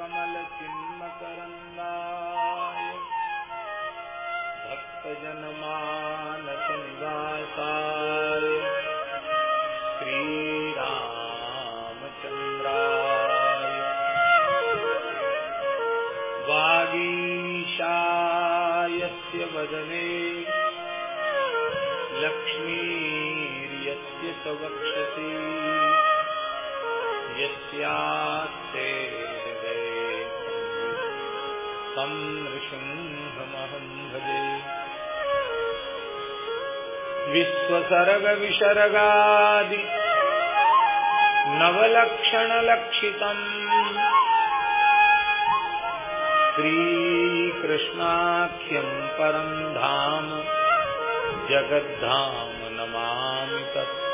मकरन्दाय भक्तजनमानसङ्गासाय श्रीरामचन्द्राय। वागीशायस्य वदने। लक्ष्मीर्यस्य स वक्षसि। यस्यास्ते तं नृसिंहमहं भजे। विश्वसर्गविसर्गादि नवलक्षणलक्षितम् श्रीकृष्णाख्यं परं धाम, जगद्धाम नमामि। तत्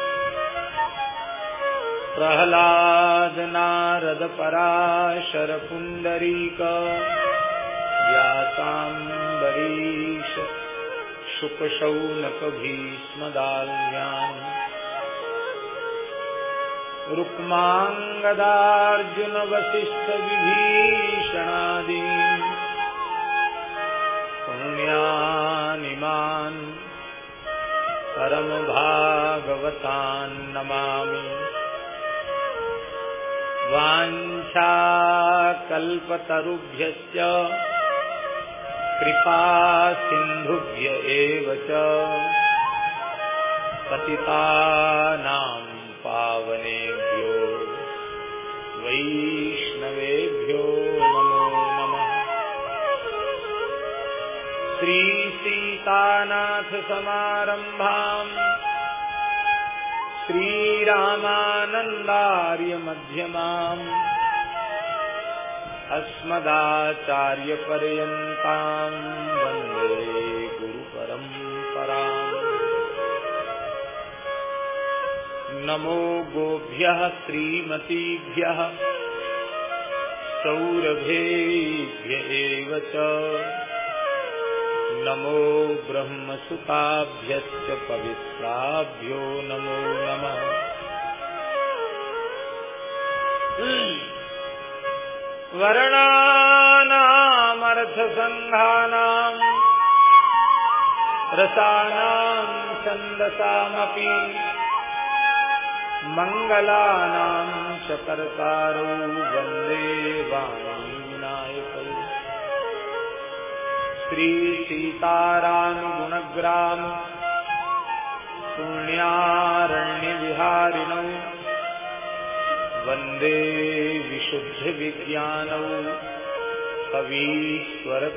प्रह्लाद नारद पराशर पुण्डरीक व्यासाम्बरीश शुकशौनक भीष्मदाल्यान् रुक्माङ्गदार्जुन वसिष्ठ विभीषणादीन् पुण्यानिमान् परमभागवतान् नमामि। वाञ्छाकल्पतरुभ्यश्च कृपा सिन्धुभ्य एव च। पावनेभ्यो वैष्णवेभ्यो नमो नमः। श्रीसीतानाथसमारम्भाम् श्रीरामानन्दार्यमध्यमाम् नमो गोभ्यः श्रीमतीभ्यः सौरभेभ्य नमो ब्रह्मसुताभ्यश्च पवित्राभ्यो नमो नमः। वर्णानामर्थसङ्घानाम् रसानाम् छन्दसामपि मङ्गलानाम् च कर्तारो वंदे वाणीनायकौ श्रीसीतारामगुणग्राम पुण्यारण्यविहारिणौ वंदे विशुद्धविज्ञानौ। कवीश्वरकपीश्वरौ।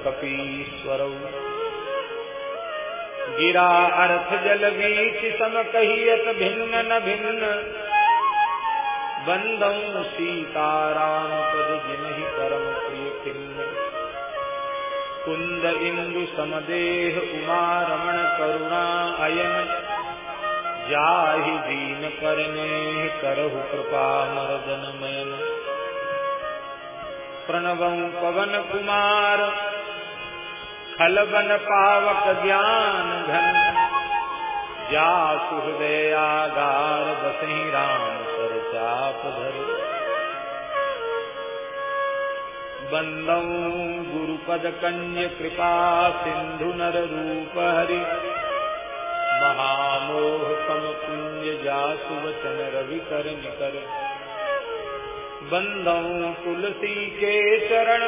गिरा अर्थ जल बीच सम कहियत भिन्न न भिन्न। बंदौ सीताराम पद जिनहि परम प्रिय खिन्न कुंद इंदु समदेह उमा रमण करुणा अयन। जाहि दीन करने करहु कृपा मर्दन मयन प्रणवं पवन कुमार। खलबन पावक ज्ञान घन। जासु हृदयागार बसहि राम सर चाप धर। बंदौ गुरुपद कंज कृपा सिंधु नर रूप हरि। महामोह कम कुंज जासु वचन रवि कर निकर। बंदौ तुलसी के चरण,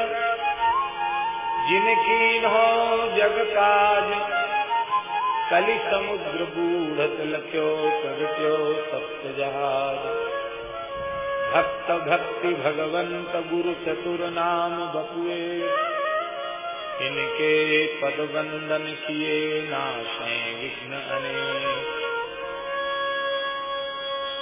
जिनकी हो जग काज। कलि समुद्र बूढ़त लख्यो करट्यो सप्त जहाज़। भक्त भक्ति भगवंत गुरु चतुर नाम बपुए। इनके पद वंदन किए नाशे विघ्न अनेक।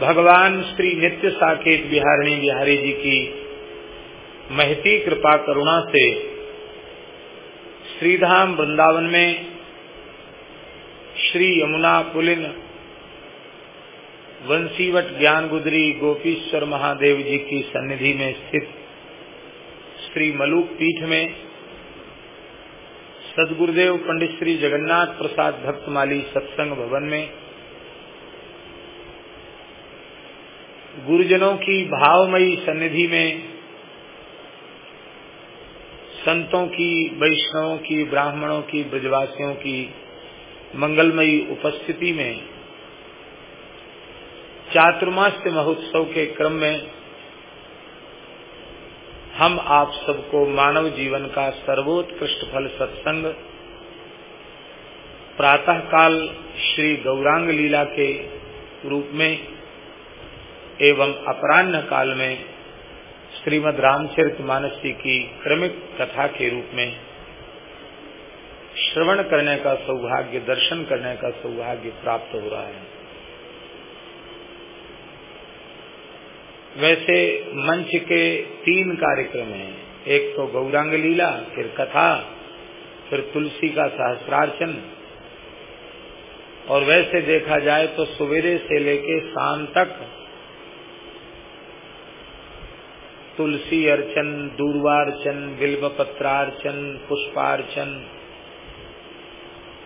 भगवान श्री नित्य साकेत बिहारिणी बिहारी जी की महती कृपा करुणा से श्रीधाम वृंदावन में श्री यमुना पुलिन, वंशीवट ज्ञान गुदरी गोपीश्वर महादेव जी की सन्निधि में स्थित श्री मलूक पीठ में सदगुरुदेव पंडित श्री जगन्नाथ प्रसाद भक्तमाली सत्संग भवन में गुरुजनों की भावमयी सन्निधि में, संतों की, वैष्णवों की, ब्राह्मणों की, ब्रजवासियों की मंगलमयी उपस्थिति में, चातुर्मास्य महोत्सव के क्रम में हम आप सबको मानव जीवन का सर्वोत्कृष्ट फल सत्संग प्रातः काल श्री गौरांग लीला के रूप में एवं अपराह्न काल में श्रीमद रामचरित मानस जी की क्रमिक कथा के रूप में श्रवण करने का सौभाग्य, दर्शन करने का सौभाग्य प्राप्त हो रहा है। वैसे मंच के तीन कार्यक्रम हैं। एक तो गौरांग लीला, फिर कथा, फिर तुलसी का सहस्त्रार्चन और वैसे देखा जाए तो सवेरे से लेके शाम तक तुलसी अर्चन, दूर्वार्चन बिल्व पत्रार्चन पुष्पार्चन,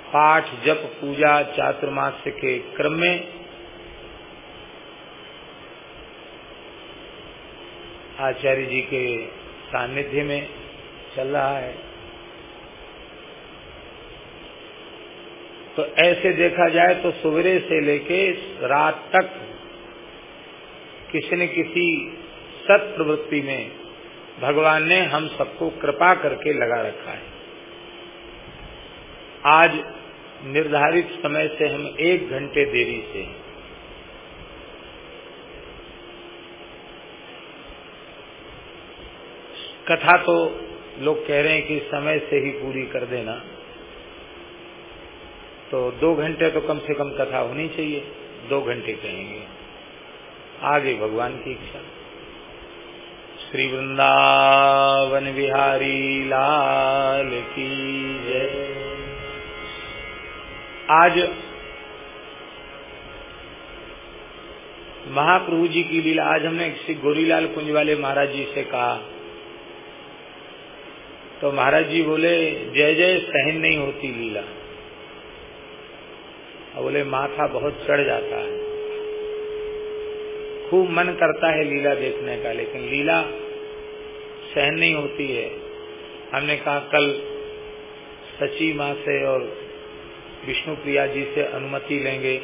पाठ, जप, पूजा चातुर्मास के क्रम में आचार्य जी के सानिध्य में चल रहा है। तो ऐसे देखा जाए तो सवेरे से लेके रात तक किसी न किसी सत प्रवृत्ति में भगवान ने हम सबको कृपा करके लगा रखा है। आज निर्धारित समय से हम एक घंटे देरी से कथा तो लोग कह रहे हैं कि समय से ही पूरी कर देना तो दो घंटे तो कम से कम कथा होनी चाहिए, दो घंटे कहेंगे। आगे भगवान की इच्छा। श्री वृंदावन बिहारी लाल की जय। आज महाप्रभु जी की लीला, आज हमने श्री गोरीलाल कुंज वाले महाराज जी से कहा। तो महाराज जी बोले, जय जय, सहन नहीं होती लीला। बोले, माथा बहुत चढ़ जाता है। खूब मन करता है लीला देखने का, लेकिन लीला सहन नहीं होती है। हमने कहा, कल सची माँ से और विष्णु प्रिया जी से अनुमति लेंगे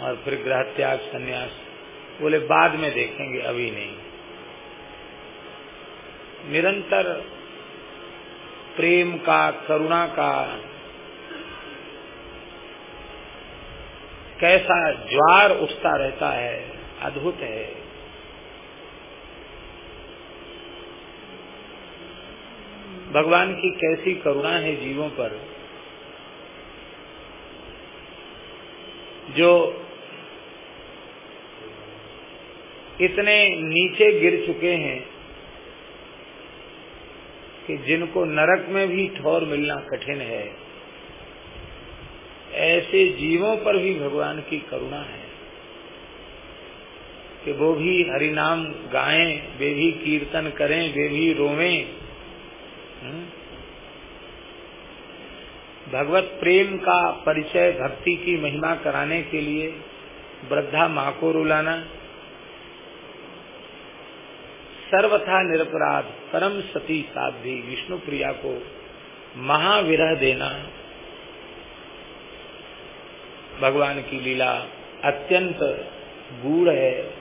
और फिर ग्रह त्याग संन्यास, बोले बाद में देखेंगे, अभी नहीं। निरंतर प्रेम का, करुणा का कैसा ज्वार उठता रहता है, अद्भुत है। भगवान की कैसी करुणा है जीवों पर, जो इतने नीचे गिर चुके हैं कि जिनको नरक में भी ठौर मिलना कठिन है। ऐसे जीवों पर भी भगवान की करुणा है कि वो भी हरिनाम गाएँ, वे भी कीर्तन करें, वे भी रोवें हम्म? भगवत प्रेम का परिचय भक्ति की महिमा कराने के लिए वृद्धा माँ को रुलाना, सर्वथा निरपराध परम सती साध्वी विष्णु प्रिया को महाविरह देना भगवान की लीला अत्यंत गूढ़ है।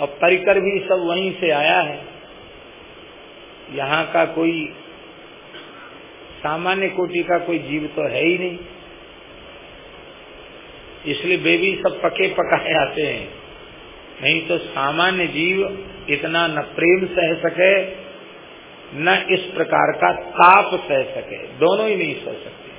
और परिकर भी सब वहीं से आया है। यहाँ का कोई सामान्य कोटि का कोई जीव तो है ही नहीं। इसलिए बेबी सब पके पकाए आते हैं। नहीं तो सामान्य जीव इतना न प्रेम सह सके न इस प्रकार का ताप सह सके। दोनों ही नहीं सह सकते।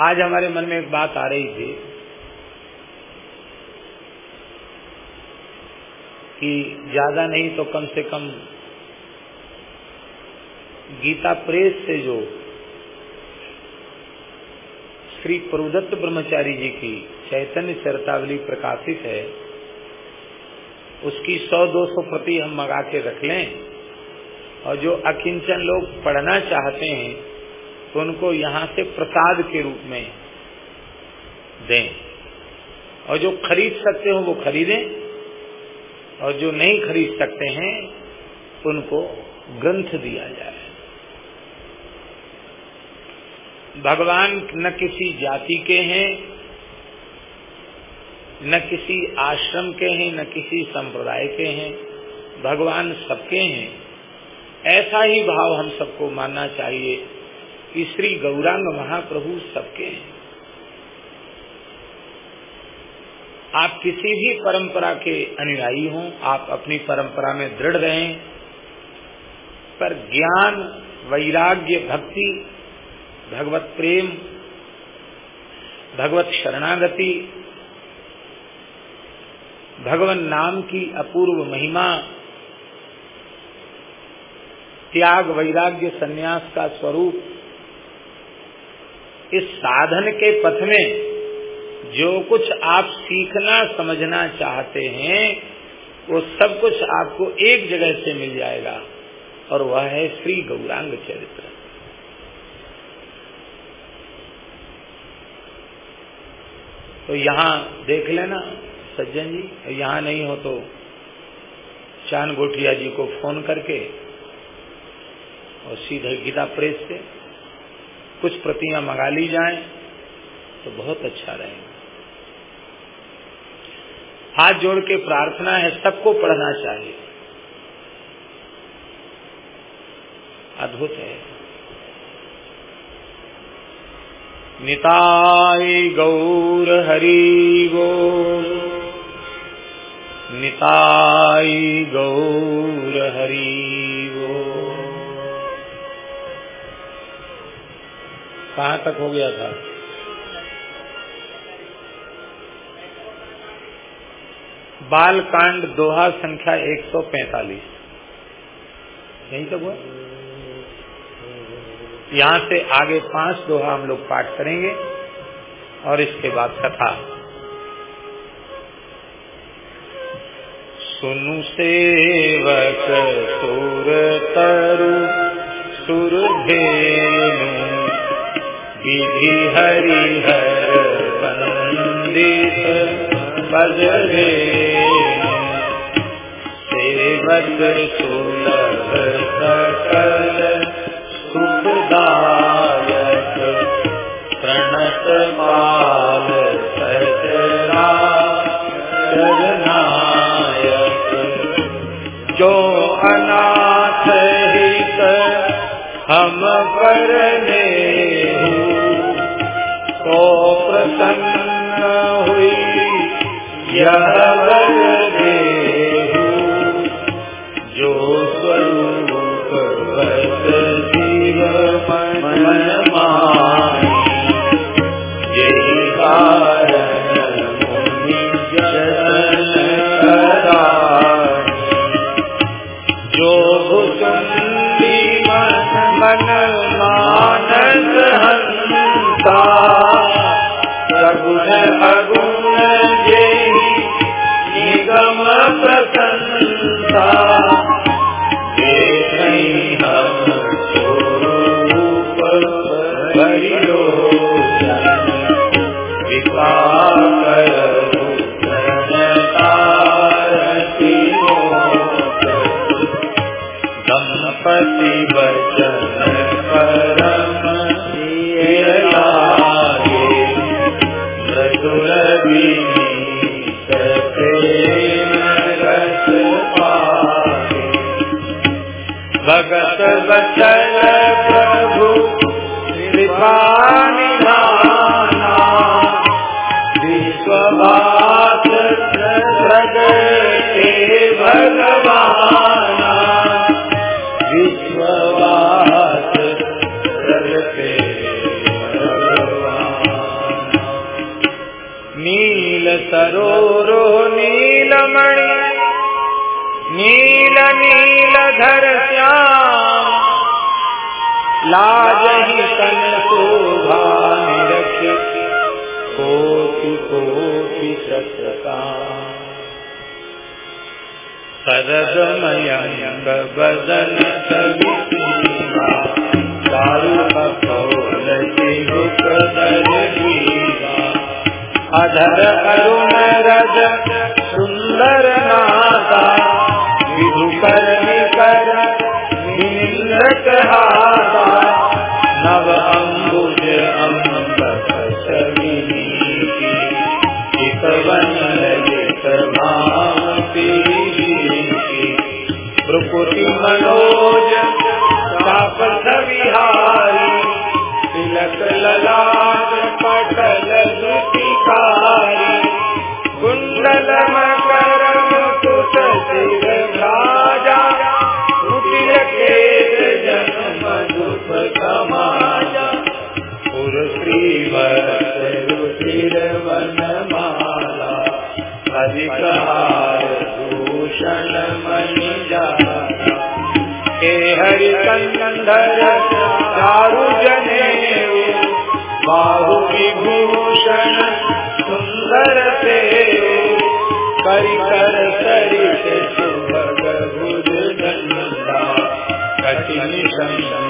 आज हमारे मन में एक बात आ रही थी कि ज़्यादा नहीं तो कम से कम गीता प्रेस से जो श्री प्रदत्त ब्रह्मचारी जी की चैतन्य चरतावली प्रकाशित है, उसकी सौ दो सौ प्रति हम मंगा के रख लें और जो अकिंचन लोग पढ़ना चाहते हैं तो उनको यहाँ से प्रसाद के रूप में दें। और जो खरीद सकते हो, वो खरीदें, और जो नहीं खरीद सकते हैं, उनको ग्रंथ दिया जाए। भगवान न किसी जाति के हैं, न किसी आश्रम के हैं, न किसी संप्रदाय के हैं। भगवान सबके हैं। ऐसा ही भाव हम सबको मानना चाहिए कि श्री गौरांग महाप्रभु सबके हैं। आप किसी भी परंपरा के अनुयायी हों, आप अपनी परंपरा में दृढ़ रहें, पर ज्ञान, वैराग्य, भक्ति भगवत प्रेम, भगवत शरणागति, भगवान नाम की अपूर्व महिमा, त्याग वैराग्य सन्यास का स्वरूप, इस साधन के पथ में जो कुछ आप सीखना, समझना चाहते हैं, वो सब कुछ आपको एक जगह से मिल जाएगा। और वह है श्री गौरांग चरित्र। तो यहाँ देख लेना, सज्जन जी यहाँ नहीं हो तो चाँद गोठिया जी को फ़ोन करके और सीधे गीता प्रेस से कुछ प्रतियाँ मंगा ली जाएँ तो बहुत अच्छा रहेगा। हाथ जोड़ के प्रार्थना है, सबको पढ़ना चाहिए। अद्भुत है। निताय गौर हरि गो निताय गौर हरि कहाँ तक हो गया था? बाल कांड दोहा संख्या 145 यही तक हुआ? यहाँ से आगे पाँच दोहा हम लोग पाठ करेंगे और इसके बाद कथा। सुनु सेवक सुर तरु, सुर धेनु, विधि हरि हर वंदित बजरे सेवक सुलभ सकल यह शरदमयङ्गवदन सविमा दारुकौलचिरुकदरवीरा अधर अरुणरज सुन्दरनादा विधुकर निकर निन्द्रकहासा नव अम्बुज अम्बक सविनीति बन लयित मा कवि मनोज विहारी तिलक ललाट पटल कुंडल मकर Gracias.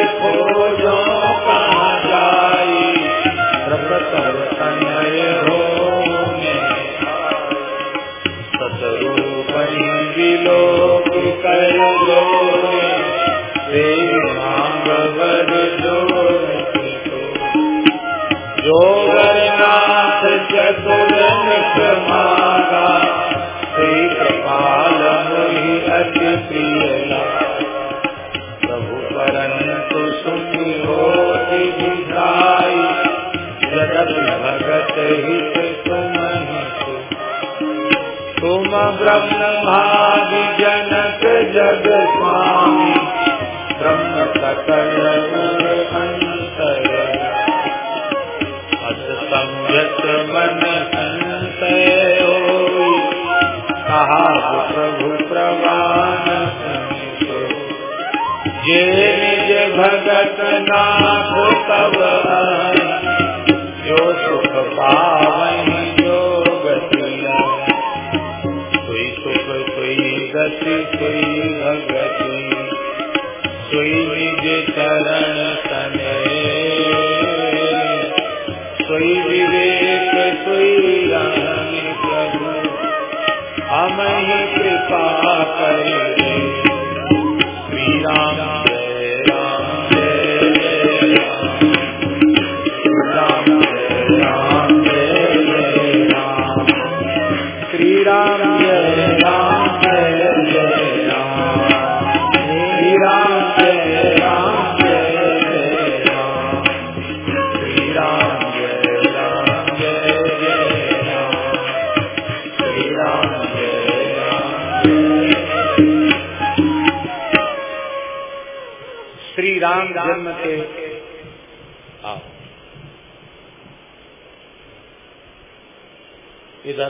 सरित खोजो कहाँ तुम ब्रह्म भावि जनक जग स्वामी ब्रह्म मन कहा प्रभु प्रवान जे निज भगत नाथ तब सोई प्रभु हम कृपा करें।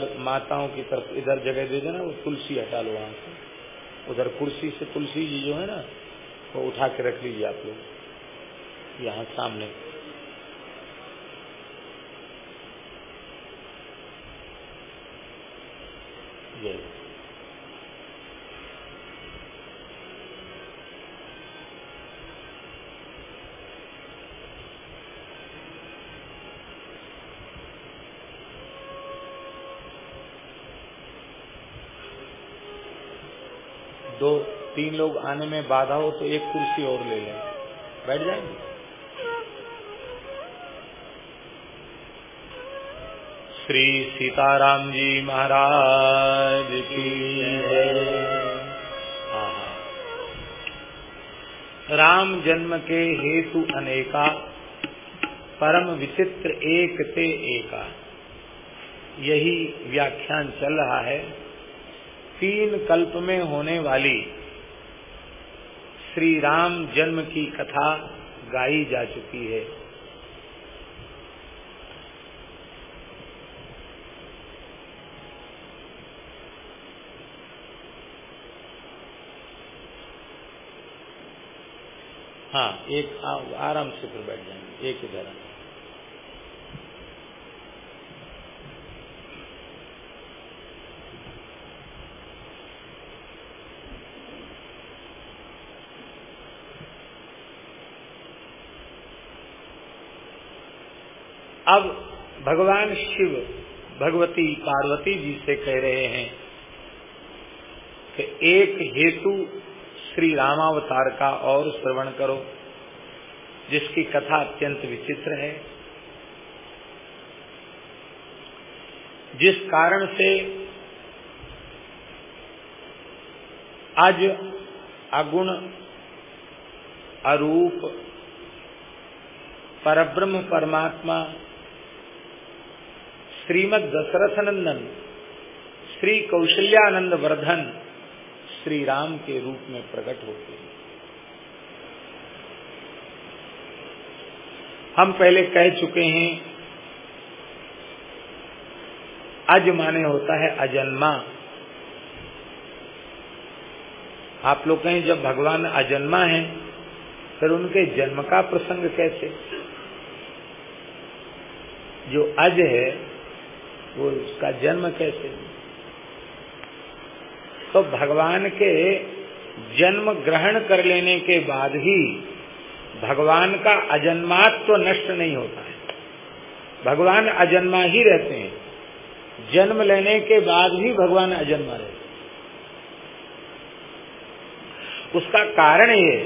इधर माताओं की तरफ़ इधर जगह दे देना, वो तुलसी हटा लो वहाँ से। उधर कुर्सी से तुलसी जी जो है ना, वो उठा के रख लीजिए आप लोग। यहाँ सामने जय दो, तीन लोग आने में बाधा हो तो एक कुर्सी और ले लें। बैठ जाएँगे? श्री सीताराम जी महाराज की राम जन्म के हेतु अनेका, परम विचित्र एक ते एका। यही व्याख्यान चल रहा है। तीन कल्प में होने वाली श्री राम जन्म की कथा गाई जा चुकी है हाँ एक आराम से फिर बैठ जाएँगे, एक ही आ। अब भगवान शिव, भगवती पार्वती जी से कह रहे हैं कि एक हेतु श्री रामावतार का और श्रवण करो, जिसकी कथा अत्यंत विचित्र है। जिस कारण से आज अगुण, अरूप, परब्रह्म परमात्मा श्रीमद दशरथ नंदन श्री कौशल्यानंद वर्धन श्री राम के रूप में प्रकट होते हैं। हम पहले कह चुके हैं, अज माने होता है अजन्मा। आप लोग कहें, जब भगवान अजन्मा है, फिर उनके जन्म का प्रसंग कैसे? जो अज है वो उसका जन्म कैसे तो भगवान के जन्म ग्रहण कर लेने के बाद ही भगवान का अजन्मात्व तो नष्ट नहीं होता है। भगवान अजन्मा ही रहते हैं। जन्म लेने के बाद ही भगवान अजन्मा रहते उसका कारण ये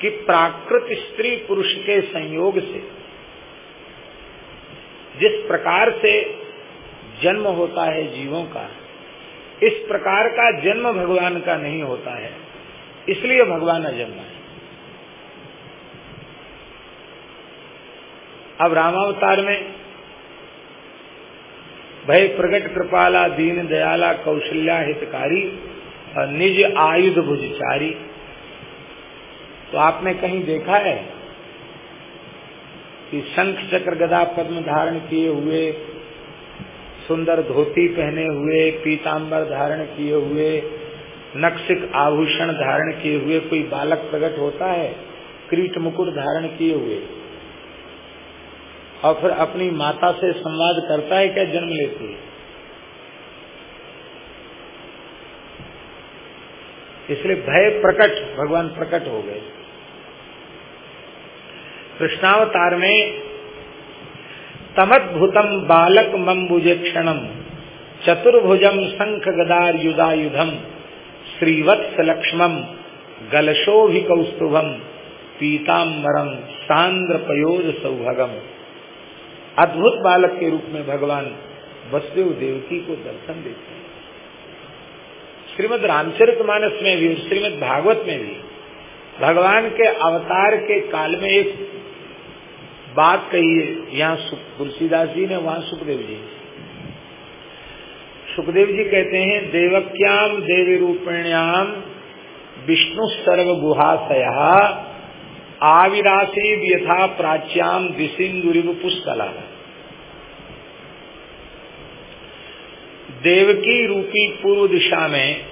कि प्राकृत स्त्री पुरुष के संयोग से जिस प्रकार से जन्म होता है जीवों का, इस प्रकार का जन्म भगवान का नहीं होता है। इसलिए भगवान अजन्मा है। अब रामावतार में भय प्रगट कृपाला, दीन दयाला, कौशल्या हितकारी और निज आयुध भुजचारी। तो आपने कहीं देखा है कि शंख चक्र गदा पद्म धारण किए हुए, सुंदर धोती पहने हुए पीताम्बर धारण किए हुए नक्सिक आभूषण धारण किए हुए कोई बालक प्रकट होता है? क्रीट मुकुट धारण किए हुए। और फिर अपनी माता से संवाद करता है क्या जन्म लेती है इसलिए भय प्रकट, भगवान प्रकट हो गए। कृष्णावतार में, तमद्भुतम बालक मम्बुजे क्षणम चतुर्भुजम शंख गदार युधायुधम श्रीवत्स लक्ष्मम गलशोभिकौस्तुभम, पीताम्बरम सांद्र पयोज सौभगम अद्भुत बालक के रूप में भगवान वसुदेव देवकी को दर्शन देते हैं। श्रीमद रामचरित मानस में भी श्रीमद भागवत में भी, भगवान के अवतार के काल में एक बात कही है, यहाँ तुलसीदास जी ने, वहाँ सुखदेव जी। सुखदेव जी कहते हैं देवक्याम देवी रूपिण्याम विष्णु सर्व गुहाशया आविरासी यथा प्राच्याम दिशिंगुरिव पुष्कला देवकी रूपी पूर्व दिशा में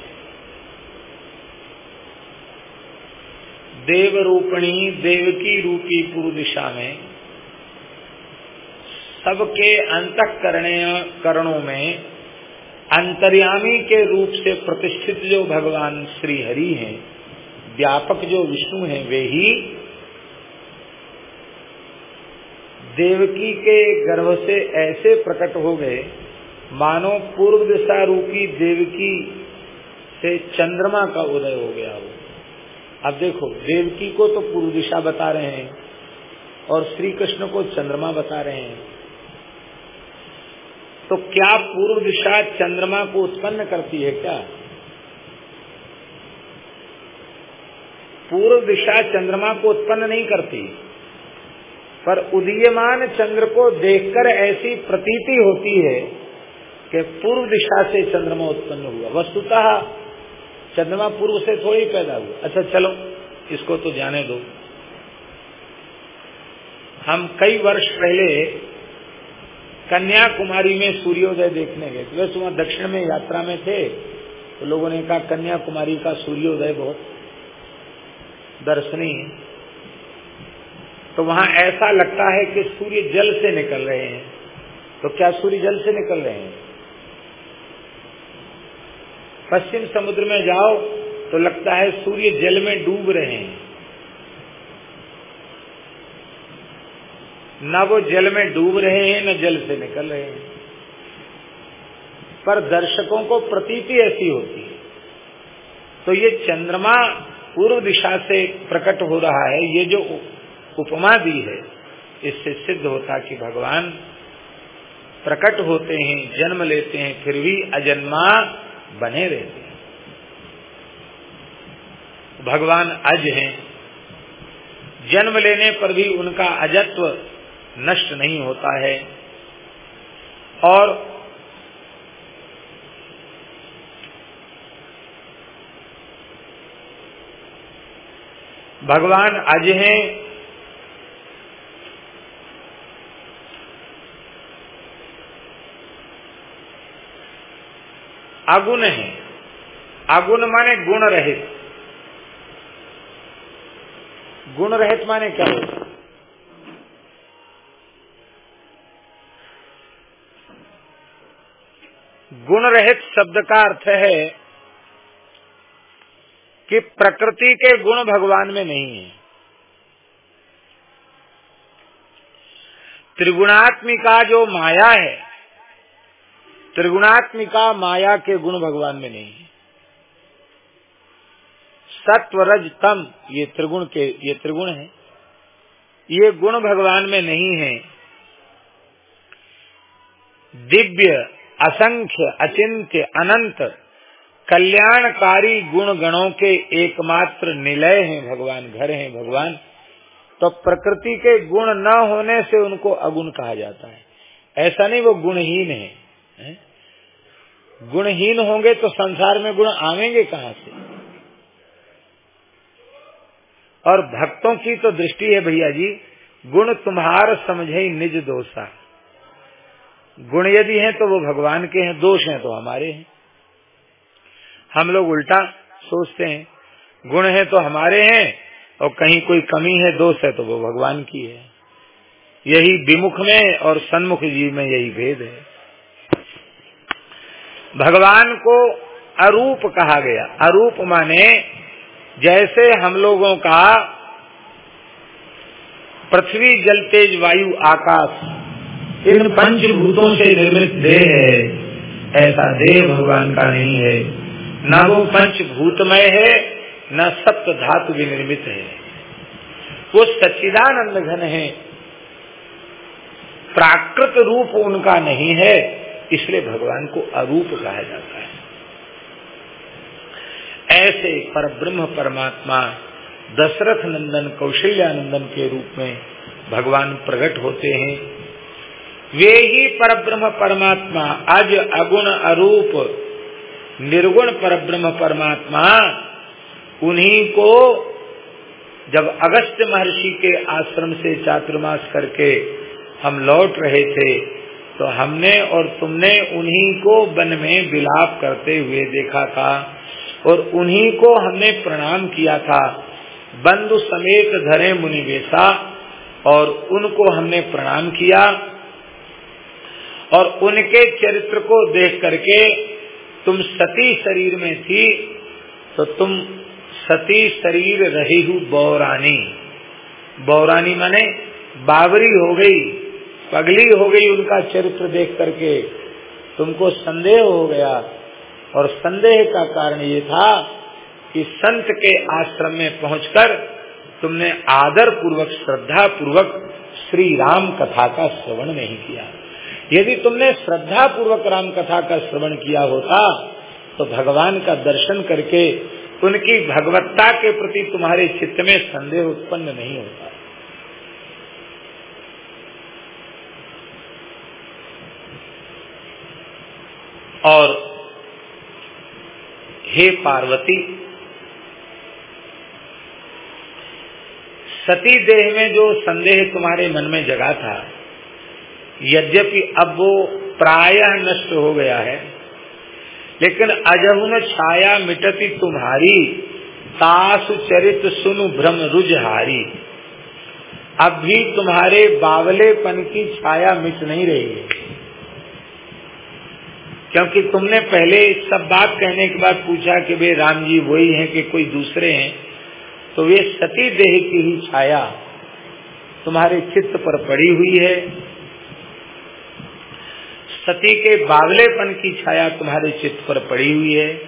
देवरूपणी देवकी रूपी पूर्व दिशा में सबके अंतकरणीय करणों में अंतर्यामी के रूप से प्रतिष्ठित जो भगवान श्री हरि हैं, व्यापक जो विष्णु हैं, वे ही देवकी के गर्भ से ऐसे प्रकट हो गए, मानो पूर्व दिशा रूपी देवकी से चंद्रमा का उदय हो गया हो। अब देखो, देवकी को तो पूर्व दिशा बता रहे हैं और श्री कृष्ण को चंद्रमा बता रहे हैं। तो क्या पूर्व दिशा चंद्रमा को उत्पन्न करती है क्या? पूर्व दिशा चंद्रमा को उत्पन्न नहीं करती। पर उदीयमान चंद्र को देखकर ऐसी प्रतीति होती है कि पूर्व दिशा से चंद्रमा उत्पन्न हुआ। वस्तुतः चंद्रमा पूर्व से थोड़ी पैदा हुआ। अच्छा चलो, इसको तो जाने दो। हम कई वर्ष पहले कन्याकुमारी में सूर्योदय देखने गए। तो वैसे वहाँ दक्षिण में यात्रा में थे तो लोगों ने कहा, कन्याकुमारी का सूर्योदय बहुत दर्शनीय तो वहाँ ऐसा लगता है कि सूर्य जल से निकल रहे हैं। तो क्या सूर्य जल से निकल रहे हैं? पश्चिम समुद्र में जाओ तो लगता है सूर्य जल में डूब रहे हैं। न वो जल में डूब रहे हैं, न जल से निकल रहे हैं। पर दर्शकों को प्रतीति ऐसी होती है। तो ये चंद्रमा पूर्व दिशा से प्रकट हो रहा है, ये जो उपमा दी है, इससे सिद्ध होता कि भगवान प्रकट होते हैं, जन्म लेते हैं, फिर भी अजन्मा बने रहते हैं। भगवान अज हैं। जन्म लेने पर भी उनका अजत्व नष्ट नहीं होता है। और भगवान अज हैं अगुण है। अगुण माने गुण रहित। गुण रहित माने क्या होता गुण रहित शब्द का अर्थ है कि प्रकृति के गुण भगवान में नहीं है। त्रिगुणात्मिका जो माया है, त्रिगुणात्मिका माया के गुण भगवान में नहीं है। सत्व रज तम ये त्रिगुण के, ये त्रिगुण है। ये गुण भगवान में नहीं है। दिव्य असंख्य, अचिंत्य, अनंत, कल्याणकारी गुण गणों के एकमात्र निलय हैं भगवान, घर हैं भगवान। तो प्रकृति के गुण न होने से उनको अगुण कहा जाता है। ऐसा नहीं, वो गुणहीन है है? गुणहीन होंगे तो संसार में गुण आवेंगे कहाँ से? और भक्तों की तो दृष्टि है भैया जी, गुण तुम्हार समझे निज दोषा। गुण यदि हैं तो वो भगवान के हैं, दोष हैं तो हमारे हैं। हम लोग उल्टा सोचते हैं, गुण है तो हमारे हैं, और कहीं कोई कमी है, दोष है तो वो भगवान की है। यही विमुख में और सन्मुख जीव में यही भेद है। भगवान को अरूप कहा गया। अरूप माने जैसे हम लोगों का पृथ्वी, जल, तेज, वायु, आकाश इन पंचभूतों से निर्मित देह है। ऐसा देह भगवान का नहीं है। न वो पंचभूतमय है, न सप्त धातु विनिर्मित है। वो सच्चिदानंद घन है। प्राकृत रूप उनका नहीं है, इसलिए भगवान को अरूप कहा जाता है। ऐसे पर ब्रह्म परमात्मा दशरथ नंदन कौशल्यानंदन के रूप में भगवान प्रकट होते हैं। वे ही पर ब्रह्म परमात्मा, अज अगुण अरूप, निर्गुण पर ब्रह्म परमात्मा, उन्हीं को जब अगस्त महर्षि के आश्रम से चातुर्मास करके हम लौट रहे थे तो हमने और तुमने उन्हीं को वन में विलाप करते हुए देखा था और उन्हीं को हमने प्रणाम किया था। बंधु समेत धरे मुनिवेशा और उनको हमने प्रणाम किया। और उनके चरित्र को देख करके तुम सती शरीर में थी तो तुम सती शरीर रही हूँ बौरानी। बौरानी माने बाबरी हो गई, पगली हो गई उनका चरित्र देख करके। तुमको संदेह हो गया। और संदेह का कारण ये था कि संत के आश्रम में पहुंचकर तुमने आदर पूर्वक श्रद्धा पूर्वक श्री राम कथा का श्रवण नहीं किया। यदि तुमने श्रद्धा पूर्वक राम कथा का श्रवण किया होता तो भगवान का दर्शन करके उनकी भगवत्ता के प्रति तुम्हारे चित्त में संदेह उत्पन्न नहीं होता। और हे पार्वती, सती देह में जो संदेह तुम्हारे मन में जगा था यद्यपि अब वो प्रायः नष्ट हो गया है, लेकिन अजहुन छाया मिटती तुम्हारी, तासु चरित सुनु भ्रम रुझहारी अब भी तुम्हारे बावलेपन की छाया मिट नहीं रही है। क्योंकि तुमने पहले सब बात कहने के बाद पूछा कि वे राम जी वही हैं कि कोई दूसरे हैं तो वे सती देह की ही छाया तुम्हारे चित्त पर पड़ी हुई है सती के बावलेपन की छाया तुम्हारे चित्त पर पड़ी हुई है,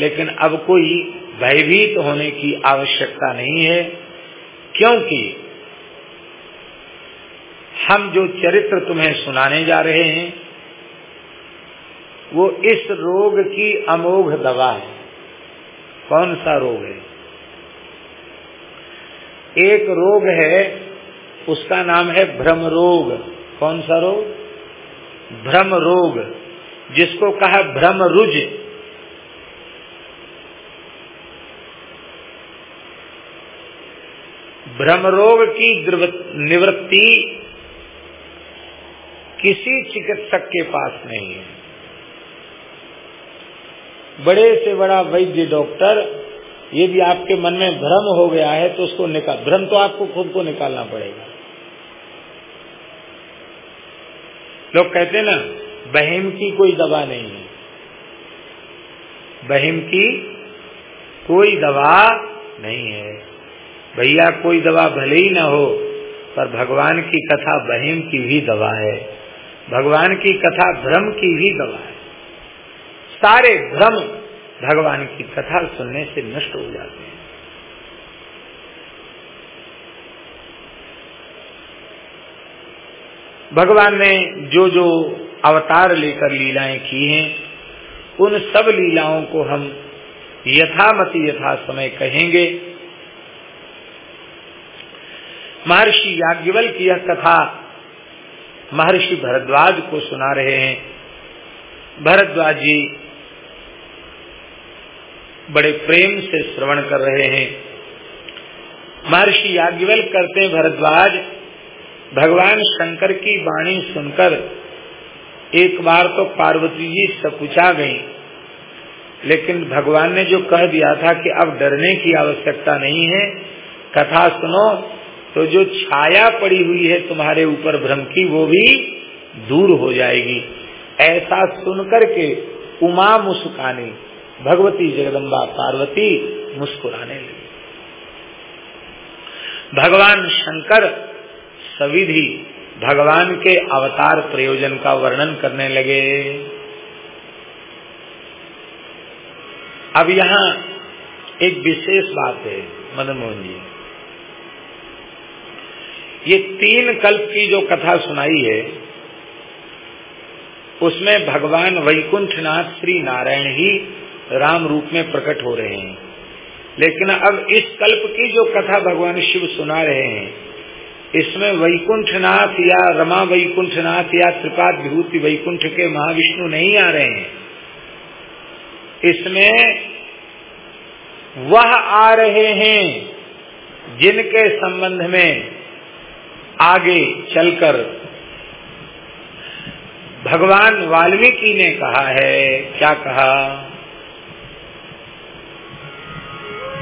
लेकिन अब कोई भयभीत होने की आवश्यकता नहीं है, क्योंकि हम जो चरित्र तुम्हें सुनाने जा रहे हैं, वो इस रोग की अमोघ दवा है। कौन सा रोग है? एक रोग है, उसका नाम है भ्रम रोग कौन सा रोग? भ्रम रोग, जिसको कहा भ्रम रुज। भ्रम रोग की निवृत्ति किसी चिकित्सक के पास नहीं है। बड़े से बड़ा वैद्य डॉक्टर यदि आपके मन में भ्रम हो गया है तो उसको निकाल भ्रम तो आपको खुद को निकालना पड़ेगा। लोग कहते हैं ना, बहिम की कोई दवा नहीं है। बहिम की कोई दवा नहीं है। भैया, कोई दवा भले ही ना हो, पर भगवान की कथा बहिम की भी दवा है। भगवान की कथा भ्रम की भी दवा है। सारे भ्रम भगवान की कथा सुनने से नष्ट हो जाते हैं। भगवान ने जो जो अवतार लेकर लीलाएँ की हैं, उन सब लीलाओं को हम यथामति यथा समय कहेंगे। महर्षि याज्ञवल की यह कथा महर्षि भरद्वाज को सुना रहे हैं। भरद्वाज जी बड़े प्रेम से श्रवण कर रहे हैं। महर्षि याज्ञवल करते हैं भरद्वाज भगवान शंकर की वाणी सुनकर एक बार तो पार्वती जी सकुचा गई। लेकिन भगवान ने जो कह दिया था कि अब डरने की आवश्यकता नहीं है, कथा सुनो तो जो छाया पड़ी हुई है तुम्हारे ऊपर भ्रम की, वो भी दूर हो जाएगी। ऐसा सुनकर के उमा मुस्कानी भगवती जगदम्बा पार्वती मुस्कुराने लगी। भगवान शंकर सविधि भगवान के अवतार प्रयोजन का वर्णन करने लगे। अब यहाँ एक विशेष बात है मदन मोहन जी। ये तीन कल्प की जो कथा सुनाई है, उसमें भगवान वैकुंठनाथ श्री नारायण ही राम रूप में प्रकट हो रहे हैं। लेकिन अब इस कल्प की जो कथा भगवान शिव सुना रहे हैं इसमें वैकुंठनाथ या रमा वैकुंठनाथ या त्रिपाद विभूति वैकुंठ के महाविष्णु नहीं आ रहे हैं। इसमें वह आ रहे हैं जिनके संबंध में आगे चलकर भगवान वाल्मीकि ने कहा है। क्या कहा?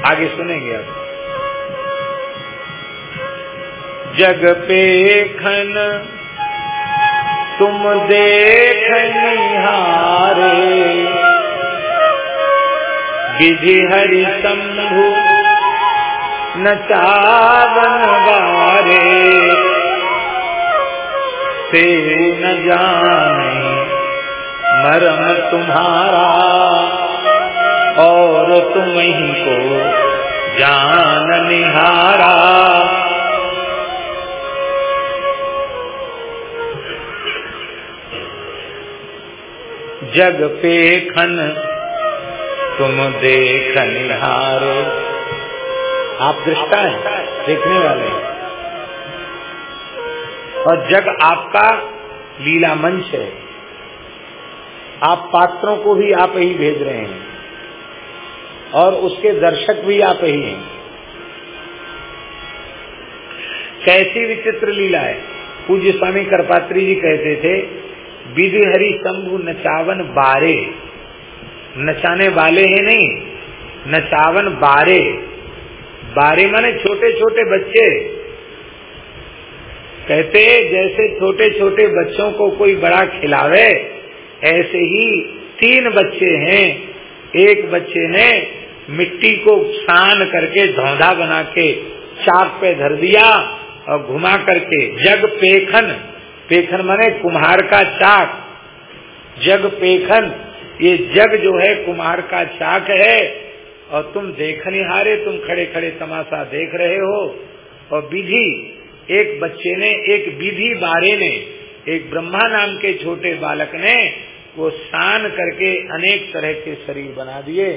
आगे सुनेंगे आप। जग पे खन तुम देख निहारे। विधि हरि शंभु नचावन बारे। से न जाने मरम तुम्हारा, और तुम ही को जान निहारा। जग पे खन। तुम देख निहारो। आप दृष्टा है, देखने वाले और जग आपका लीला मंच है। आप पात्रों को भी आप ही भेज रहे हैं। और उसके दर्शक भी आप ही हैं। कैसी विचित्र लीला है। पूज्य स्वामी करपात्री जी कहते थे विधि शंभु नचावन बारे। नचाने वाले हैं नहीं, नचावन बारे। बारे माने छोटे छोटे बच्चे। कहते हैं, जैसे छोटे छोटे बच्चों को कोई बड़ा खिलावे, ऐसे ही तीन बच्चे हैं। एक बच्चे ने मिट्टी को सान करके धौधा बना के चाक पे धर दिया और घुमा करके जग पेखन पेखन मने कुम्हार का चाक। जग पेखन, ये जग जो है कुम्हार का चाक है। और तुम देखनिहारे तुम खड़े खड़े तमाशा देख रहे हो। और विधि, एक बच्चे ने, एक विधि बारे ने, एक ब्रह्मा नाम के छोटे बालक ने, वो सान करके अनेक तरह के शरीर बना दिए।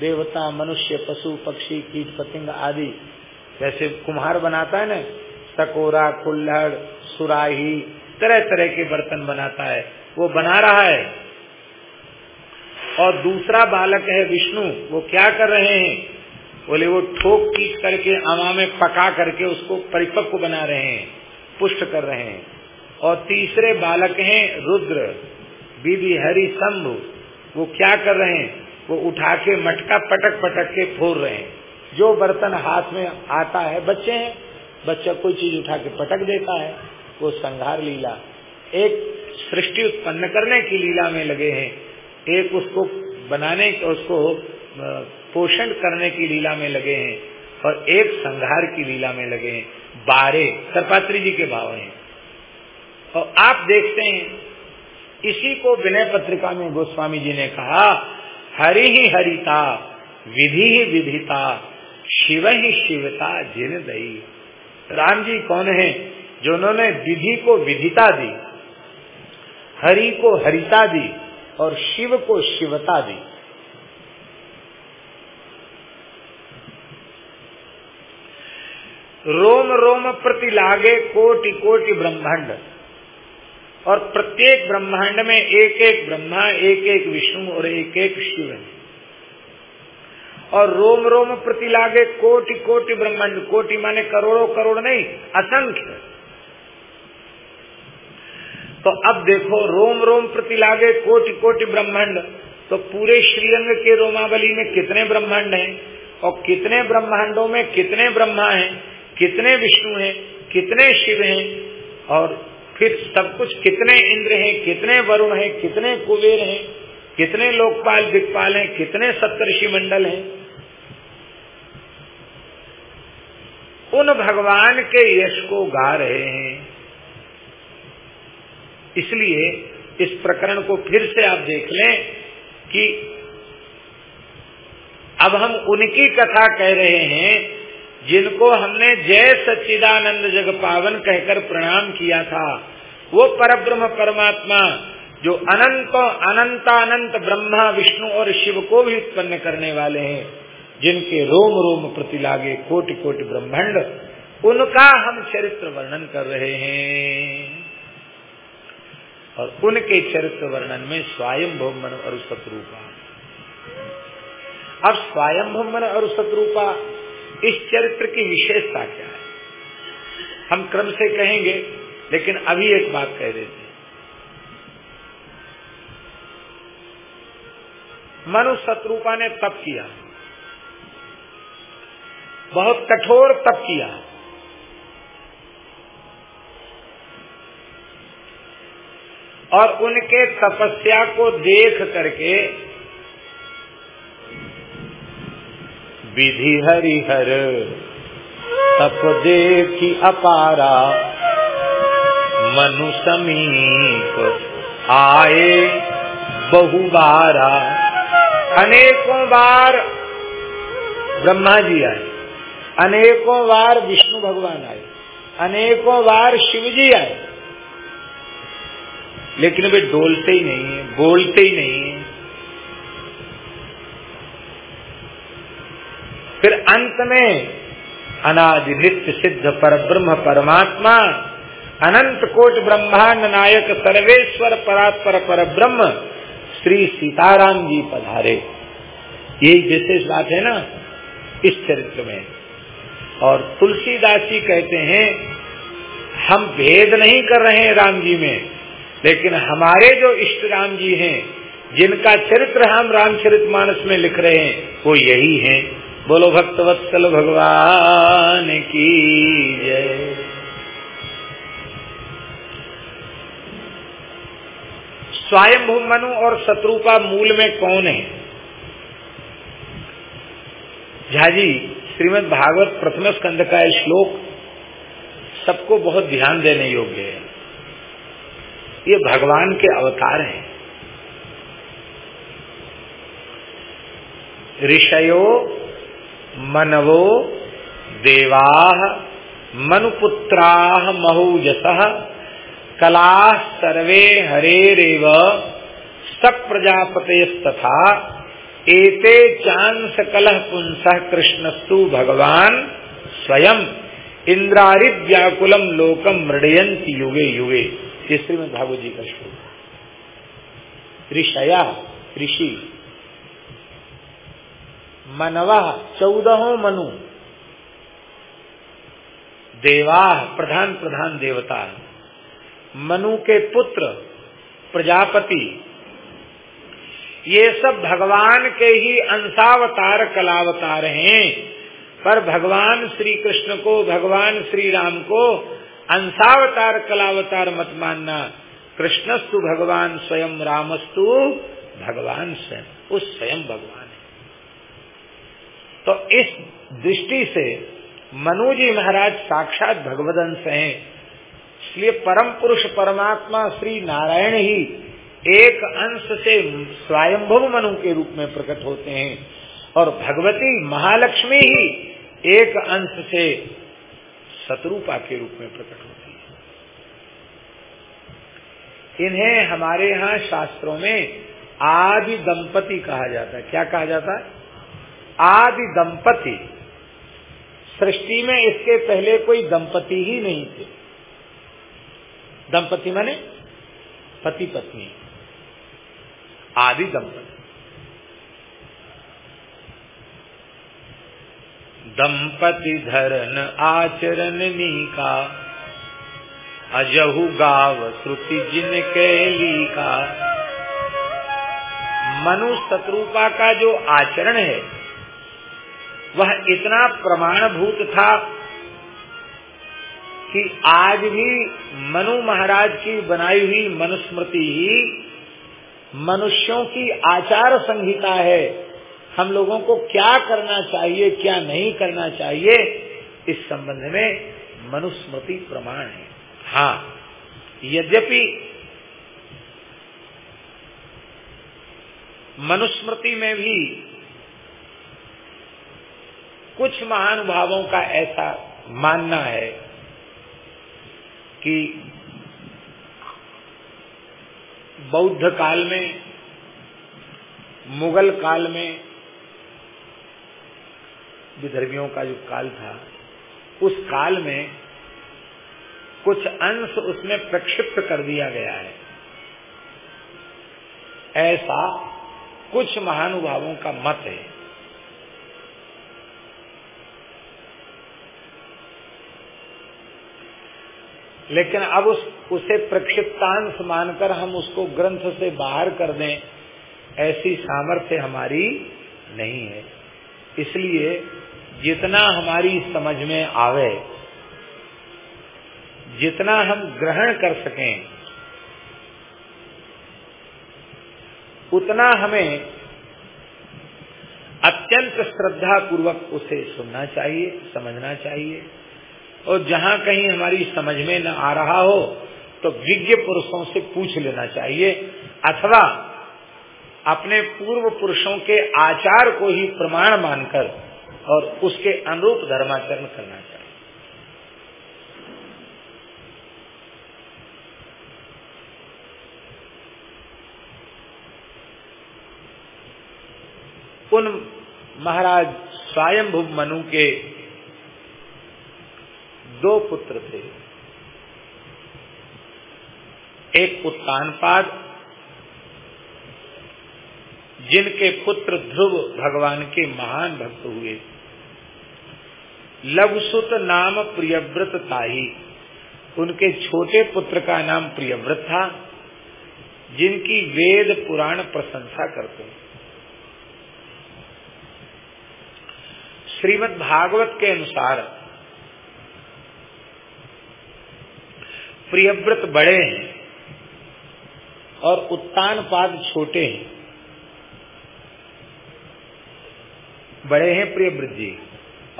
देवता, मनुष्य, पशु, पक्षी, कीट, पतंग आदि। जैसे कुम्हार बनाता है ना, सकोरा, कुल्हड़ सुराही तरह तरह के बर्तन बनाता है। वो बना रहा है। और दूसरा बालक है विष्णु। वो क्या कर रहे हैं? बोले, वो ठोक पीट करके आमा में पका करके उसको परिपक्व बना रहे हैं, पुष्ट कर रहे हैं। और तीसरे बालक हैं रुद्र, बीबी हरि शंभु वो क्या कर रहे हैं? वो उठा के मटका पटक पटक के फोड़ रहे हैं। जो बर्तन हाथ में आता है, बच्चे हैं, बच्चा कोई चीज़ उठा के पटक देता है। वो संघार लीला, एक सृष्टि उत्पन्न करने की लीला में लगे हैं, एक उसको बनाने, उसको पोषण करने की लीला में लगे हैं और एक संघार की लीला में लगे हैं। बारे, सरपात्री जी के भाव हैं। और आप देखते हैं, इसी को विनय पत्रिका में गोस्वामी जी ने कहा, हरि ही हरिता, विधि ही विधिता, शिव ही शिवता जिन दई। राम जी कौन है? जो उन्होंने विधि को विधिता दी, हरि को हरिता दी और शिव को शिवता दी। रोम रोम प्रति लागे कोटि कोटि ब्रह्मांड और प्रत्येक ब्रह्मांड में एक एक ब्रह्मा, एक एक विष्णु और एक एक शिव है। और रोम रोम प्रति लागे कोटि कोटि ब्रह्मांड, कोटि माने करोड़ों करोड़ नहीं, असंख्य। तो अब देखो, रोम रोम प्रति लागे कोटि कोटि ब्रह्मांड। तो पूरे श्रीरंग के रोमावली में कितने ब्रह्मांड हैं? और कितने ब्रह्मांडों में कितने ब्रह्मा हैं? कितने विष्णु हैं? कितने शिव हैं? और फिर सब कुछ कितने इंद्र हैं? कितने वरुण हैं? कितने कुबेर हैं? कितने लोकपाल, दिक्पाल हैं? कितने सप्तर्षि मंडल हैं? उन भगवान के यश को गा रहे हैं। इसलिए इस प्रकरण को फिर से आप देख लें कि अब हम उनकी कथा कह रहे हैं, जिनको हमने जय सच्चिदानंद जग पावन कहकर प्रणाम किया था। वो परब्रह्म परमात्मा, जो अनंत, अनंतानंत ब्रह्मा, विष्णु और शिव को भी उत्पन्न करने वाले हैं, जिनके रोम रोम प्रति लागे कोटि कोटि ब्रह्मांड, उनका हम चरित्र वर्णन कर रहे हैं। और उनके चरित्र वर्णन में स्वयं भोमन और शत्रुपा अब स्वयं भोमन और शत्रुपा इस चरित्र की विशेषता क्या है? हम क्रम से कहेंगे, लेकिन अभी एक बात कह देते हैं। मनु शत्रुपा ने तप किया। बहुत कठोर तप किया। और उनके तपस्या को देख करके विधि हरिहर तप देखी अपारा मनु समीप आए बहुबारा। अनेकों बार ब्रह्मा जी आए, अनेकों बार विष्णु भगवान आए, अनेकों बार शिव जी आए। लेकिन वे डोलते ही नहीं बोलते ही नहीं फिर अंत में अनादि नित्य सिद्ध पर ब्रह्म परमात्मा, अनंत कोट ब्रह्मांड नायक सर्वेश्वर परात्पर पर ब्रह्म श्री सीताराम जी पधारे। यही विशेष बात है ना, इस चरित्र में। और तुलसीदास जी कहते हैं, हम भेद नहीं कर रहे हैं राम जी में। लेकिन हमारे जो इष्ट राम जी हैं, जिनका चरित्र हम रामचरित मानस में लिख रहे हैं, वो यही हैं। बोलो भक्त वत्सल भगवान की जय। स्वयं मनु और शत्रुपा मूल में कौन है? झाजी श्रीमद भागवत प्रथम स्कंद का श्लोक सबको बहुत ध्यान देने योग्य है। ये भगवान के अवतार हैं। ऋषयो मनवो देवा मनुपुत्रा महूजस कला सर्वे हरेरेव सक प्रजापतस्तथा एते चांस कलह पुंस कृष्णस्तु भगवान स्वयं इंद्रारि लोकम मृडयंत युगे युगे। ये श्रीमद भागवत जी का श्लोक। ऋषया, ऋषि। मनवा, चौदहों मनु। देवा, प्रधान प्रधान देवता। मनु के पुत्र, प्रजापति। ये सब भगवान के ही अंशावतार कलावतार हैं। पर भगवान श्री कृष्ण को, भगवान श्री राम को अंशावतार, कलावतार मत मानना। कृष्णस्तु भगवान स्वयं, रामस्तु भगवान स्वयं। उस स्वयं भगवान है। तो इस दृष्टि से मनु जी महाराज साक्षात भगवदंश है। इसलिए परम पुरुष, परमात्मा श्री नारायण ही एक अंश से स्वयंभव मनु के रूप में प्रकट होते हैं। और भगवती महालक्ष्मी ही एक अंश से शत्रुपा के रूप में प्रकट होती है। इन्हें हमारे यहाँ शास्त्रों में आदि दंपति कहा जाता है। क्या कहा जाता है? आदि दंपति। सृष्टि में इसके पहले कोई दंपति ही नहीं थे। दंपति माने पति पत्नी। आदि दंपति। दंपति धरन आचरण नीका अजहु गाव श्रुति जिन का मनु शत्रुपा का जो आचरण है, वह इतना प्रमाणभूत था कि आज भी मनु महाराज की बनाई हुई मनुस्मृति ही मनुष्यों की आचार संहिता है। हम लोगों को क्या करना चाहिए, क्या नहीं करना चाहिए, इस संबंध में मनुस्मृति प्रमाण है। हाँ यद्यपि मनुस्मृति में भी कुछ महानुभावों का ऐसा मानना है कि बौद्ध काल में, मुगल काल में विदर्भियों का जो काल था, उस काल में कुछ अंश उसमें प्रक्षिप्त कर दिया गया है। ऐसा कुछ महानुभावों का मत है। लेकिन अब उस, उसे प्रक्षिप्तांश मानकर हम उसको ग्रंथ से बाहर कर दें, ऐसी सामर्थ्य हमारी नहीं है। इसलिए जितना हमारी समझ में आवे, जितना हम ग्रहण कर सकें, उतना हमें अत्यंत श्रद्धा पूर्वक उसे सुनना चाहिए, समझना चाहिए। और जहाँ कहीं हमारी समझ में न आ रहा हो तो विज्ञ पुरुषों से पूछ लेना चाहिए, अथवा अपने पूर्व पुरुषों के आचार को ही प्रमाण मानकर और उसके अनुरूप धर्माचरण करना चाहिए। उन महाराज स्वयंभु मनु के दो पुत्र थे। एक उत्तानपाद, जिनके पुत्र ध्रुव भगवान के महान भक्त हुए। लघुसुत नाम प्रियव्रत ताही। उनके छोटे पुत्र का नाम प्रियव्रत था, जिनकी वेद पुराण प्रशंसा करते श्रीमद् भागवत के अनुसार, प्रियव्रत बड़े हैं और उत्तान पाद छोटे हैं। बड़े हैं प्रियव्रत जी।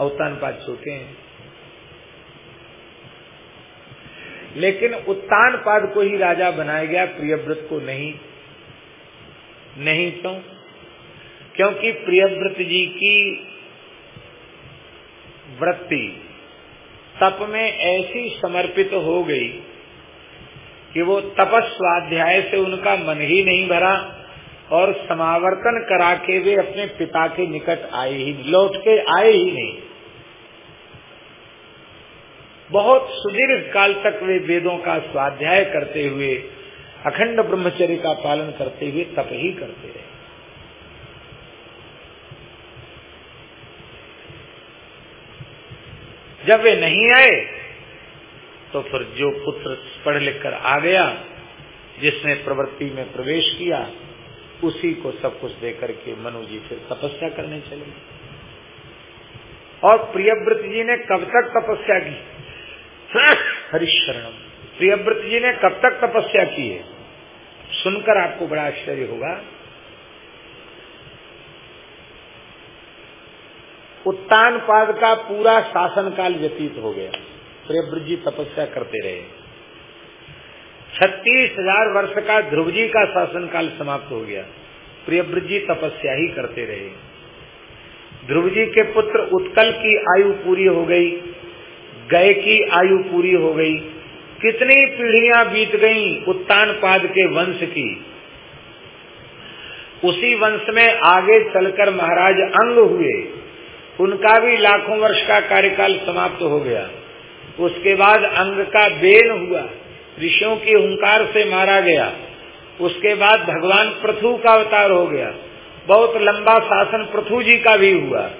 उत्तान पाद छोटे हैं। लेकिन उत्तान पाद को ही राजा बनाया गया, प्रियव्रत को नहीं। नहीं क्यों? क्योंकि प्रियव्रत जी की वृत्ति तप में ऐसी समर्पित हो गई कि वो तपस्वाध्याय से उनका मन ही नहीं भरा और समावर्तन करा के वे अपने पिता के निकट आए ही, लौट के आए ही नहीं। बहुत सुदीर्घ काल तक वे वेदों का स्वाध्याय करते हुए, अखंड ब्रह्मचर्य का पालन करते हुए तप ही करते रहे। जब वे नहीं आए तो फिर जो पुत्र पढ़ लिख कर आ गया, जिसने प्रवृत्ति में प्रवेश किया, उसी को सब कुछ देकर के मनु जी फिर तपस्या करने चले। और प्रियव्रत जी ने कब तक तपस्या की? हरिशरणम। प्रियव्रत जी ने कब तक तपस्या की है? सुनकर आपको बड़ा आश्चर्य होगा। उत्तान पाद का पूरा शासन काल व्यतीत हो गया। प्रियव्रत जी तपस्या करते रहे। छत्तीस हज़ार वर्ष का ध्रुव जी का शासन काल समाप्त हो गया। प्रियव्रत जी तपस्या ही करते रहे। ध्रुव जी के पुत्र उत्कल की आयु पूरी हो गई। गय की आयु पूरी हो गई। कितनी पीढ़ियाँ बीत गईं उत्तान पाद के वंश की। उसी वंश में आगे चलकर महाराज अंग हुए। उनका भी लाखों वर्ष का कार्यकाल समाप्त हो गया। उसके बाद अंग का बेन हुआ। ऋषियों की हुंकार से मारा गया। उसके बाद भगवान पृथु का अवतार हो गया। बहुत लंबा शासन पृथु जी का भी हुआ।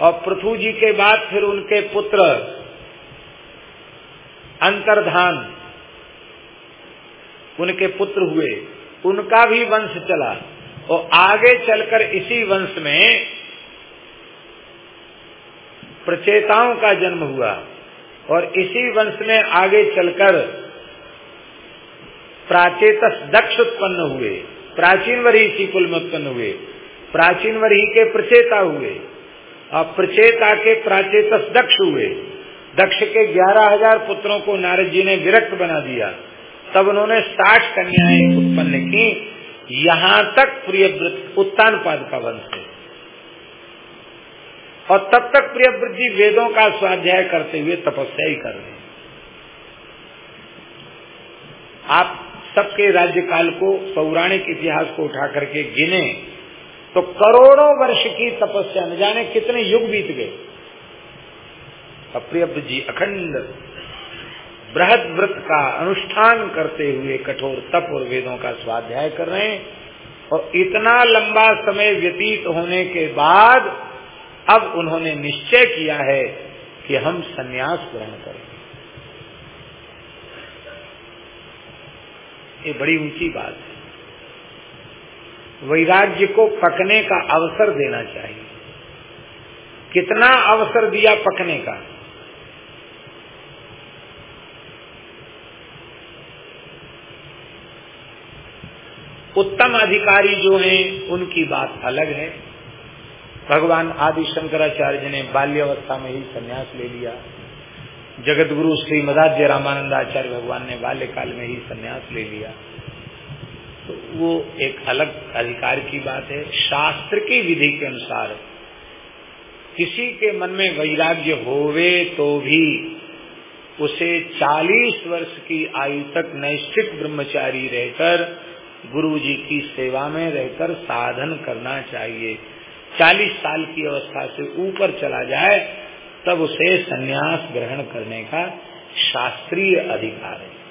और पृथु जी के बाद फिर उनके पुत्र अंतर्धान। उनके पुत्र हुए। उनका भी वंश चला। और आगे चलकर इसी वंश में प्रचेताओं का जन्म हुआ। और इसी वंश में आगे चलकर प्राचेत दक्ष उत्पन्न हुए। प्राचीन वरी इसी कुल में उत्पन्न हुए। प्राचीन वरी के प्रचेता हुए। और प्रचेता के प्राचेत दक्ष हुए। दक्ष के ग्यारह हज़ार पुत्रों को नारद जी ने विरक्त बना दिया। तब उन्होंने साठ कन्याएँ उत्पन्न की। यहाँ तक प्रिय उत्तान पाद का वंश है। और तब तक प्रियव्रत जी वेदों का स्वाध्याय करते हुए तपस्या ही कर रहे आप सबके राज्यकाल को, पौराणिक इतिहास को उठा करके गिने तो करोड़ों वर्ष की तपस्या न जाने कितने युग बीत गए। प्रियव्रत जी अखंड बृहद व्रत का अनुष्ठान करते हुए कठोर तप और वेदों का स्वाध्याय कर रहे हैं और इतना लंबा समय व्यतीत होने के बाद अब उन्होंने निश्चय किया है कि हम सन्यास ग्रहण करेंगे। ये बड़ी ऊँची बात है। वैराग्य को पकने का अवसर देना चाहिए। कितना अवसर दिया पकने का? उत्तम अधिकारी जो हैं, उनकी बात अलग है। भगवान आदि शंकराचार्य ने बाल्यावस्था में ही संन्यास ले लिया। जगत गुरु श्री मदाध्य रामानंद आचार्य भगवान ने बाल्यकाल में ही संन्यास ले लिया। तो वो एक अलग अधिकार की बात है। शास्त्र की विधि के अनुसार किसी के मन में वैराग्य होवे तो भी उसे 40 वर्ष की आयु तक नैष्ठिक ब्रह्मचारी रहकर गुरु जी की सेवा में रहकर साधन करना चाहिए। चालीस साल की अवस्था से ऊपर चला जाए, तब उसे संन्यास ग्रहण करने का शास्त्रीय अधिकार है।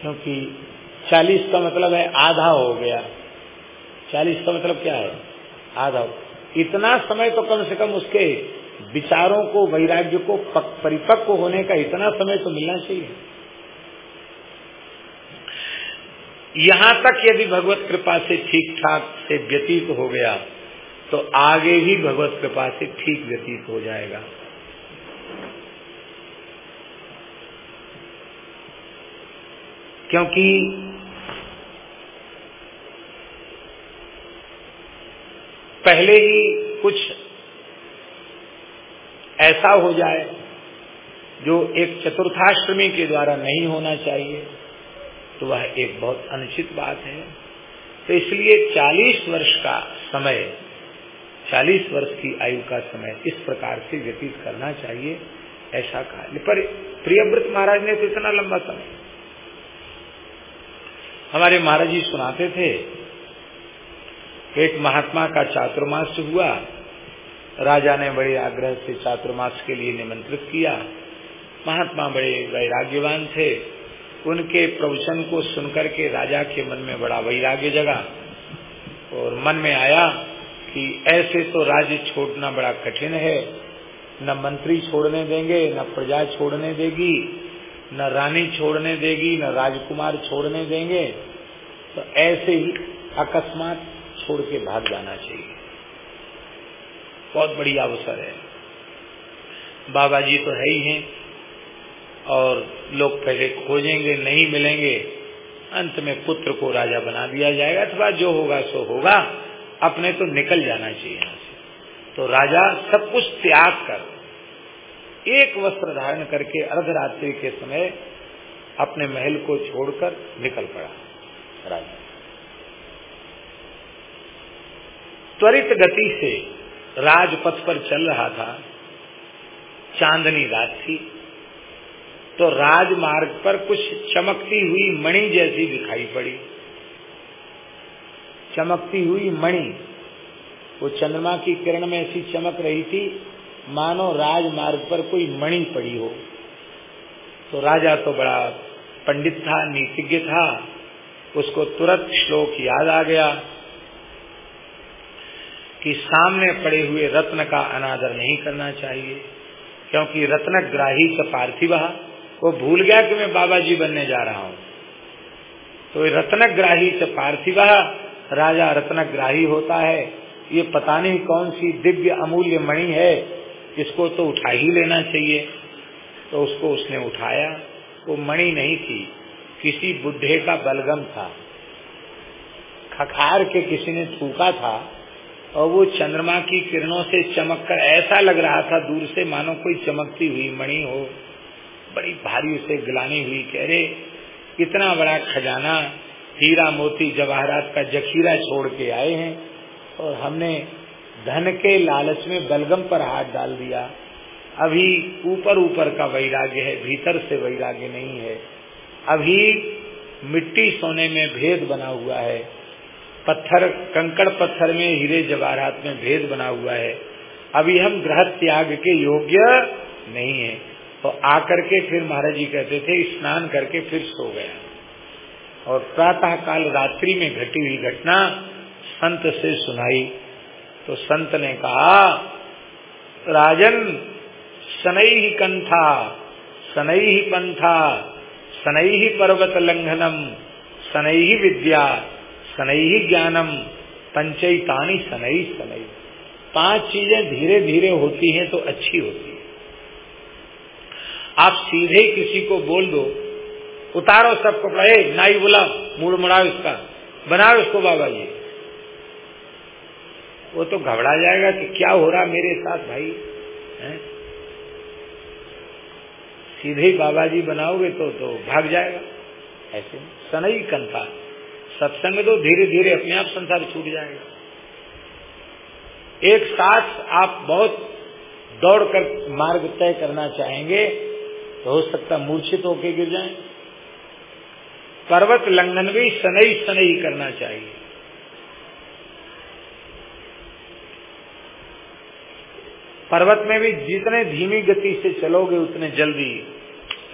क्योंकि चालीस का मतलब है आधा हो गया। चालीस का मतलब क्या है? आधा। इतना समय तो कम से कम उसके विचारों को, वैराग्य को परिपक्व होने का इतना समय तो मिलना चाहिए। यहाँ तक यदि भगवत कृपा से ठीक ठाक से व्यतीत हो गया तो आगे भी भगवत कृपा से ठीक व्यतीत हो जाएगा। क्योंकि पहले ही कुछ ऐसा हो जाए जो एक चतुर्थाश्रमी के द्वारा नहीं होना चाहिए तो वह एक बहुत अनुचित बात है। तो इसलिए 40 वर्ष का समय 40 वर्ष की आयु का समय इस प्रकार से व्यतीत करना चाहिए, ऐसा कहा। पर प्रियव्रत महाराज ने तो इतना लंबा समय। हमारे महाराज जी सुनाते थे, एक महात्मा का चातुर्मास हुआ राजा ने बड़े आग्रह से चातुर्मास के लिए निमंत्रित किया। महात्मा बड़े वैराग्यवान थे। उनके प्रवचन को सुनकर के राजा के मन में बड़ा वैराग्य जगा और मन में आया कि ऐसे तो राज्य छोड़ना बड़ा कठिन है। न मंत्री छोड़ने देंगे, न प्रजा छोड़ने देगी, न रानी छोड़ने देगी, न राजकुमार छोड़ने देंगे। तो ऐसे ही अकस्मात छोड़ के भाग जाना चाहिए। बहुत बड़ी अवसर है। बाबा जी तो है ही हैं और लोग पहले खोजेंगे, नहीं मिलेंगे, अंत में पुत्र को राजा बना दिया जाएगा। अथवा जो होगा, सो होगा। अपने तो निकल जाना चाहिए यहाँ से। तो राजा सब कुछ त्याग कर एक वस्त्र धारण करके अर्धरात्रि के समय अपने महल को छोड़कर निकल पड़ा राजा। त्वरित गति से राजपथ पर चल रहा था, चांदनी रात थी तो राजमार्ग पर कुछ चमकती हुई मणि जैसी दिखाई पड़ी। चमकती हुई मणि, वो चंद्रमा की किरण में ऐसी चमक रही थी, मानो राजमार्ग पर कोई मणि पड़ी हो। तो राजा तो बड़ा पंडित था, नीतिज्ञ था, उसको तुरंत श्लोक याद आ गया। कि सामने पड़े हुए रत्न का अनादर नहीं करना चाहिए, क्योंकि रत्न ग्राही च पार्थिव। वो भूल गया कि मैं बाबा जी बनने जा रहा हूँ। तो रत्नग्राही च पार्थिव, राजा रत्नग्राही होता है। ये पता नहीं कौन सी दिव्य अमूल्य मणि है, इसको तो उठा ही लेना चाहिए। तो उसको उसने उठाया। वो मणि नहीं थी, किसी बुढ़े का बलगम था। खखार के किसी ने थूका था। और वो चंद्रमा की किरणों से चमककर ऐसा लग रहा था, दूर से मानो कोई चमकती हुई मणि हो। बड़ी भारी उसे गिलानी हुई कह रहे इतना बड़ा खजाना, हीरा मोती जवाहरात का जखीरा छोड़ के आए हैं और हमने धन के लालच में बलगम पर हाथ डाल दिया। अभी ऊपर ऊपर का वैराग्य है, भीतर से वैराग्य नहीं है। अभी मिट्टी सोने में भेद बना हुआ है। पत्थर, कंकड़ पत्थर में हीरे जवाहरात में भेद बना हुआ है। अभी हम ग्रह त्याग के योग्य नहीं है। तो आकर के फिर महाराज जी कहते थे, स्नान करके फिर सो गया और प्रातः काल रात्रि में घटी हुई घटना संत से सुनाई। तो संत ने कहा, राजन शनई ही कंथा शनई ही पंथा शनई ही पर्वत लंघनम शनई ही विद्या सनई ज्ञानम पंचयतानी सनई सनई पाँच चीज़ें धीरे धीरे होती हैं तो अच्छी होती है। आप सीधे किसी को बोल दो, उतारो सब कपड़ा नाई बोला, मुड़ मुड़ाओ इसका, बनाओ इसको बाबा जी। वो तो घबरा जाएगा कि क्या हो रहा मेरे साथ भाई, है? सीधे बाबा जी बनाओगे तो तो भाग जाएगा। ऐसे सनई कंता। सत्संग तो धीरे धीरे अपने आप संसार छूट जाएगा। एक साथ आप बहुत दौड़कर मार्ग तय करना चाहेंगे तो हो सकता मूर्छित होके गिर जाए। पर्वत लंघन भी सनई सनई करना चाहिए। पर्वत में भी जितने धीमी गति से चलोगे, उतने जल्दी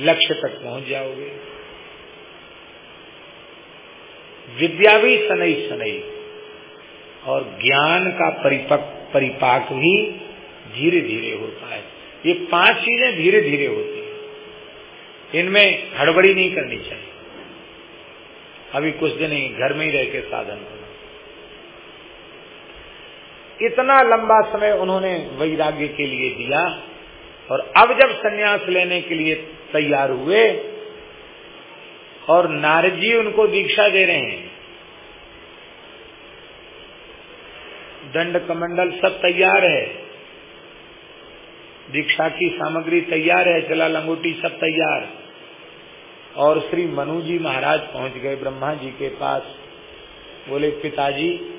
लक्ष्य तक पहुँच जाओगे। विद्या भी सनई सनई और ज्ञान का परिपक, परिपाक भी धीरे धीरे होता है। ये पाँच चीज़ें धीरे धीरे होती है। इनमें हड़बड़ी नहीं करनी चाहिए। अभी कुछ दिन ही घर में ही रह के साधन करना इतना लंबा समय उन्होंने वैराग्य के लिए दिया और अब जब सन्यास लेने के लिए तैयार हुए और नारद जी उनको दीक्षा दे रहे हैं। दंड कमंडल सब तैयार है। दीक्षा की सामग्री तैयार है चला लंगोटी सब तैयार। और श्री मनु जी महाराज पहुँच गए ब्रह्मा जी के पास। बोले, पिताजी,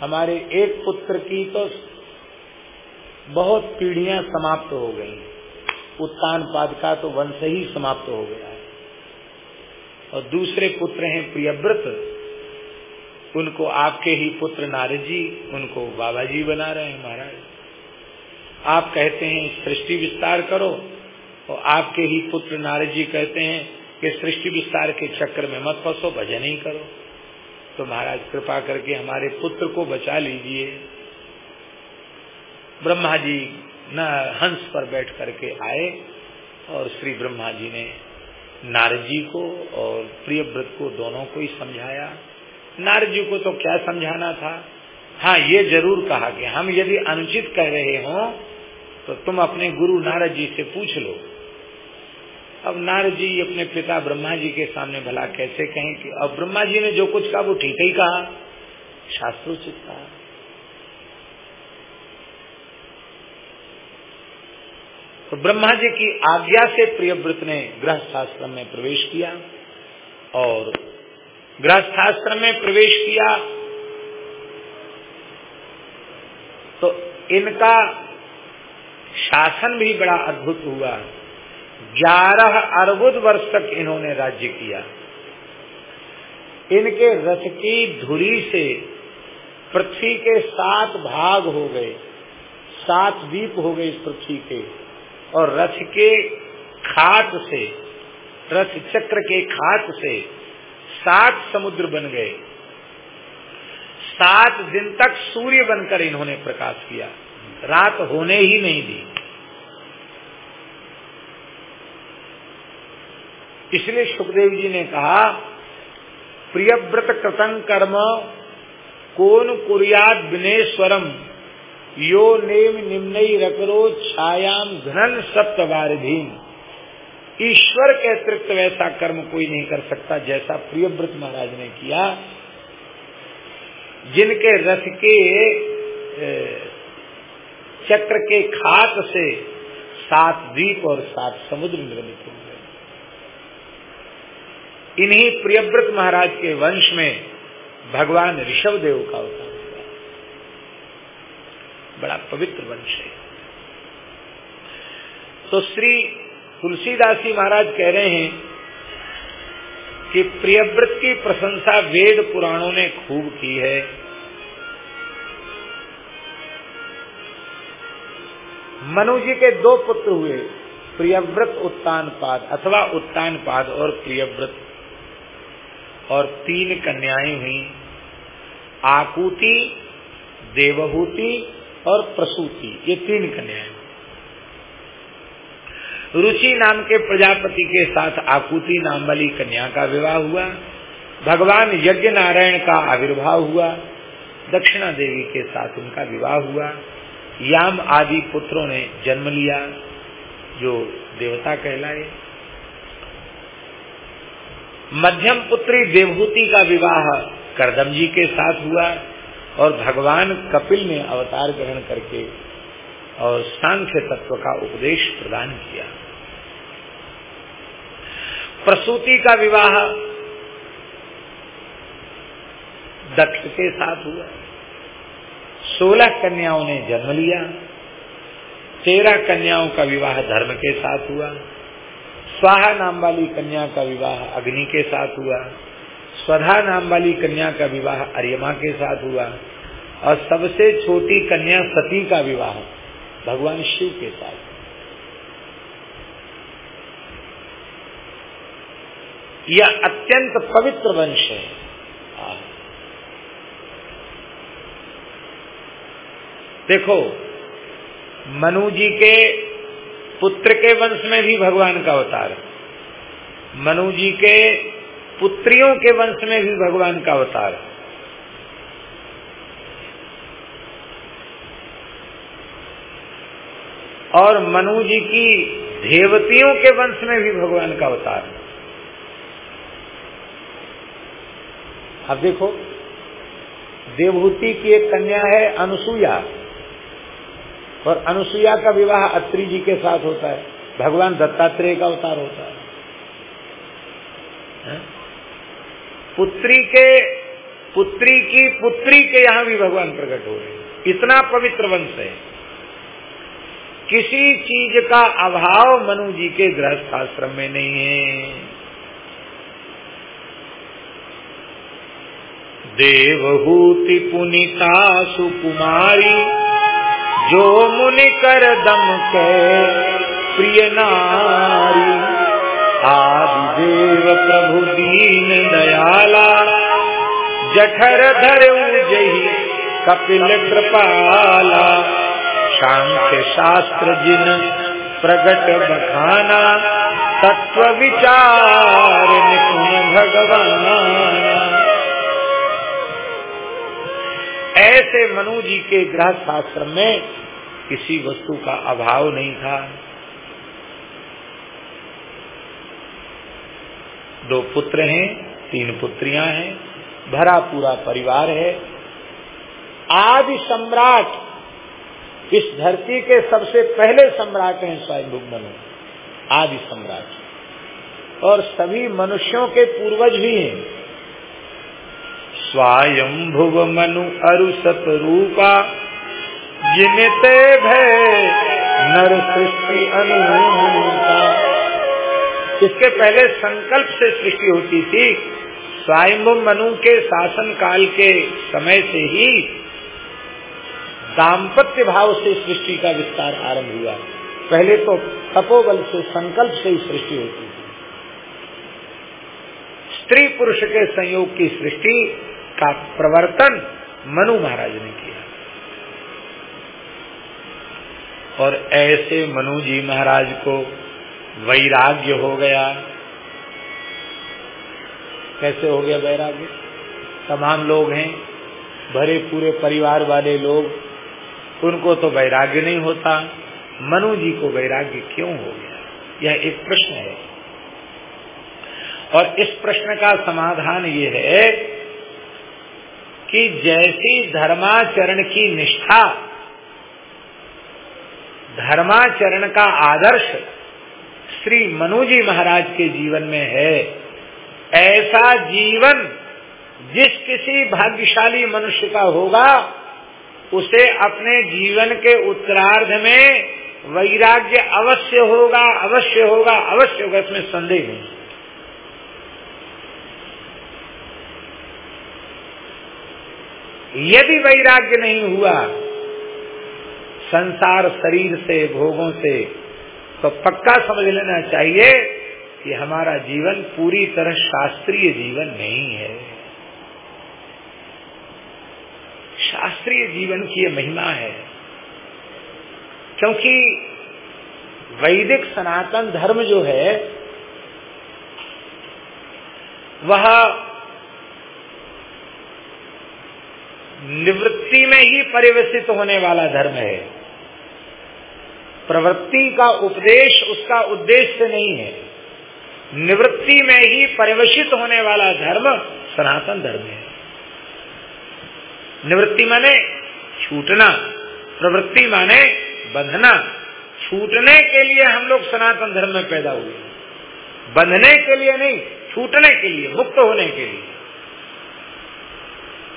हमारे एक पुत्र की तो बहुत पीढ़ियाँ समाप्त हो गई। उत्तान पाद का तो वंश ही समाप्त हो गया है। और दूसरे पुत्र हैं प्रियव्रत। उनको आपके ही पुत्र नारद जी उनको बाबा जी बना रहे हैं महाराज। आप कहते हैं, सृष्टि विस्तार करो। और आपके ही पुत्र नारद जी कहते हैं कि सृष्टि विस्तार के चक्र में मत फंसो, भजन ही करो। तो महाराज, कृपा करके हमारे पुत्र को बचा लीजिए। ब्रह्मा जी न हंस पर बैठ करके आए और श्री ब्रह्मा जी ने नारद जी को और प्रियव्रत को दोनों को ही समझाया। नारद जी को तो क्या समझाना था? हाँ ये ज़रूर कहा कि हम यदि अनुचित कह रहे हो तो तुम अपने गुरु नारद जी से पूछ लो। अब नारद जी अपने पिता ब्रह्मा जी के सामने भला कैसे कहें कि अब ब्रह्मा जी ने जो कुछ कहा, वो ठीक ही कहा। शास्त्रोचित कहा। तो ब्रह्मा जी की आज्ञा से प्रियव्रत ने गृहस्थाश्रम में प्रवेश किया और गृहस्थाश्रम में प्रवेश किया तो इनका शासन भी बड़ा अद्भुत हुआ। ग्यारह अरबुद वर्ष तक इन्होंने राज्य किया। इनके रथ की धुरी से पृथ्वी के सात भाग हो गए, सात द्वीप हो गए इस पृथ्वी के। और रथ के खात से, रथ चक्र के खात से सात समुद्र बन गए। सात दिन तक सूर्य बनकर इन्होंने प्रकाश किया। रात होने ही नहीं दी। इसलिए सुखदेव जी ने कहा, प्रियव्रत कृतंग कर्म कौन कुरियाद विनेश्वरम। यो नेम निम्न रकरो छायाम घन सप्तवारिधीन। ईश्वर के अतिरिक्त वैसा कर्म कोई नहीं कर सकता, जैसा प्रियव्रत महाराज ने किया। जिनके रथ के चक्र के खात से सात द्वीप और सात समुद्र निर्मित हो गए। इन्हीं प्रियव्रत महाराज के वंश में भगवान ऋषभ देव का हुआ बड़ा पवित्र वंश है। तो श्री तुलसीदास जी महाराज कह रहे हैं कि प्रियव्रत की प्रशंसा वेद पुराणों ने खूब की है। मनु जी के दो पुत्र हुए, प्रियव्रत उत्तान पाद, अथवा उत्तान पाद और प्रियव्रत। और तीन कन्याएँ हुई, आकुति, देवहूति और प्रसूति, ये तीन कन्याएँ रुचि नाम के प्रजापति के साथ आकुति नाम वाली कन्या का विवाह हुआ। भगवान यज्ञ नारायण का आविर्भाव हुआ। दक्षिणा देवी के साथ उनका विवाह हुआ। याम आदि पुत्रों ने जन्म लिया, जो देवता कहलाए। मध्यम पुत्री देवहूति का विवाह करदम जी के साथ हुआ। और भगवान कपिल ने अवतार ग्रहण करके और सांख्य तत्व का उपदेश प्रदान किया। प्रसूति का विवाह दक्ष के साथ हुआ। सोलह कन्याओं ने जन्म लिया। तेरह कन्याओं का विवाह धर्म के साथ हुआ। स्वाहा नाम वाली कन्या का विवाह अग्नि के साथ हुआ। स्वधा नाम वाली कन्या का विवाह अर्यमा के साथ हुआ और सबसे छोटी कन्या सती का विवाह भगवान शिव के साथ। यह अत्यंत पवित्र वंश है। देखो, मनु जी के पुत्र के वंश में भी भगवान का अवतार मनु जी के पुत्रियों के वंश में भी भगवान का अवतार है। और मनु जी की देवतियों के वंश में भी भगवान का अवतार है। अब देखो देवहूति की एक कन्या है अनुसुईया। और अनुसुईया का विवाह अत्रि जी के साथ होता है। भगवान दत्तात्रेय का अवतार होता है, है? पुत्री के, पुत्री की पुत्री के यहाँ भी भगवान प्रकट हो रहे इतना पवित्र वंश है। किसी चीज़ का अभाव मनु जी के गृहस्थ आश्रम में नहीं है। देवहूति पुनिता सुकुमारी, जो मुनि कर दम के प्रिय नारी, आदि देव प्रभु दीन दयाला, जठर धर जही कपिल कृपाला। सांख्य शास्त्र जिन प्रगट बखाना, तत्व विचार निपुण भगवान। ऐसे मनु जी के गृह शास्त्र में किसी वस्तु का अभाव नहीं था। दो पुत्र हैं, तीन पुत्रियाँ हैं, भरा पूरा परिवार है। आदि सम्राट, इस धरती के सबसे पहले सम्राट हैं स्वयं मनु आदि सम्राट। और सभी मनुष्यों के पूर्वज भी हैं। स्वयं भुव मनु अरुसत रूपा जिनते भय, नर सृष्टि अनुरूपा इसके पहले संकल्प से सृष्टि होती थी स्वयं मनु के शासन काल के समय से ही दाम्पत्य भाव से सृष्टि का विस्तार आरंभ हुआ। पहले तो तपोबल से संकल्प से ही सृष्टि होती थी। स्त्री पुरुष के संयोग की सृष्टि का प्रवर्तन मनु महाराज ने किया। और ऐसे मनु जी महाराज को वैराग्य हो गया। कैसे हो गया वैराग्य? तमाम लोग हैं, भरे पूरे परिवार वाले लोग, उनको तो वैराग्य नहीं होता। मनु जी को वैराग्य क्यों हो गया? यह एक प्रश्न है। और इस प्रश्न का समाधान ये है कि जैसी धर्माचरण की निष्ठा, धर्माचरण का आदर्श श्री मनुजी महाराज के जीवन में है। ऐसा जीवन जिस किसी भाग्यशाली मनुष्य का होगा, उसे अपने जीवन के उत्तरार्ध में वैराग्य अवश्य होगा अवश्य होगा अवश्य होगा, इसमें संदेह नहीं। यदि वैराग्य नहीं हुआ, संसार शरीर से, भोगों से तो पक्का समझ लेना चाहिए कि हमारा जीवन पूरी तरह शास्त्रीय जीवन नहीं है। शास्त्रीय जीवन की यह महिमा है, क्योंकि वैदिक सनातन धर्म जो है, वह निवृत्ति में ही परिवर्तित होने वाला धर्म है। प्रवृत्ति का उपदेश उसका उद्देश्य नहीं है। निवृत्ति में ही परिवशित होने वाला धर्म सनातन धर्म है। निवृत्ति माने छूटना, प्रवृत्ति माने बंधना। छूटने के लिए हम लोग सनातन धर्म में पैदा हुए बंधने के लिए नहीं, छूटने के लिए, मुक्त होने के लिए।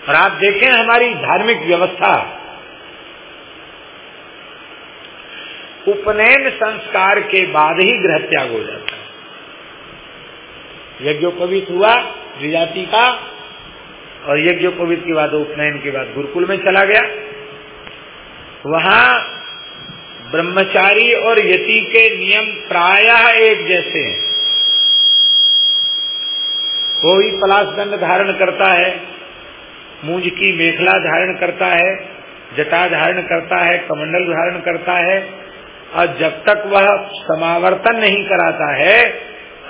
और आप देखें हमारी धार्मिक व्यवस्था। उपनयन संस्कार के बाद ही ग्रह त्याग हो जाता है। यज्ञोपवीत हुआ द्विजाति का, और यज्ञोपवीत के बाद, उपनयन के बाद गुरुकुल में चला गया। वहाँ ब्रह्मचारी और यति के नियम प्रायः एक जैसे हैं। कोई पलाश दंड धारण करता है, मूंज की मेखला धारण करता है, जटा धारण करता है, कमंडल धारण करता है और जब तक वह समावर्तन नहीं कराता है,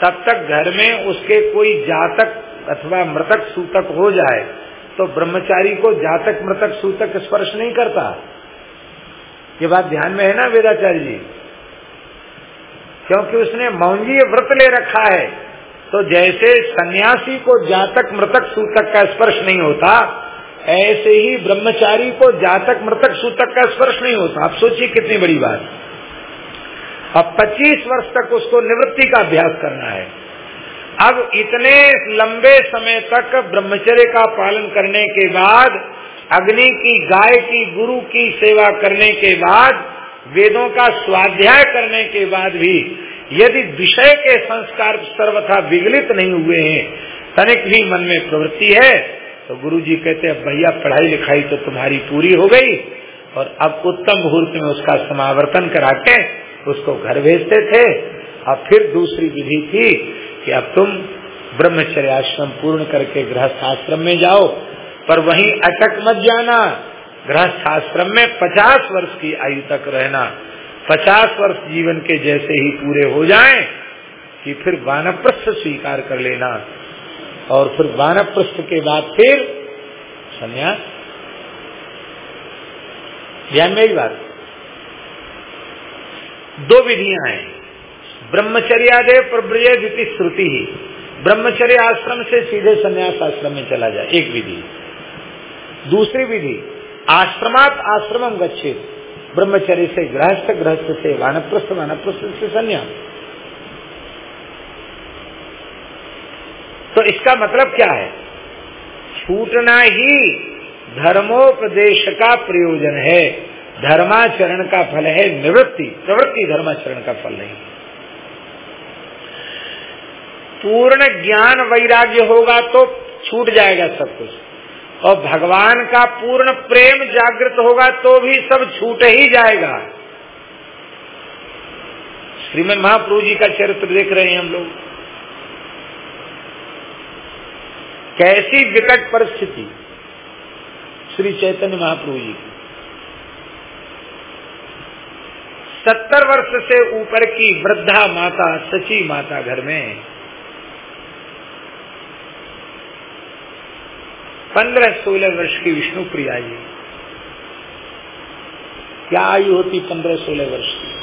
तब तक घर में उसके कोई जातक अथवा मृतक सूतक हो जाए तो ब्रह्मचारी को जातक, मृतक, सूतक स्पर्श नहीं करता। ये बात ध्यान में है ना वेदाचार्य जी? क्योंकि उसने मौंजी व्रत ले रखा है तो जैसे सन्यासी को जातक, मृतक, सूतक का स्पर्श नहीं होता, ऐसे ही ब्रह्मचारी को जातक, मृतक, सूतक का स्पर्श नहीं होता। आप सोचिए कितनी बड़ी बात। अब 25 वर्ष तक उसको निवृत्ति का अभ्यास करना है। अब इतने लंबे समय तक ब्रह्मचर्य का पालन करने के बाद, अग्नि की, गाय की, गुरु की सेवा करने के बाद, वेदों का स्वाध्याय करने के बाद भी यदि विषय के संस्कार सर्वथा विगलित नहीं हुए हैं, तनिक भी मन में प्रवृत्ति है तो गुरु जी कहते हैं भैया पढ़ाई लिखाई तो तुम्हारी पूरी हो गई और अब उत्तम मुहूर्त में उसका समावर्तन करा के उसको घर भेजते थे। और फिर दूसरी विधि थी कि अब तुम ब्रह्मचर्य आश्रम पूर्ण करके गृहस्थ आश्रम में जाओ, पर वहीं अटक मत जाना। गृहस्थ आश्रम में पचास वर्ष की आयु तक रहना। पचास वर्ष जीवन के जैसे ही पूरे हो जाए कि फिर वानप्रस्थ स्वीकार कर लेना। और फिर वानप्रस्थ के बाद फिर, संन्यास। ध्यान में बात? दो विधियाँ हैं। ब्रह्मचर्यादे प्रब्रज श्रुति ही। ब्रह्मचर्य आश्रम से सीधे संन्यास आश्रम में चला जाए, एक विधि। दूसरी विधि, आश्रमात आश्रम गच्छित, ब्रह्मचर्य से गृहस्थ गृहस्थ से वानप्रस्थ वानप्रस्थ से संन्यास। तो इसका मतलब क्या है? छूटना ही धर्मोपदेश का प्रयोजन है। धर्माचरण का फल है निवृत्ति। प्रवृत्ति धर्माचरण का फल नहीं। पूर्ण ज्ञान वैराग्य होगा तो छूट जाएगा सब कुछ। और भगवान का पूर्ण प्रेम जागृत होगा तो भी सब छूट ही जाएगा। श्रीमद महाप्रभु जी का चरित्र देख रहे हैं हम लोग। कैसी विकट परिस्थिति। श्री चैतन्य महाप्रभु जी की। सत्तर वर्ष से ऊपर की वृद्धा माता, सची माता घर में। पंद्रह सोलह वर्ष की विष्णु प्रिया जी। क्या आयु होती पंद्रह सोलह वर्ष की?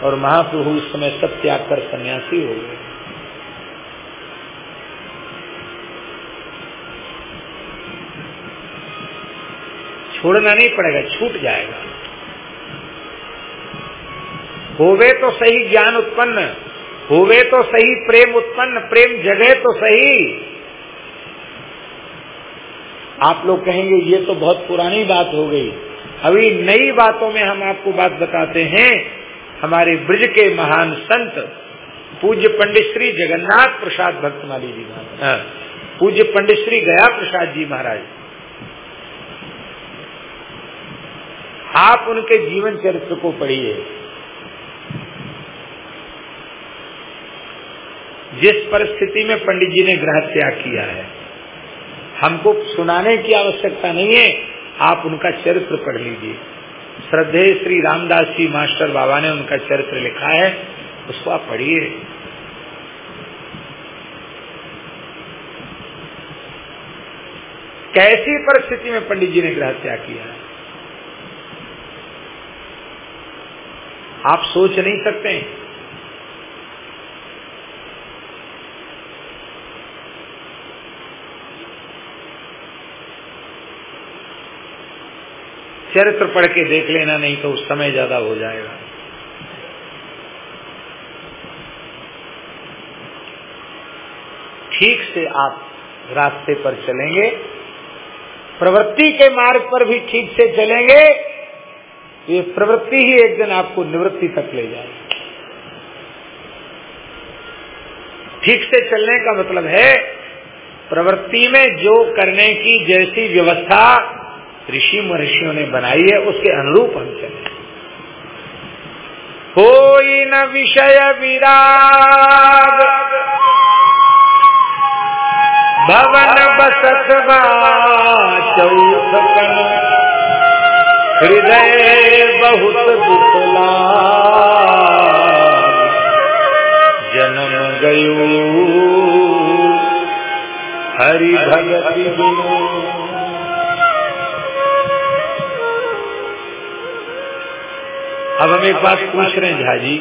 और महाप्रभु उस समय सब त्याग कर सन्यासी हो गए। छोड़ना नहीं पड़ेगा, छूट जाएगा। होवे तो सही ज्ञान उत्पन्न होवे तो सही प्रेम उत्पन्न प्रेम जगह तो सही। आप लोग कहेंगे ये तो बहुत पुरानी बात हो गई। अभी नई बातों में हम आपको बात बताते हैं। हमारे ब्रज के महान संत पूज्य पंडित श्री जगन्नाथ प्रसाद भक्तमाली जी महाराज। हाँ, पूज्य पंडित श्री गया प्रसाद जी महाराज। आप उनके जीवन चरित्र को पढ़िए। जिस परिस्थिति में पंडित जी ने ग्रह त्याग किया है, हमको सुनाने की आवश्यकता नहीं है, आप उनका चरित्र पढ़ लीजिए। श्रद्धे श्री रामदास जी मास्टर बाबा ने उनका चरित्र लिखा है, उसको आप पढ़िए। कैसी परिस्थिति में पंडित जी ने ग्रह त्याग किया है? आप सोच नहीं सकते। हैं चरित्र पढ़ के देख लेना, नहीं तो उस समय ज़्यादा हो जाएगा। ठीक से आप रास्ते पर चलेंगे, प्रवृत्ति के मार्ग पर भी ठीक से चलेंगे, ये प्रवृत्ति ही एक दिन आपको निवृत्ति तक ले जाएगी। ठीक से चलने का मतलब है, प्रवृत्ति में जो करने की जैसी व्यवस्था ऋषि महर्षियों ने बनाई है, उसके अनुरूप हम चले। कोई न विषय विराग, भवन बसत हृदय बहुत दुखला जन्म गयो, हरि भगति बिनु अब हम एक बात पूछ रहे हैं झाजी,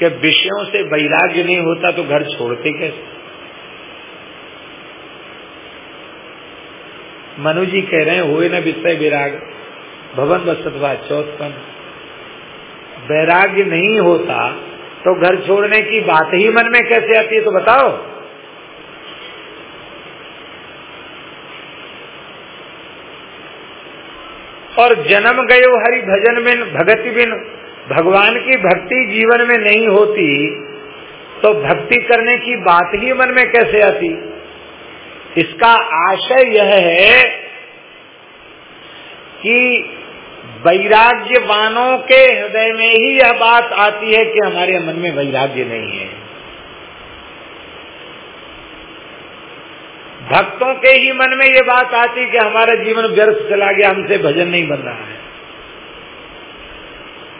कि विषयों से वैराग्य नहीं होता तो घर छोड़ते कैसे? मनु जी कह रहे हैं, हुए न विषय विराग, भवन बसतवा चौथपन वैराग्य नहीं होता तो घर छोड़ने की बात ही मन में कैसे आती है तो बताओ। और जन्म गयो हरि भजन बिन भगति बिन भगवान की भक्ति जीवन में नहीं होती तो भक्ति करने की बात ही मन में कैसे आती? इसका आशय यह है कि वैराग्यवानों के हृदय में ही यह बात आती है कि हमारे मन में वैराग्य नहीं है। भक्तों के ही मन में ये बात आती कि हमारा जीवन व्यर्थ चला गया, हमसे भजन नहीं बन रहा है।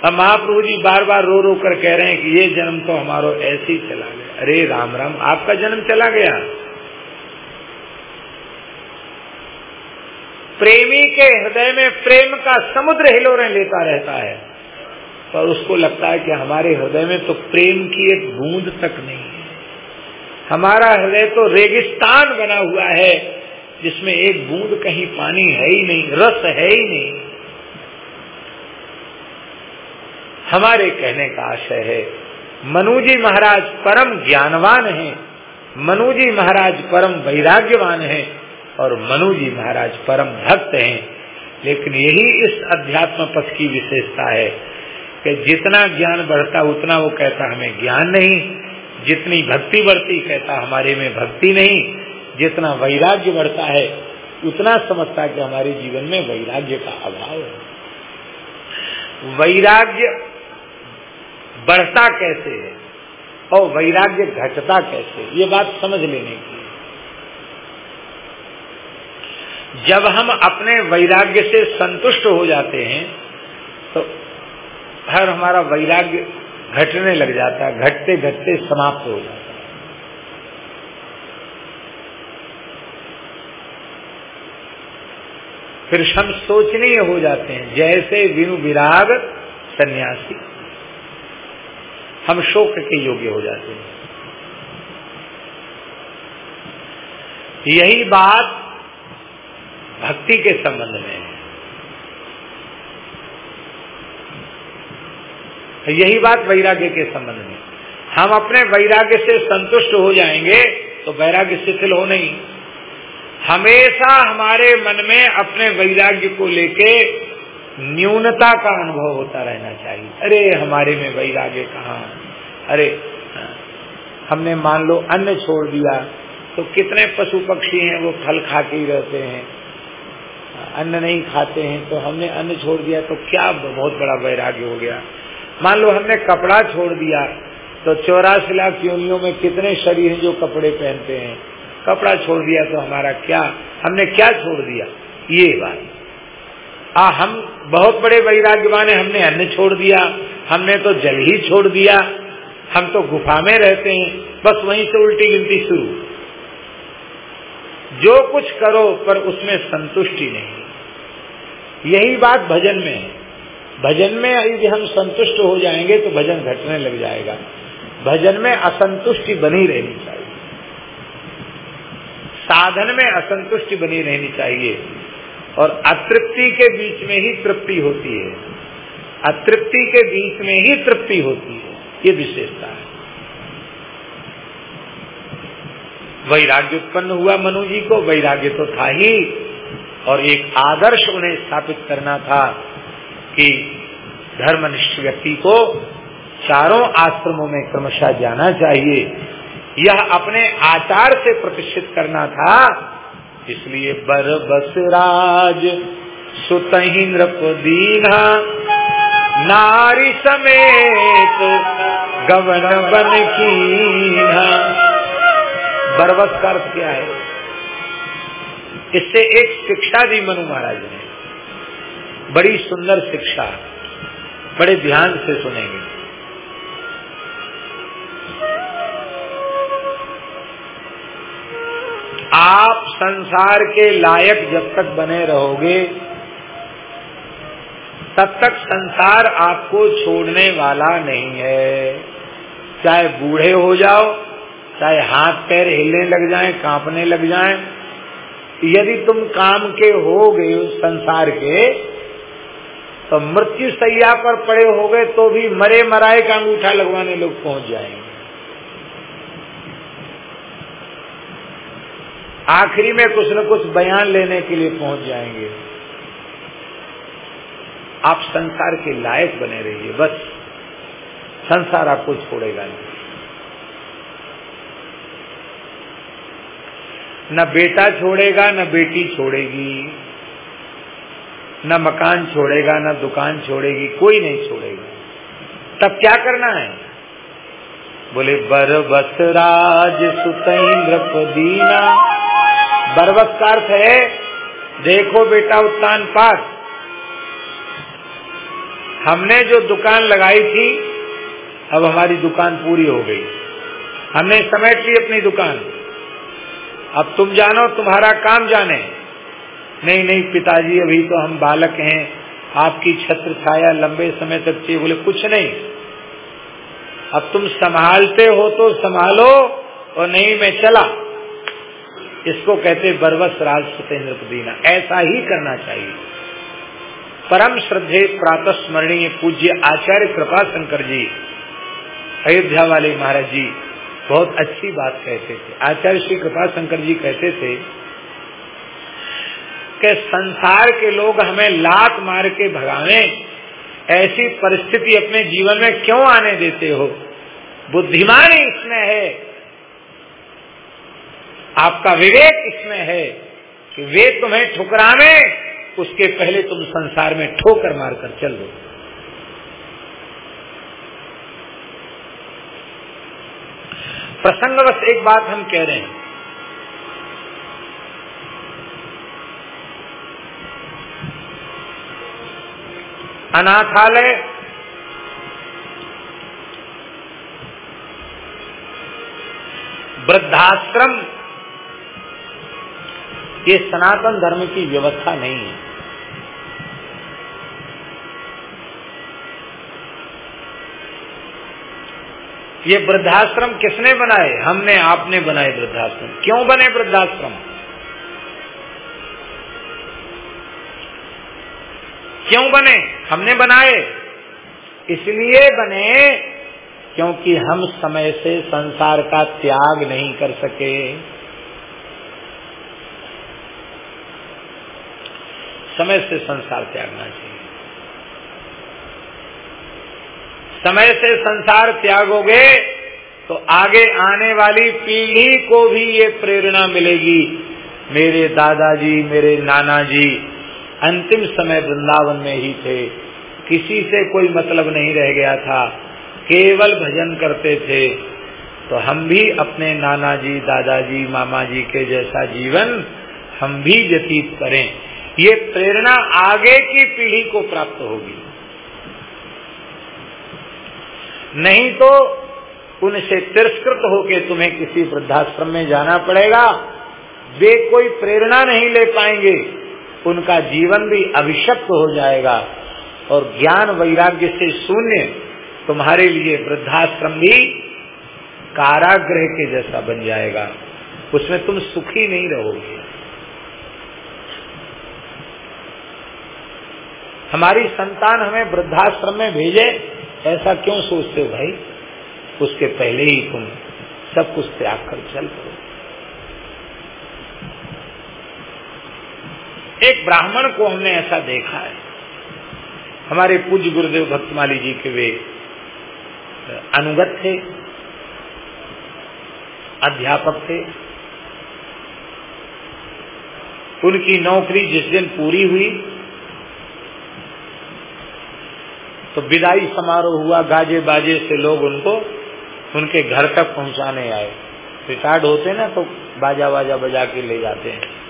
अब महाप्रभु जी बार बार रो रो कर कह रहे हैं कि ये जन्म तो हमारो ऐसे ही चला गया। अरे राम राम, आपका जन्म चला गया। प्रेमी के हृदय में प्रेम का समुद्र हिलोरे लेता रहता है, पर उसको लगता है कि हमारे हृदय में तो प्रेम की एक बूंद तक नहीं है। हमारा हृदय तो रेगिस्तान बना हुआ है, जिसमें एक बूंद कहीं पानी है ही नहीं, रस है ही नहीं। हमारे कहने का आशय है, मनुजी महाराज परम ज्ञानवान हैं, मनुजी महाराज परम वैराग्यवान हैं, और मनु जी महाराज परम भक्त हैं। लेकिन यही इस अध्यात्म पथ की विशेषता है कि जितना ज्ञान बढ़ता उतना वो कहता हमें ज्ञान नहीं जितनी भक्ति बढ़ती, कहता, हमारे में भक्ति नहीं, जितना वैराग्य बढ़ता है, उतना समझता कि हमारे जीवन में वैराग्य का अभाव है। वैराग्य बढ़ता कैसे है और वैराग्य घटता कैसे ये बात समझ लेने की जब हम अपने वैराग्य से संतुष्ट हो जाते हैं तो हर हमारा वैराग्य घटने लग जाता है, घटते घटते समाप्त हो जाता फिर हम सोचनीय हो जाते हैं, जैसे विनु विराग सन्यासी, हम शोक के योग्य हो जाते हैं। यही बात भक्ति के संबंध में है। यही बात वैराग्य के संबंध में। हम अपने वैराग्य से संतुष्ट हो जाएँगे तो वैराग्य शिथिल हो नहीं। हमेशा हमारे मन में अपने वैराग्य को लेके न्यूनता का अनुभव होता रहना चाहिए। अरे, हमारे में वैराग्य कहाँ? अरे, हमने मान लो अन्न छोड़ दिया तो कितने पशु पक्षी हैं, वो फल खा के ही रहते हैं। अन्न नहीं खाते हैं तो हमने अन्न छोड़ दिया तो क्या बहुत बड़ा वैराग्य हो गया। मान लो हमने कपड़ा छोड़ दिया तो चौरासी लाख योनियों में कितने शरीर हैं जो कपड़े पहनते हैं? कपड़ा छोड़ दिया तो हमारा क्या? हमने क्या छोड़ दिया? ये बात। आ, हम बहुत बड़े वैराग्यवान है, हमने अन्न छोड़ दिया, हमने तो जल ही छोड़ दिया, हम तो गुफा में रहते हैं, बस वहीं से उल्टी गिनती शुरू। जो कुछ करो पर उसमें संतुष्टि नहीं। यही बात भजन में है। भजन में यदि हम संतुष्ट हो जाएँगे तो भजन घटने लग जाएगा। भजन में असंतुष्टि बनी रहनी चाहिए। साधन में असंतुष्टि बनी रहनी चाहिए। और अतृप्ति के बीच में ही तृप्ति होती है। अतृप्ति के बीच में ही तृप्ति होती है। ये विशेषता है। वैराग्य उत्पन्न हुआ मनु जी को, वैराग्य तो था ही। और एक आदर्श उन्हें स्थापित करना था। कि धर्मनिष्ठ व्यक्ति को चारों आश्रमों में क्रमशः जाना चाहिए। यह अपने आचार से प्रतिष्ठित करना था, इसलिए बर बसराज सुतहिंद्र दीना नारी समेत गवन बन की बरबस का अर्थ क्या है? इससे एक शिक्षा दी मनु महाराज ने बड़ी सुंदर शिक्षा बड़े ध्यान से सुनेंगे। आप संसार के लायक जब तक बने रहोगे तब तक संसार आपको छोड़ने वाला नहीं है। चाहे बूढ़े हो जाओ चाहे हाथ पैर हिलने लग जाएँ, कांपने लग जाएँ, यदि तुम काम के हो गए संसार के तो मृत्यु सैया पर पड़े हो गए तो भी मरे मराए का अंगूठा लगवाने लोग पहुँच जाएँगे। आखिरी में कुछ न कुछ बयान लेने के लिए पहुँच जाएँगे। आप संसार के लायक बने रहिए, बस संसार आपको छोड़ेगा नहीं। न बेटा छोड़ेगा, न बेटी छोड़ेगी। न मकान छोड़ेगा, न दुकान छोड़ेगी, कोई नहीं छोड़ेगा। तब क्या करना है? बोले, बरबस राज सुतेन्द्र बरबस का अर्थ है, देखो बेटा उत्तान पाठ हमने जो दुकान लगाई थी, अब हमारी दुकान पूरी हो गई। हमने समेट ली अपनी दुकान। अब तुम जानो, तुम्हारा काम जाने। नहीं नहीं, पिताजी, अभी तो हम बालक हैं। आपकी छत्र छाया लंबे समय तक चाहिए, बोले, कुछ नहीं। अब तुम संभालते हो तो संभालो, और नहीं मैं चला। इसको कहते बरवस राज सतेंद्र पदीना ऐसा ही करना चाहिए। परम श्रद्धे प्रातः स्मरणीय पूज्य आचार्य कृपा शंकर जी, अयोध्या वाले महाराज जी, बहुत अच्छी बात कहते थे। आचार्य श्री कृपा शंकर जी कहते थे कि संसार के लोग हमें लात मार के भगावे। ऐसी परिस्थिति अपने जीवन में क्यों आने देते हो? बुद्धिमान इसमें है। आपका विवेक इसमें है कि वे तुम्हें ठुकरावे, उसके पहले तुम संसार में ठोकर मारकर चल दो। प्रसंगवश एक बात हम कह रहे हैं। अनाथालय। वृद्धाश्रम। ये सनातन धर्म की व्यवस्था नहीं है। ये वृद्धाश्रम किसने बनाए? हमने आपने बनाए वृद्धाश्रम। क्यों बने वृद्धाश्रम? क्यों बने? हमने बनाए। इसलिए बने क्योंकि हम समय से संसार का त्याग नहीं कर सके। समय से संसार त्यागना चाहिए। समय से संसार त्यागोगे तो आगे आने वाली पीढ़ी को भी ये प्रेरणा मिलेगी। मेरे दादाजी, मेरे नाना जी अंतिम समय वृंदावन में ही थे। किसी से कोई मतलब नहीं रह गया था। केवल भजन करते थे। तो हम भी अपने नाना जी दादाजी मामा जी के जैसा जीवन हम भी व्यतीत करें। ये प्रेरणा आगे की पीढ़ी को प्राप्त होगी। नहीं तो उनसे तिरस्कृत होके तुम्हें किसी वृद्धाश्रम में जाना पड़ेगा। वे कोई प्रेरणा नहीं ले पाएँगे। उनका जीवन भी अभिशप्त हो जाएगा और ज्ञान वैराग्य से शून्य तुम्हारे लिए वृद्धाश्रम भी कारागृह के जैसा बन जाएगा। उसमें तुम सुखी नहीं रहोगे। हमारी संतान हमें वृद्धाश्रम में भेजे, ऐसा क्यों सोचते हो भाई? उसके पहले ही तुम सब कुछ त्याग कर चल पड़ो। एक ब्राह्मण को हमने ऐसा देखा है। हमारे पूज्य गुरुदेव भक्तमाली जी के वे अनुगत थे, अध्यापक थे। उनकी नौकरी जिस दिन पूरी हुई तो विदाई समारोह हुआ, गाजे बाजे से लोग उनको, उनके घर तक पहुँचाने आए। रिटायर्ड होते ना तो बाजा बाजा बजा के ले जाते हैं।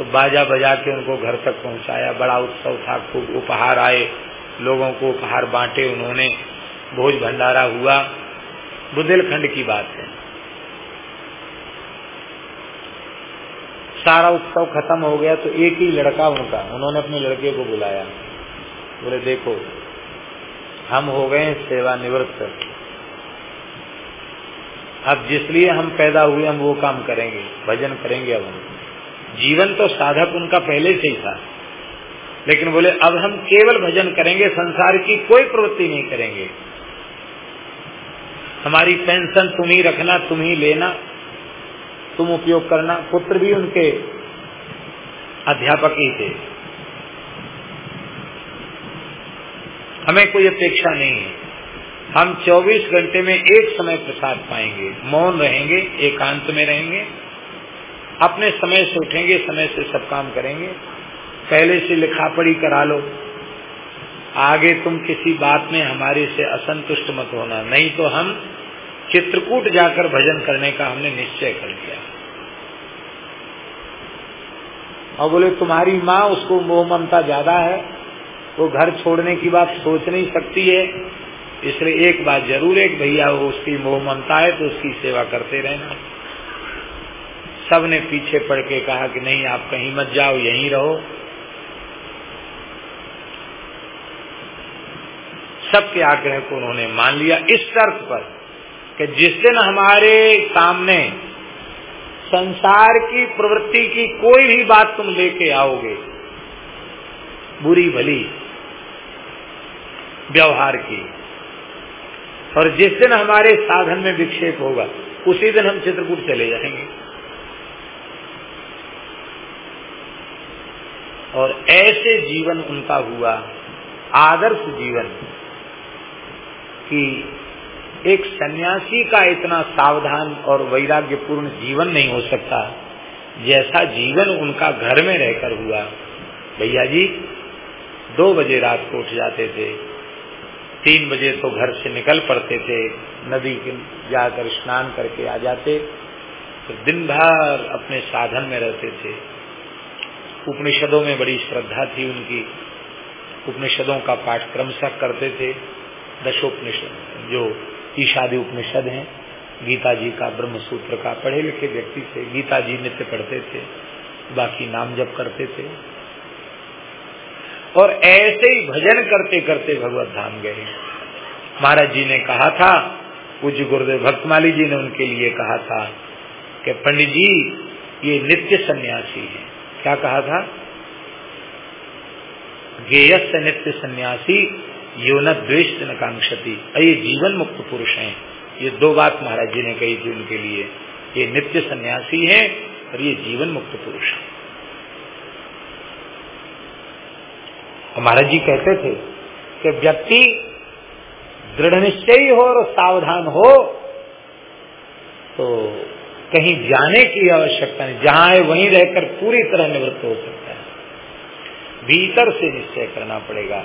तो बाजा बजा के उनको घर तक पहुँचाया। बड़ा उत्सव था, खूब उपहार आए, लोगों को उपहार बांटे उन्होंने। भोज भंडारा हुआ। बुंदेलखंड की बात है। सारा उत्सव खत्म हो गया तो एक ही लड़का उनका, उन्होंने अपने लड़के को बुलाया। बोले, देखो, हम हो गए सेवानिवृत्त। अब जिसलिए हम पैदा हुए, हम वो काम करेंगे, भजन करेंगे अब हम। जीवन तो साधक उनका पहले से ही था। लेकिन बोले, अब हम केवल भजन करेंगे, संसार की कोई प्रवृत्ति नहीं करेंगे। हमारी पेंशन तुम ही रखना, तुम ही लेना, तुम उपयोग करना। पुत्र भी उनके अध्यापक ही थे। हमें कोई अपेक्षा नहीं है। हम 24 घंटे में एक समय प्रसाद पाएँगे। मौन रहेंगे, एकांत में रहेंगे। अपने समय से उठेंगे, समय से सब काम करेंगे। पहले से लिखा पढ़ी करा लो। आगे तुम किसी बात में हमारे से असंतुष्ट मत होना। नहीं तो हम चित्रकूट जाकर भजन करने का हमने निश्चय कर लिया। और बोले, तुम्हारी माँ, उसको मोह ममता ज़्यादा है। वो घर छोड़ने की बात सोच नहीं सकती है। इसलिए एक बात ज़रूर एक भैया, वो उसकी मोह ममता है तो उसकी सेवा करते रहना। सबने पीछे पड़ के कहा कि नहीं, आप कहीं मत जाओ, यहीं रहो। सबके आग्रह को उन्होंने मान लिया इस शर्त पर कि जिस दिन हमारे सामने संसार की प्रवृत्ति की कोई भी बात तुम लेके आओगे, बुरी भली व्यवहार की, और जिस दिन हमारे साधन में विक्षेप होगा, उसी दिन हम चित्रकूट चले जाएँगे। और ऐसे जीवन उनका हुआ, आदर्श जीवन, कि एक सन्यासी का इतना सावधान और वैराग्यपूर्ण जीवन नहीं हो सकता, जैसा जीवन उनका घर में रहकर हुआ। भैया जी, दो बजे रात को उठ जाते थे, तीन बजे तो घर से निकल पड़ते थे, नदी जाकर स्नान करके आ जाते तो दिन भर अपने साधन में रहते थे। उपनिषदों में बड़ी श्रद्धा थी उनकी। उपनिषदों का पाठ क्रमशः करते थे। दशोपनिषद, जो ईशादी उपनिषद हैं। गीता जी का ब्रह्म सूत्र का पढ़े लिखे व्यक्ति थे। गीता जी नित्य पढ़ते थे। बाकी नाम जप करते थे। और ऐसे ही भजन करते करते भगवत धाम गए। महाराज जी ने कहा था, पूज्य गुरुदेव भक्तमाली जी ने उनके लिए कहा था कि पंडित जी, ये नित्य सन्यासी है। क्या कहा था? गेयस नित्य सन्यासी यो न द्वेष न कांक्षति। ये जीवन मुक्त पुरुष हैं। ये दो बात महाराज जी ने कही थी उनके लिए। ये नित्य सन्यासी है और ये जीवन मुक्त पुरुष है। महाराज जी कहते थे कि व्यक्ति दृढ़ निश्चय हो और सावधान हो तो कहीं जाने की आवश्यकता नहीं। जहाँ है, वहीं रहकर पूरी तरह निवृत्त हो सकता है। भीतर से निश्चय करना पड़ेगा।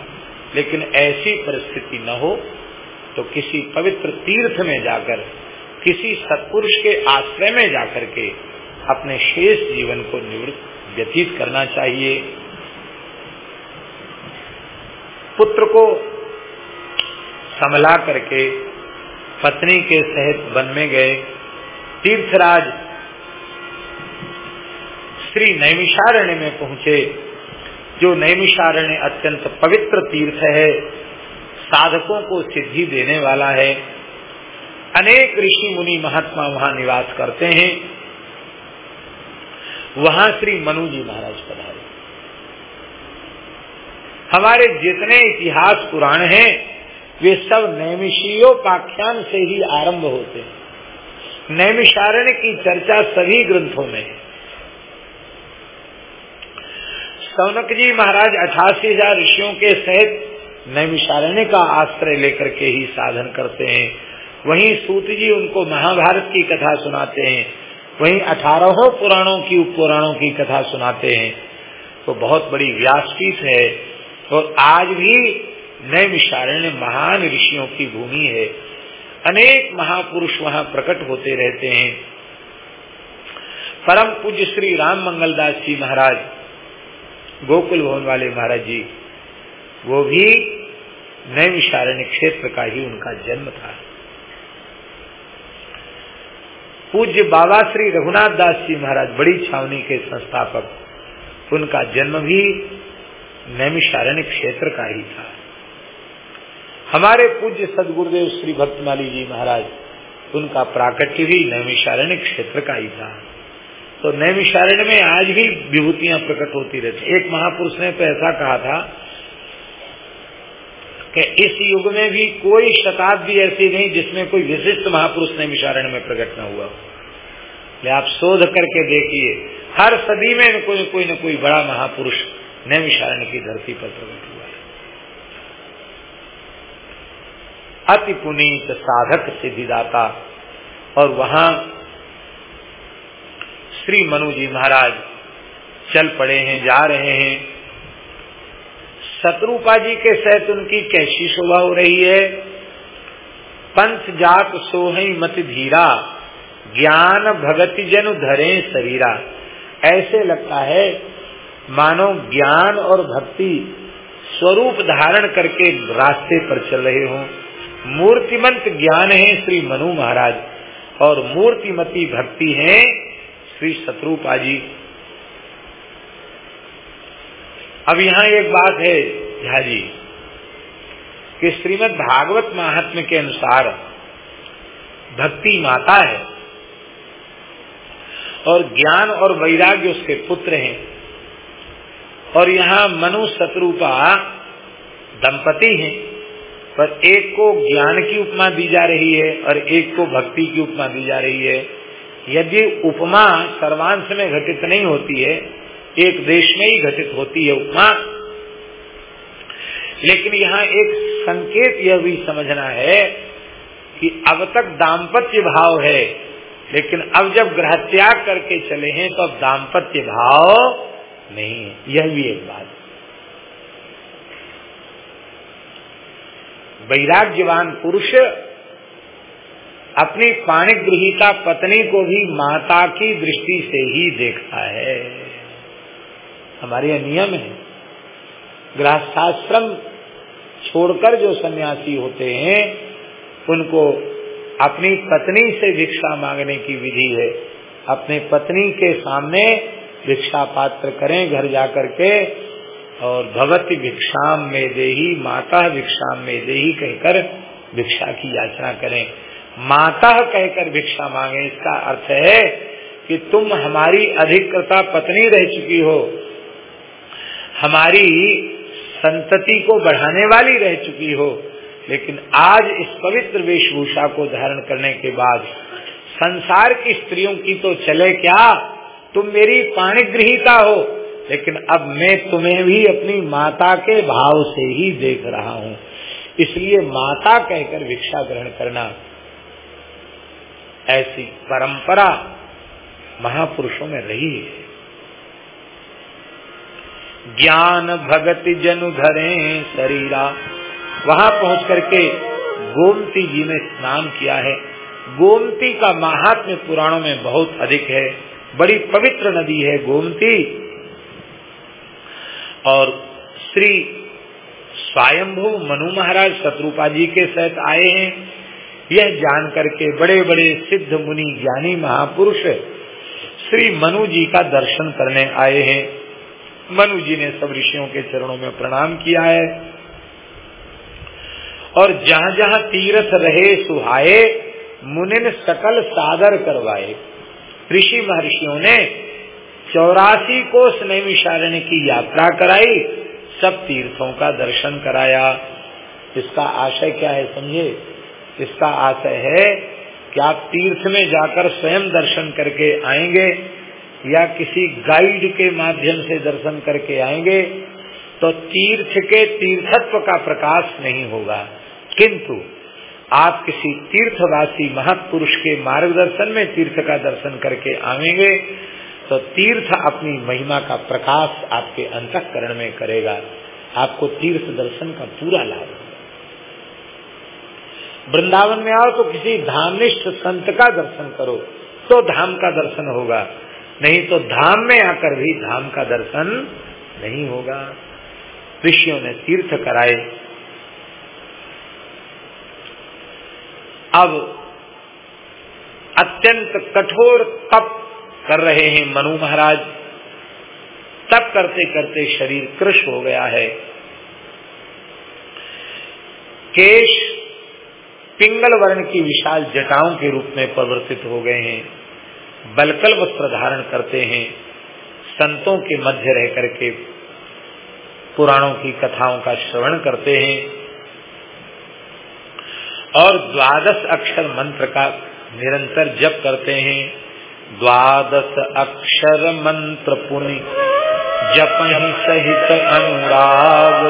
लेकिन ऐसी परिस्थिति न हो तो किसी पवित्र तीर्थ में जाकर, किसी सत्पुरुष के आश्रय में जाकर के अपने शेष जीवन को निवृत्त, व्यतीत करना चाहिए। पुत्र को संभला करके, पत्नी के सहित वन में गए। तीर्थराज श्री नैमिषारण्य में पहुँचे, जो नैमिषारण्य अत्यंत पवित्र तीर्थ है, साधकों को सिद्धि देने वाला है। अनेक ऋषि मुनि महात्मा वहाँ निवास करते हैं। वहाँ श्री मनु जी महाराज पधारे। हमारे जितने इतिहास पुराण हैं, वे सब नैमिषीयोपाख्यान से ही आरंभ होते हैं। नैमिषारण्य की चर्चा सभी ग्रंथों में। है सौनक जी महाराज अठासी हज़ार ऋषियों के सहित नैमिषारण्य का आश्रय लेकर के ही साधन करते हैं। वहीं सूत जी उनको महाभारत की कथा सुनाते हैं। वहीं अठारहों पुराणों की उप पुराणों की कथा सुनाते हैं। तो बहुत बड़ी व्यासपीठ है। और आज भी नए मिशारण्य महान ऋषियों की भूमि है। अनेक महापुरुष वहाँ प्रकट होते रहते हैं। परम पूज्य श्री राम मंगलदास जी महाराज, गोकुल भवन वाले महाराज जी, वो भी नए विशारण्य क्षेत्र का ही उनका जन्म था। पूज्य बाबा श्री रघुनाथ दास जी महाराज, बड़ी छावनी के संस्थापक, उनका जन्म भी नैमिषारण्य क्षेत्र का ही था। हमारे पूज्य सदगुरुदेव श्री भक्तमाली जी महाराज, उनका प्राकट्य भी नैमिषारण्य क्षेत्र का ही था। तो नैमिषारण्य में आज भी विभूतियाँ प्रकट होती रहती एक महापुरुष ने तो ऐसा कहा था कि इस युग में भी कोई शताब्दी ऐसी नहीं जिसमें कोई विशिष्ट महापुरुष नैमिषारण्य में प्रकट न हुआ ये आप शोध करके देखिए, हर सदी में कोई न कोई बड़ा महापुरुष नैमिषारण्य की धरती पर प्रकट हुआ है अति पुनीत साधक सिद्धिदाता। और वहाँ श्री मनु जी महाराज चल पड़े हैं, जा रहे हैं। शत्रुपा जी के सहित उनकी कैसी शोभा हो रही है? पंथ जात सोहई मत धीरा, ज्ञान भगति जन धरे शरीरा। ऐसे लगता है, मानो ज्ञान और भक्ति स्वरूप धारण करके रास्ते पर चल रहे हो। मूर्तिमंत ज्ञान है श्री मनु महाराज, और मूर्तिमती भक्ति है श्री शत्रुपा जी। अब यहाँ एक बात है झा जी कि श्रीमद भागवत महात्म्य के अनुसार भक्ति माता है, और ज्ञान और वैराग्य उसके पुत्र हैं। और यहाँ मनु शत्रुपा दंपति हैं। पर एक को ज्ञान की उपमा दी जा रही है और एक को भक्ति की उपमा दी जा रही है। यदि उपमा सर्वांश में घटित नहीं होती है, एक देश में ही घटित होती है उपमा। लेकिन यहाँ एक संकेत यह भी समझना है कि अब तक दाम्पत्य भाव है, लेकिन अब जब ग्रह त्याग करके चले हैं तो अब दाम्पत्य भाव नहीं है। यह भी एक बात वैराग्यवान पुरुष अपनी पाणिग्रहिता पत्नी को भी माता की दृष्टि से ही देखता है। हमारे यह नियम है। गृहस्थाश्रम छोड़कर जो सन्यासी होते हैं, उनको अपनी पत्नी से भिक्षा मांगने की विधि है। अपने पत्नी के सामने भिक्षा पात्र करें, घर जाकर के और भगवती भिक्षाम में दे माता भिक्षाम में दे कहकर भिक्षा की याचना करें। माता कहकर भिक्षा मांगे, इसका अर्थ है कि तुम हमारी अधिकृता पत्नी रह चुकी हो। हमारी संतति को बढ़ाने वाली रह चुकी हो। लेकिन आज इस पवित्र वेशभूषा को धारण करने के बाद संसार की स्त्रियों की तो चले क्या? तुम मेरी पाणिग्रहिता हो। लेकिन अब मैं तुम्हें भी अपनी माता के भाव से ही देख रहा हूँ। इसलिए माता कहकर भिक्षा ग्रहण करना। ऐसी परंपरा महापुरुषों में रही है। ज्ञान भगति जनु धरे शरीरा। वहाँ पहुँच करके गोमती जी ने स्नान किया है। गोमती का महात्म्य पुराणों में बहुत अधिक है। बड़ी पवित्र नदी है गोमती। और श्री स्वयंभू मनु महाराज शत्रुपा जी के सहित आए हैं। यह जान करके बड़े बड़े सिद्ध मुनि ज्ञानी महापुरुष श्री मनु जी का दर्शन करने आए हैं। मनु जी ने सब ऋषियों के चरणों में प्रणाम किया है। और जहाँ जहाँ तीर्थ रहे, सुहाए, मुनिन सकल सादर करवाए। ऋषि महर्षियों ने चौरासी कोष नैमिषारण्य की यात्रा कराई, सब तीर्थों का दर्शन कराया। इसका आशय क्या है समझे? इसका आशय है कि आप तीर्थ में जाकर स्वयं दर्शन करके आएँगे या किसी गाइड के माध्यम से दर्शन करके आएँगे तो तीर्थ के तीर्थत्व का प्रकाश नहीं होगा। किंतु आप किसी तीर्थवासी महापुरुष के मार्गदर्शन में तीर्थ का दर्शन करके आवेंगे तो तीर्थ अपनी महिमा का प्रकाश आपके अंतकरण में करेगा। आपको तीर्थ दर्शन का पूरा लाभ वृंदावन में आओ तो किसी धामनिष्ठ संत का दर्शन करो तो धाम का दर्शन होगा। नहीं तो धाम में आकर भी धाम का दर्शन नहीं होगा। ऋषियों ने तीर्थ कराए। अब अत्यंत कठोर तप कर रहे हैं मनु महाराज। तप करते करते शरीर कृष हो गया है। केश पिंगल वर्ण की विशाल जटाओं के रूप में परिवर्तित हो गए हैं। बलकल वस्त्र धारण करते हैं। संतों के मध्य रह करके पुराणों की कथाओं का श्रवण करते हैं। और द्वादश अक्षर मंत्र का निरंतर जप करते हैं। द्वादश अक्षर मंत्र पुनि ही सहित अनुराग।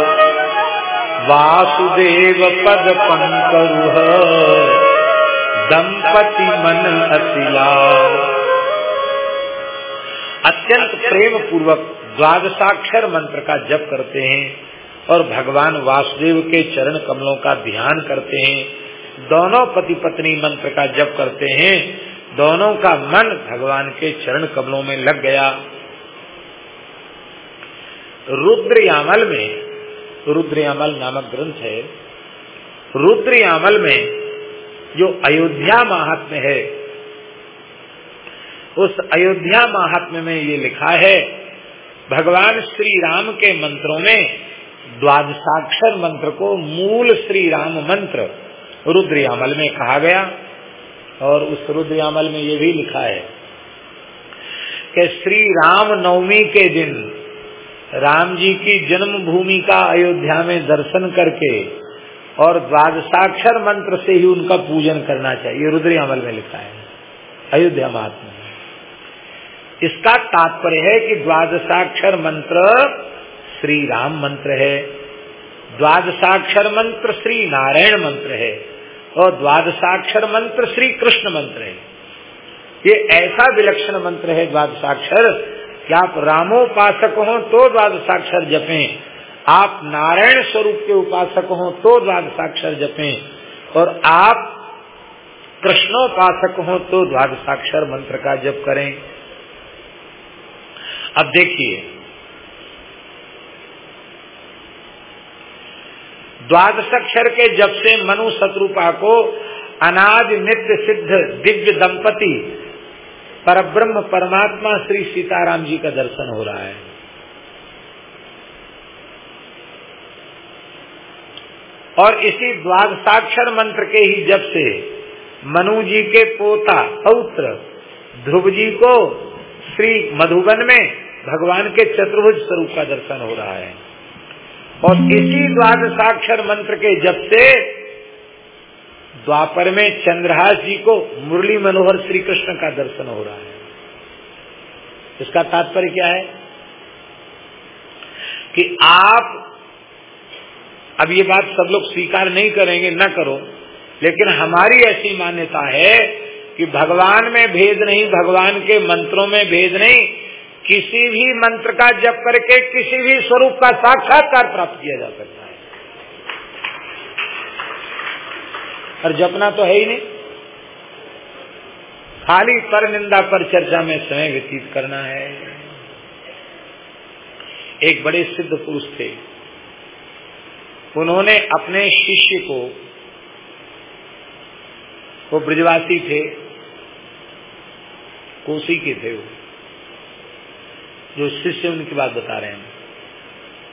वासुदेव पद पंकरुह, दंपति मन अतिला अत्यंत प्रेम पूर्वक द्वादशाक्षर मंत्र का जप करते हैं और भगवान वासुदेव के चरण कमलों का ध्यान करते हैं। दोनों पति पत्नी मंत्र का जप करते हैं। दोनों का मन भगवान के चरण कमलों में लग गया। रुद्रयामल में, रुद्रयामल नामक ग्रंथ है, रुद्रयामल में जो अयोध्या महात्म्य है, उस अयोध्या महात्म्य में ये लिखा है, भगवान श्री राम के मंत्रों में द्वादशाक्षर मंत्र को मूल श्री राम मंत्र रुद्रयामल में कहा गया। और उस रुद्रयामल में ये भी लिखा है कि श्री राम नवमी के दिन राम जी की जन्मभूमि का अयोध्या में दर्शन करके और द्वादशाक्षर मंत्र से ही उनका पूजन करना चाहिए। रुद्रयामल में लिखा है। अयोध्या महात्मा। इसका तात्पर्य है कि द्वादशाक्षर मंत्र श्री राम मंत्र है। द्वादशाक्षर मंत्र श्री नारायण मंत्र है। और द्वादशाक्षर मंत्र श्री कृष्ण मंत्र है। ये ऐसा विलक्षण मंत्र है द्वादशाक्षर, कि आप रामोपासक हो तो द्वादशाक्षर जपें, आप नारायण स्वरूप के उपासक हो तो द्वादशाक्षर जपें, और आप कृष्णोपासक हो तो द्वादशाक्षर मंत्र का जप करें। अब देखिए द्वादशाक्षर के जब से मनु शत्रुपा को अनाज नित्य सिद्ध दिव्य दंपति पर ब्रह्म परमात्मा श्री सीताराम जी का दर्शन हो रहा है। और इसी द्वादशाक्षर मंत्र के ही जब से मनु जी के पोता पौत्र ध्रुव जी को श्री मधुबन में भगवान के चतुर्भुज स्वरूप का दर्शन हो रहा है। और इसी द्वादशाक्षर मंत्र के जब से द्वापर में चंद्रहास जी को मुरली मनोहर श्री कृष्ण का दर्शन हो रहा है। इसका तात्पर्य क्या है? कि आप, अब ये बात सब लोग स्वीकार नहीं करेंगे, न करो, लेकिन हमारी ऐसी मान्यता है कि भगवान में भेद नहीं, भगवान के मंत्रों में भेद नहीं किसी भी मंत्र का जप करके किसी भी स्वरूप का साक्षात्कार प्राप्त किया जा सकता है। और जपना तो है ही नहीं। खाली पर निंदा पर चर्चा में समय व्यतीत करना है। एक बड़े सिद्ध पुरुष थे। उन्होंने अपने शिष्य को, वो ब्रजवासी थे, कोसी के थे वो। जो शिष्य उनकी बात बता रहे हैं।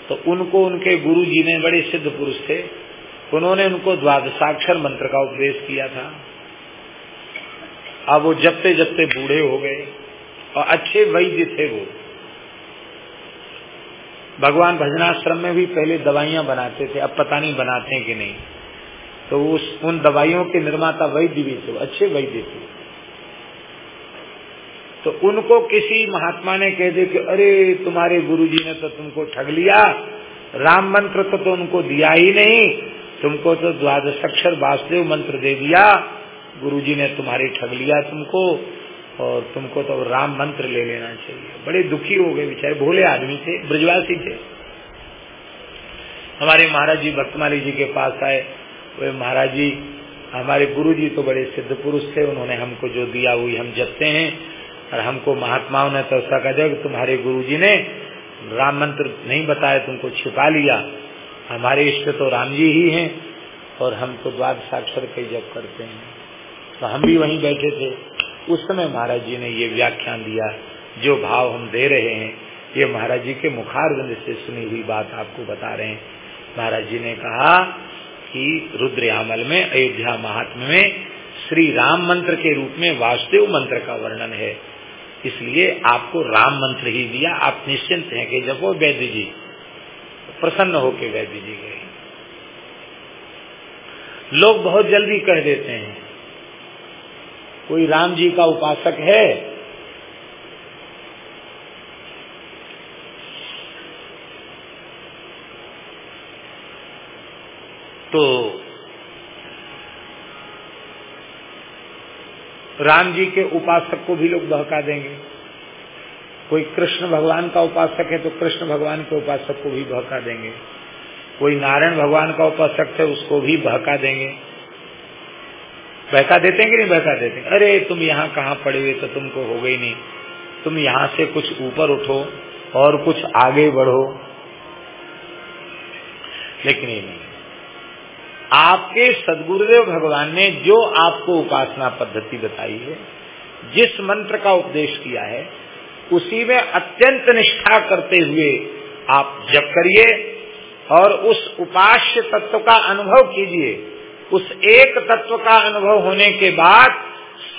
तो उनको उनके गुरु जी ने बड़े सिद्ध पुरुष थे। उन्होंने उनको द्वादशाक्षर मंत्र का उपदेश किया था। अब वो जबते जबते बूढ़े हो गए और अच्छे वैद्य थे वो। भगवान भजनाश्रम में भी पहले दवाइयाँ बनाते थे, अब पता नहीं बनाते हैं कि नहीं। तो उस, उन दवाइयों के निर्माता वैद्य भी थे, अच्छे वैद्य थे। तो उनको किसी महात्मा ने कह दे कि अरे तुम्हारे गुरुजी ने तो तुमको ठग लिया। राम मंत्र तो, तो उनको दिया ही नहीं। तुमको तो द्वादश अक्षर वासुदेव मंत्र दे दिया। गुरुजी ने तुम्हारी ठग लिया तुमको और तुमको तो राम मंत्र ले लेना चाहिए। बड़े दुखी हो गए बेचारे भोले आदमी थे ब्रजवासी थे। हमारे महाराज जी भक्तमाली जी के पास आए। वे महाराज जी हमारे गुरु जी तो बड़े सिद्ध पुरुष थे उन्होंने हमको जो दिया हुई हम जपते हैं। और हमको महात्माओं ने तो ऐसा कह दिया तुम्हारे गुरुजी ने राम मंत्र नहीं बताया, तुमको छिपा लिया। हमारे इष्ट तो राम जी ही हैं और हम तो द्वाद साक्षर के जब करते हैं। तो हम भी वहीं बैठे थे। उस समय महाराज जी ने ये व्याख्यान दिया, जो भाव हम दे रहे हैं। ये महाराज जी के मुखारविंद से सुनी हुई बात आपको बता रहे हैं। महाराज जी ने कहा कि रुद्रयामल में, अयोध्या महात्मा में श्री राम मंत्र के रूप में वासुदेव मंत्र का वर्णन है। इसलिए आपको राम मंत्र ही दिया। आप निश्चिंत हैं कि जब वो वैद्य जी प्रसन्न होके वैद्य जी गए। लोग बहुत जल्दी कह देते हैं, कोई राम जी का उपासक है? तो राम जी के उपासक को भी लोग बहका देंगे। कोई कृष्ण भगवान का उपासक है तो कृष्ण भगवान के उपासक को भी बहका देंगे। कोई नारायण भगवान का उपासक है उसको भी बहका देंगे। बहका देते कि नहीं बहका देते अरे, तुम यहाँ कहाँ पड़े हुए तो तुमको हो गई नहीं। तुम यहाँ से कुछ ऊपर उठो और कुछ आगे बढ़ो। लेकिन ये नहीं। आपके सदगुरुदेव भगवान ने जो आपको उपासना पद्धति बताई है, जिस मंत्र का उपदेश किया है, उसी में अत्यंत निष्ठा करते हुए आप जप करिए और उस उपास्य तत्व का अनुभव कीजिए। उस एक तत्व का अनुभव होने के बाद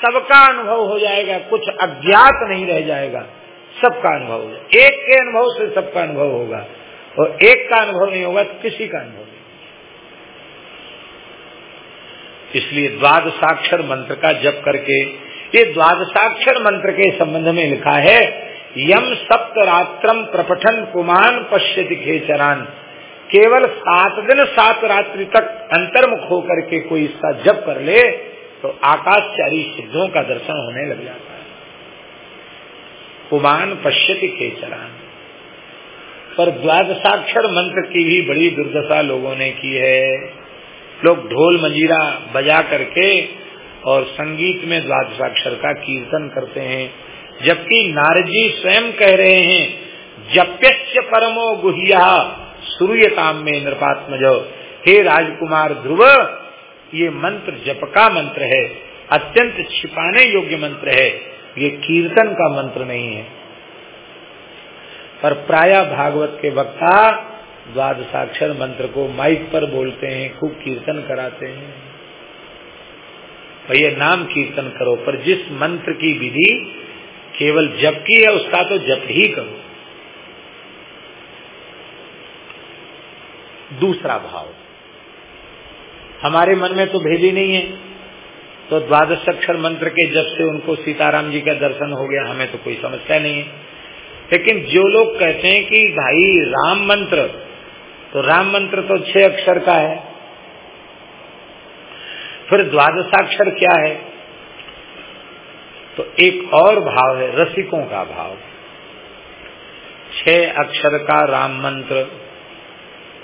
सबका अनुभव हो जाएगा, कुछ अज्ञात नहीं रह जाएगा, सबका अनुभव हो एक के अनुभव से सबका अनुभव होगा, और एक का अनुभव नहीं होगा, किसी का अनुभव नहीं। इसलिए द्वादशाक्षर मंत्र का जप करके, ये द्वादशाक्षर मंत्र के संबंध में लिखा है, यम सप्त रात्रम प्रपठन कुमान पश्यति खेचरान। केवल सात दिन, सात रात्रि तक अंतर्मुख होकर के कोई इसका जप कर ले तो आकाशचारी सिद्धों का दर्शन होने लग जाता है। कुमान पश्य पश्यति खेचरान। पर द्वादशाक्षर मंत्र की भी बड़ी दुर्दशा लोगों ने की है। लोग ढोल मंजीरा बजा करके और संगीत में द्वादशाक्षर का कीर्तन करते हैं। जबकि नारजी स्वयं कह रहे हैं जप्य परमो गुहिया सूर्यताम में नृपात्मज। हे राजकुमार ध्रुव, ये मंत्र जप का मंत्र है, अत्यंत छिपाने योग्य मंत्र है। ये कीर्तन का मंत्र नहीं है। पर प्राय भागवत के वक्ता द्वादशाक्षर मंत्र को माइक पर बोलते हैं, खूब कीर्तन कराते हैं। भैया, नाम कीर्तन करो, पर जिस मंत्र की विधि केवल जप की है, उसका तो जप ही करो। दूसरा भाव, हमारे मन में तो भेदी नहीं है। तो द्वादश अक्षर मंत्र के जब से उनको सीताराम जी का दर्शन हो गया, हमें तो कोई समस्या नहीं है। लेकिन जो लोग कहते हैं कि भाई, राम मंत्र तो राम मंत्र तो छह अक्षर का है। फिर द्वादशाक्षर क्या है? तो एक और भाव है, रसिकों का भाव। छह अक्षर का राम मंत्र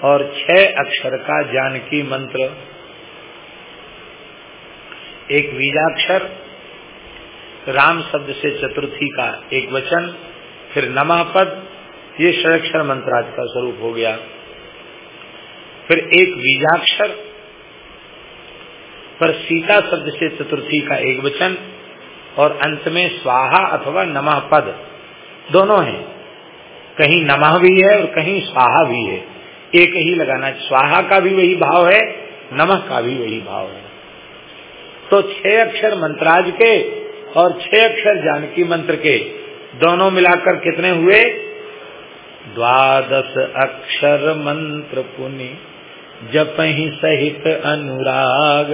और छह अक्षर का जानकी मंत्र। एक बीजाक्षर, राम शब्द से चतुर्थी का एक वचन, फिर नमा पद ये षडक्षर मंत्राज का स्वरूप हो गया। फिर एक बीजाक्षर पर सीता शब्द से चतुर्थी का एक वचन और अंत में स्वाहा अथवा नमः पद। दोनों हैं। कहीं नमः भी है और कहीं स्वाहा भी है। एक ही लगाना। स्वाहा का भी वही भाव है, नमः का भी वही भाव है। तो छह अक्षर मंत्राज के और छह अक्षर जानकी मंत्र के दोनों मिलाकर कितने हुए? द्वादश अक्षर मंत्र पुनि। जप ही सहित अनुराग।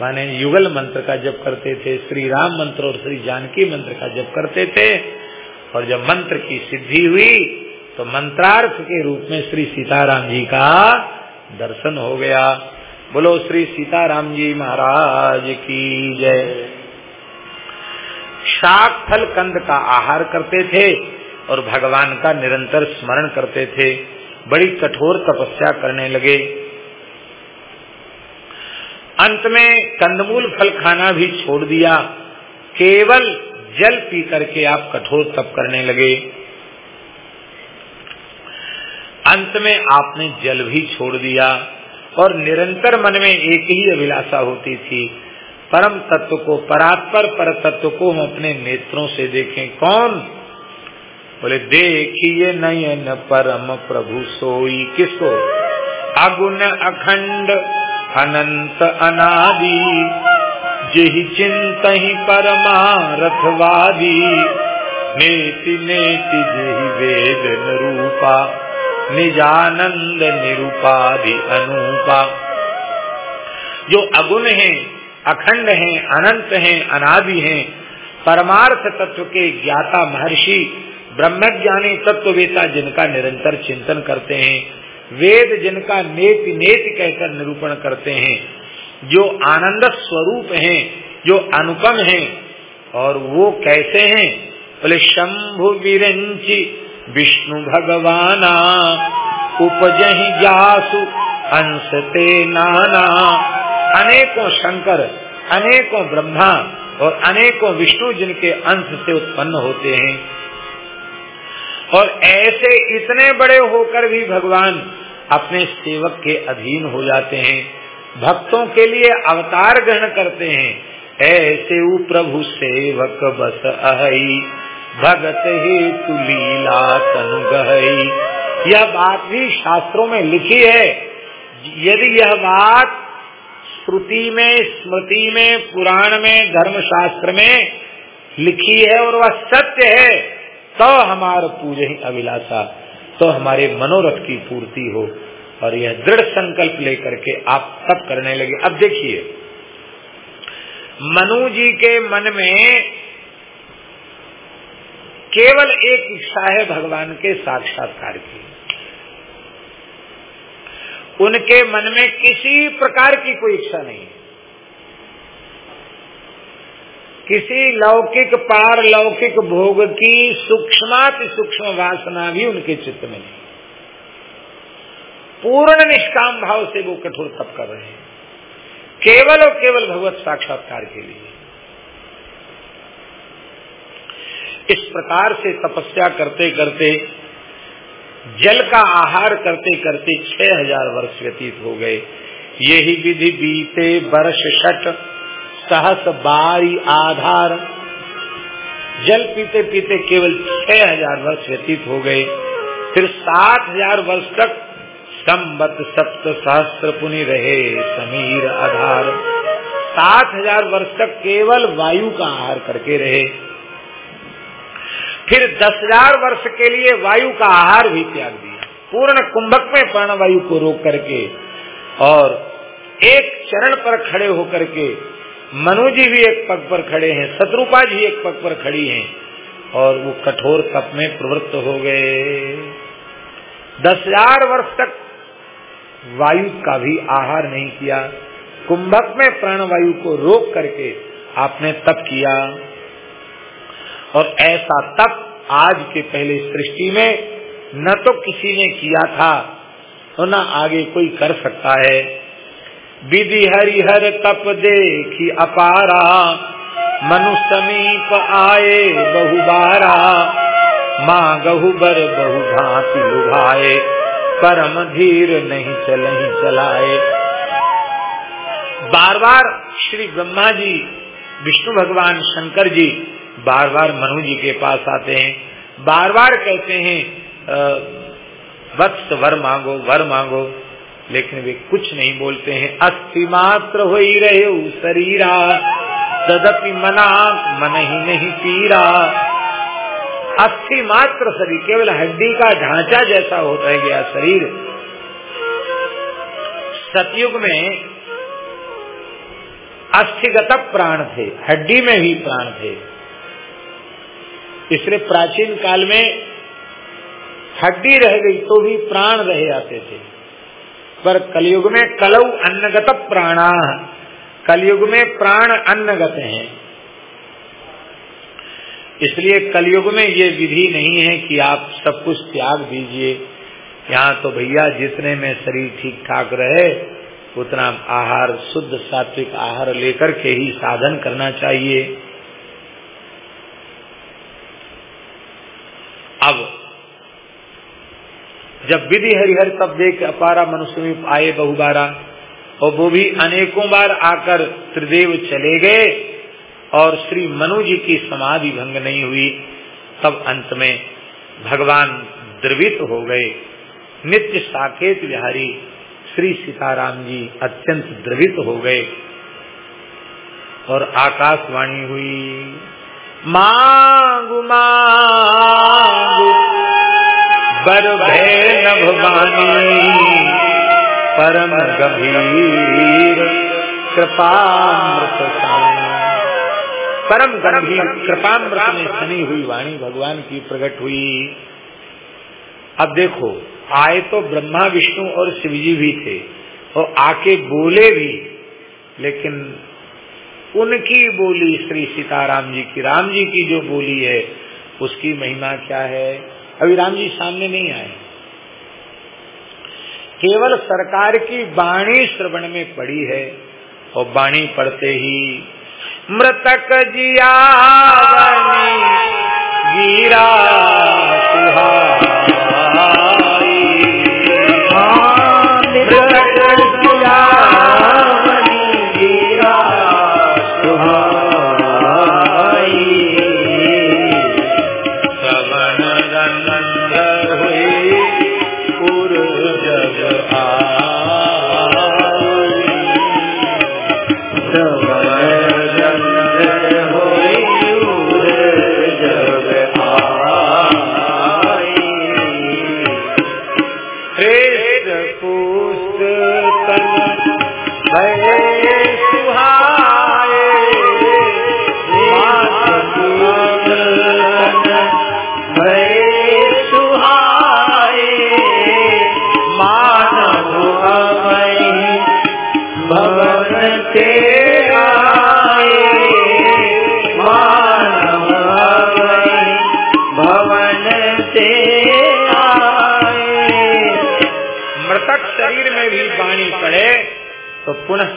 माने युगल मंत्र का जप करते थे, श्री राम मंत्र और श्री जानकी मंत्र का जप करते थे। और जब मंत्र की सिद्धि हुई तो मंत्रार्थ के रूप में श्री सीताराम जी का दर्शन हो गया। बोलो, श्री सीताराम जी महाराज की जय। शाक फल कंद का आहार करते थे और भगवान का निरंतर स्मरण करते थे। बड़ी कठोर तपस्या करने लगे। अंत में कंदमूल फल खाना भी छोड़ दिया। केवल जल पी करके आप कठोर तप करने लगे। अंत में आपने जल भी छोड़ दिया और निरंतर मन में एक ही अभिलाषा होती थी। परम तत्व को, परात्पर पर तत्व को हम अपने नेत्रों से देखें। कौन? बोले, देखिए नयन परम प्रभु सोई किसको? अगुण अखंड अनंत अनादि, जिहि चिंत ही परमारथवादी नेति नेति जही वेद निरूपा निजानंद निरूपाधि अनुपा। जो अगुण है, अखंड है, अनंत है, अनादि है, परमार्थ तत्व के ज्ञाता महर्षि, ब्रह्मज्ञानी तत्ववेता जिनका निरंतर चिंतन करते हैं वेद जिनका नेत नेत कहकर निरूपण करते हैं, जो आनंद स्वरूप हैं, जो अनुपम हैं, और वो कैसे हैं? बोले, शंभु विरंची विष्णु भगवाना, उपजही जासु अंशते नाना। अनेकों शंकर, अनेकों ब्रह्मा और अनेकों विष्णु जिनके अंश से उत्पन्न होते हैं। और ऐसे इतने बड़े होकर भी भगवान अपने सेवक के अधीन हो जाते हैं। भक्तों के लिए अवतार ग्रहण करते हैं। ऐसे प्रभु सेवक बस अहि, भगत हे तुलीला तनु यह बात भी शास्त्रों में लिखी है। यदि यह बात श्रुति में, स्मृति में, पुराण में धर्म शास्त्र में लिखी है और वह सत्य है तो हमार पूज ही अभिलाषा। तो हमारे मनोरथ की पूर्ति हो और यह दृढ़ संकल्प लेकर के आप सब करने लगे। अब देखिए, मनु जी के मन में केवल एक इच्छा है भगवान के साक्षात्कार की। उनके मन में किसी प्रकार की कोई इच्छा नहीं है। किसी लौकिक, पारलौकिक भोग की सूक्ष्माति सूक्ष्म वासना भी उनके चित्त में पूर्ण निष्काम भाव से वो कठोर तप कर रहे हैं। केवल और केवल भगवत साक्षात्कार के लिए। इस प्रकार से तपस्या करते करते, जल का आहार करते करते छह हज़ार वर्ष व्यतीत हो गए। यही विधि बीते वर्ष षट सहस बारी आधार। जल पीते पीते केवल छह हज़ार वर्ष व्यतीत हो गए। फिर सात हज़ार वर्ष तक संबत सप्त सहस्त्र पुनि रहे समीर आधार। सात हज़ार वर्ष तक केवल वायु का आहार करके रहे। फिर दस हज़ार वर्ष के लिए वायु का आहार भी त्याग दिया। पूर्ण कुंभक में प्राणवायु को रोक करके और एक चरण पर खड़े होकर के मनु जी भी एक पग पर खड़े हैं शत्रुपा जी एक पग पर खड़ी हैं और वो कठोर तप में प्रवृत्त हो गए। दस हज़ार वर्ष तक वायु का भी आहार नहीं किया। कुंभक में प्राणवायु को रोक करके आपने तप किया। और ऐसा तप आज के पहले सृष्टि में न तो किसी ने किया था और न आगे कोई कर सकता है। विधि हरिहर तप देखी अपारा। मनु समीप आए बहुबारा। माँ गहु बर बहु भांति लुभाए। परम धीर नहीं चल ही चलाए। बार बार श्री ब्रह्मा जी, विष्णु भगवान शंकर जी बार बार मनु जी के पास आते हैं। बार बार कहते हैं वत्स वर मांगो वर मांगो। लेकिन वे कुछ नहीं बोलते हैं। अस्थि मात्र हो ही रहे शरीरा, तदपि मना, मन ही नहीं पीरा। अस्थि मात्र शरीर, केवल हड्डी का ढांचा जैसा होता गया शरीर। सतयुग में अस्थिगत प्राण थे, हड्डी में भी प्राण थे। इसलिए प्राचीन काल में हड्डी रह गई तो भी प्राण रहे आते थे। पर कलयुग में कलऊ अन्नगत प्राणा। कलयुग में प्राण अन्नगत हैं। इसलिए कलयुग में ये विधि नहीं है कि आप सब कुछ त्याग दीजिए। यहाँ तो भैया जितने में शरीर ठीक ठाक रहे, उतना आहार, शुद्ध सात्विक आहार लेकर के ही साधन करना चाहिए। अब जब विधि हरिहर तब देख अपारा मनुष्य आए बहुबारा। और वो भी अनेकों बार आकर त्रिदेव चले गए और श्री मनु जी की समाधि भंग नहीं हुई। तब अंत में भगवान द्रवित हो गए। नित्य साकेत बिहारी श्री सीताराम जी अत्यंत द्रवित हो गए। और आकाशवाणी हुई, मांगु मांगु बर भय नभवानी परम गंभीर कृपामृत परम गंभीर कृपामृत में सनी हुई वाणी भगवान की प्रकट हुई। अब देखो, आए तो ब्रह्मा, विष्णु और शिवजी भी थे और आके बोले भी, लेकिन उनकी बोली श्री सीताराम जी की। राम जी की जो बोली है, उसकी महिमा क्या है? अभी राम जी सामने नहीं आए। केवल सरकार की बाणी श्रवण में पड़ी है और बाणी पढ़ते ही मृतक जिया गिरा सुहा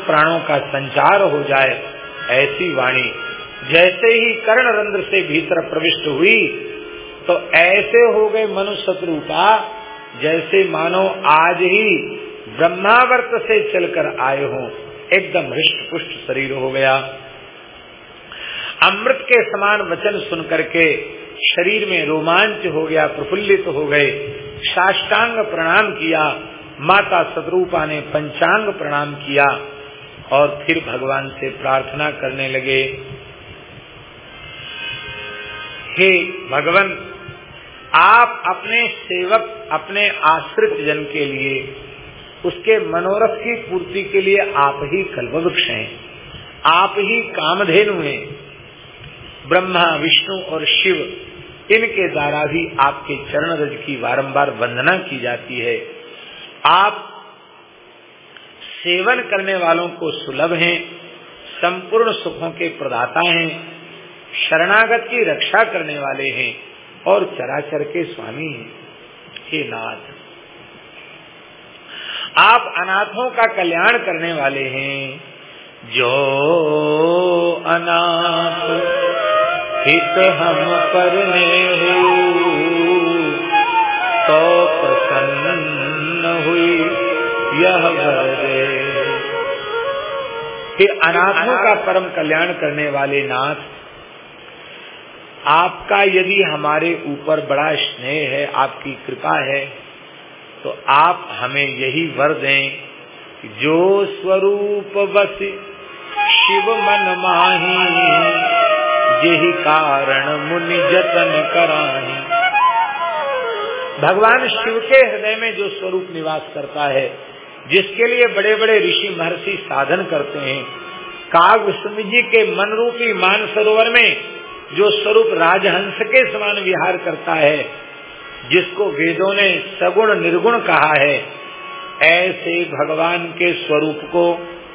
प्राणों का संचार हो जाए, ऐसी वाणी। जैसे ही कर्ण रंध्र से भीतर प्रविष्ट हुई तो ऐसे हो गए मनुष्य का, जैसे मानो आज ही ब्रह्मावर्त से चलकर आए हो। एकदम हृष्ट पुष्ट शरीर हो गया। अमृत के समान वचन सुन करके शरीर में रोमांच हो गया, प्रफुल्लित तो हो गए। साष्टांग प्रणाम किया, माता सदरूपा ने पंचांग प्रणाम किया और फिर भगवान से प्रार्थना करने लगे। हे भगवान, आप अपने सेवक, अपने आश्रित जन के लिए उसके मनोरथ की पूर्ति के लिए आप ही कल्पवृक्ष हैं। आप ही कामधेनु हैं। ब्रह्मा, विष्णु और शिव, इनके द्वारा भी आपके चरण रज की बारंबार वंदना की जाती है। आप सेवन करने वालों को सुलभ हैं, संपूर्ण सुखों के प्रदाता हैं, शरणागत की रक्षा करने वाले हैं और चराचर के स्वामी हैं। हे नाथ आप अनाथों का कल्याण करने वाले हैं। जो अनाथ हित हम करने तो प्रसन्न हुई यह फिर अनाथों का परम कल्याण करने वाले नाथ, आपका यदि हमारे ऊपर बड़ा स्नेह है, आपकी कृपा है तो आप हमें यही वर दें जो स्वरूप बस शिव मन माही, यही कारण मुनि जतन कराही। भगवान शिव के हृदय में जो स्वरूप निवास करता है, जिसके लिए बड़े बड़े ऋषि महर्षि साधन करते हैं, काग जी के मन रूपी मान सरोवर में जो स्वरूप राजहंस के समान विहार करता है जिसको वेदों ने सगुण निर्गुण कहा है, ऐसे भगवान के स्वरूप को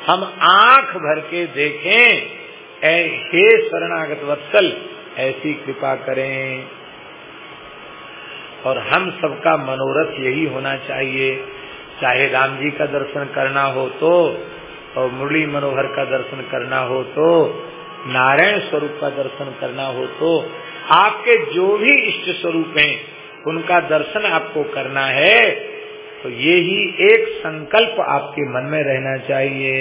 हम आँख भर के देखें। हे शरणागत वत्सल, ऐसी कृपा करें। और हम सबका मनोरथ यही होना चाहिए। चाहे राम जी का दर्शन करना हो तो और मुरली मनोहर का दर्शन करना हो तो नारायण स्वरूप का दर्शन करना हो तो आपके जो भी इष्ट स्वरूप हैं उनका दर्शन आपको करना है तो ये ही एक संकल्प आपके मन में रहना चाहिए।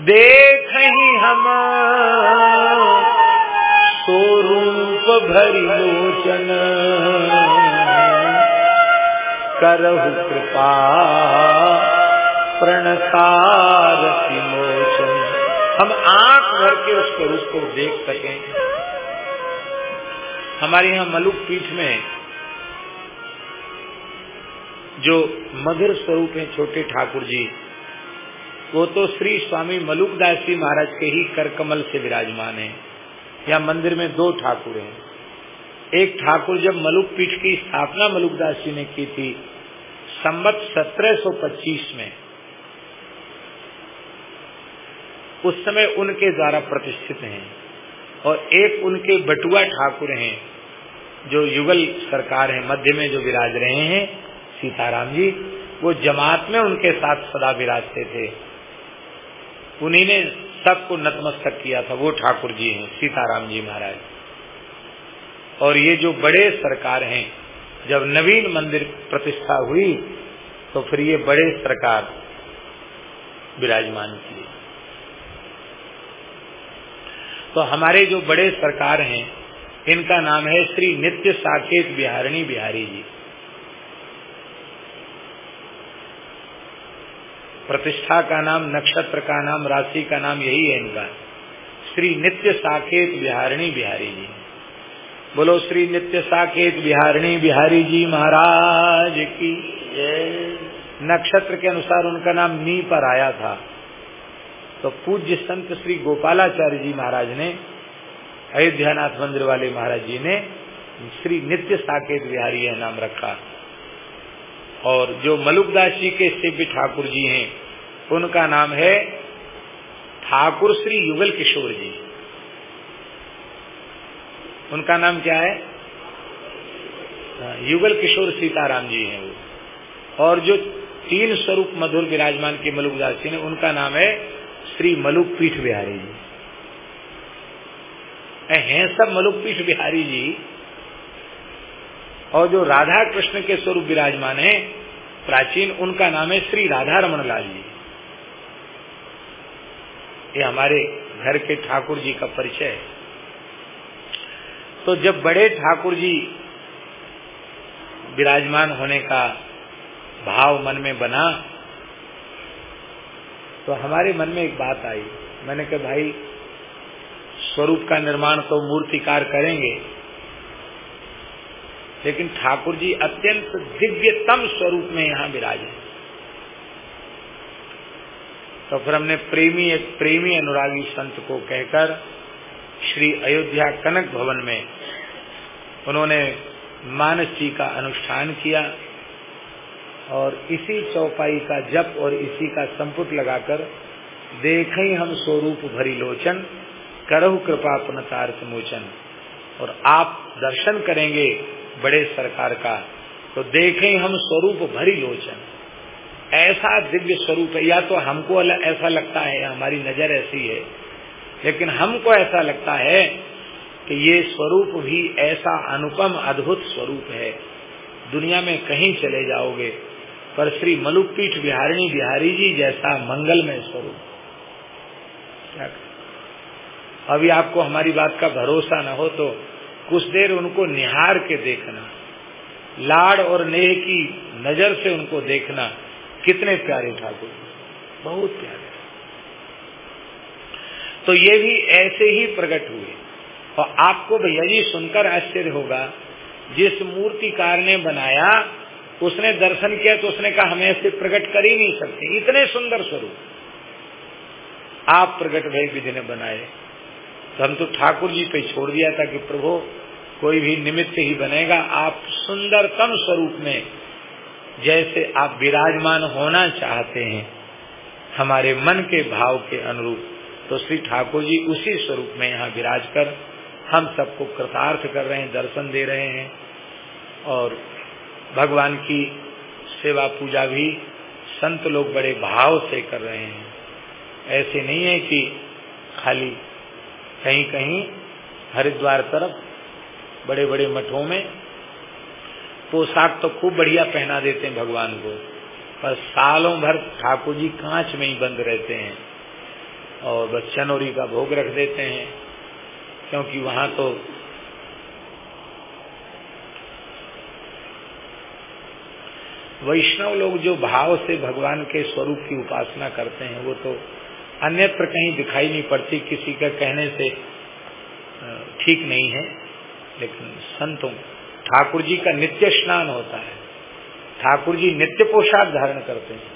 देख ही हम स्वरूप भरी लोचन, करहु कृपा प्रणकार मोचन। हम आँख भर के उस स्वरूप को देख सकें। हमारे यहाँ मलुक पीठ में जो मधुर स्वरूप है छोटे ठाकुर जी, वो तो श्री स्वामी मलुकदास जी महाराज के ही करकमल से विराजमान है। या मंदिर में दो ठाकुर हैं। एक ठाकुर जब मलुक पीठ की स्थापना मलुकदास जी ने की थी संबत 1725 में, उस समय उनके द्वारा प्रतिष्ठित हैं और एक उनके बटुआ ठाकुर हैं। जो युगल सरकार है, मध्य में जो विराज रहे हैं, सीताराम जी, वो जमात में उनके साथ सदा विराजते थे। उन्हीं ने सबको नतमस्तक किया था, वो ठाकुर जी हैं, सीताराम जी महाराज। और ये जो बड़े सरकार हैं, जब नवीन मंदिर प्रतिष्ठा हुई तो फिर ये बड़े सरकार विराजमान किए। तो हमारे जो बड़े सरकार हैं इनका नाम है श्री नित्य साकेत बिहारिणी बिहारी जी। प्रतिष्ठा का नाम, नक्षत्र का नाम, राशि का नाम यही है इनका। श्री नित्य साकेत बिहारिणी बिहारी जी। बोलो, श्री नित्य साकेत बिहारिणी बिहारी जी महाराज की नक्षत्र के अनुसार उनका नाम नी पर आया था। तो पूज्य संत श्री गोपालाचार्य जी महाराज ने अयोध्यानाथ मंदिर वाले महाराज जी ने श्री नित्य साकेत बिहारी यह नाम रखा। और जो मलुकदास जी के शिव्य ठाकुर जी हैं उनका नाम है ठाकुर श्री युगल किशोर जी। उनका नाम क्या है? हाँ, युगल किशोर सीताराम जी हैं वो। और जो तीन स्वरूप मधुर विराजमान के मलुकदास जी ने उनका नाम है श्री मलुक पीठ बिहारी जी। हैं सब मलुक पीठ बिहारी जी। और जो राधा कृष्ण के स्वरूप विराजमान है, प्राचीन उनका नाम है श्री राधा रमन लाल जी। ये हमारे घर के ठाकुर जी का परिचय है। तो जब बड़े ठाकुर जी विराजमान होने का भाव मन में बना तो हमारे मन में एक बात आई। मैंने कहा, भाई स्वरूप का निर्माण तो मूर्तिकार करेंगे। लेकिन ठाकुर जी अत्यंत दिव्यतम स्वरूप में यहाँ विराजे। तो फिर हमने प्रेमी एक प्रेमी अनुरागी संत को कहकर श्री अयोध्या कनक भवन में उन्होंने मानस जी का अनुष्ठान किया और इसी चौपाई का जप और इसी का संपुट लगाकर देख हम स्वरूप भरी लोचन। करहु कृपा पुनतार्थ मोचन। और आप दर्शन करेंगे बड़े सरकार का तो देखें हम स्वरूप भरी लोचन। ऐसा दिव्य स्वरूप है, या तो हमको ऐसा लगता है, हमारी नज़र ऐसी है, लेकिन हमको ऐसा लगता है कि ये स्वरूप भी ऐसा अनुपम अद्भुत स्वरूप है। दुनिया में कहीं चले जाओगे, पर श्री मलुकपीठ बिहारिणी बिहारी जी जैसा मंगलमय स्वरूप। अभी आपको हमारी बात का भरोसा न हो तो कुछ देर उनको निहार के देखना, लाड़ और नेह की नज़र से उनको देखना, कितने प्यारे ठाकुर, बहुत प्यारे। तो ये भी ऐसे ही प्रकट हुए। और आपको भैया जी सुनकर आश्चर्य होगा, जिस मूर्तिकार ने बनाया, उसने दर्शन किया तो उसने कहा, हमें ऐसे प्रकट कर ही नहीं सकते। इतने सुंदर स्वरूप। आप प्रकट भय विधि ने बनाए। तो हम तो ठाकुर जी पे छोड़ दिया था कि प्रभु, कोई भी निमित्त ही बनेगा। आप सुंदरतम स्वरूप में जैसे आप विराजमान होना चाहते हैं, हमारे मन के भाव के अनुरूप तो श्री ठाकुर जी उसी स्वरूप में यहाँ विराज कर हम सबको कृतार्थ कर रहे हैं, दर्शन दे रहे हैं और भगवान की सेवा पूजा भी संत लोग बड़े भाव से कर रहे हैं। ऐसे नहीं है कि खाली कहीं कहीं हरिद्वार तरफ़ बड़े बड़े मठों में। पोशाक तो खूब बढ़िया पहना देते हैं भगवान को, पर सालों भर ठाकुर जी कांच में ही बंद रहते हैं और बस चनौरी का भोग रख देते हैं, क्योंकि वहाँ तो वैष्णव लोग जो भाव से भगवान के स्वरूप की उपासना करते हैं, वो तो अन्यत्र कहीं दिखाई नहीं पड़ती, किसी का कहने से ठीक नहीं है। लेकिन संतों ठाकुर जी का नित्य स्नान होता है। ठाकुर जी नित्य पोशाक धारण करते हैं।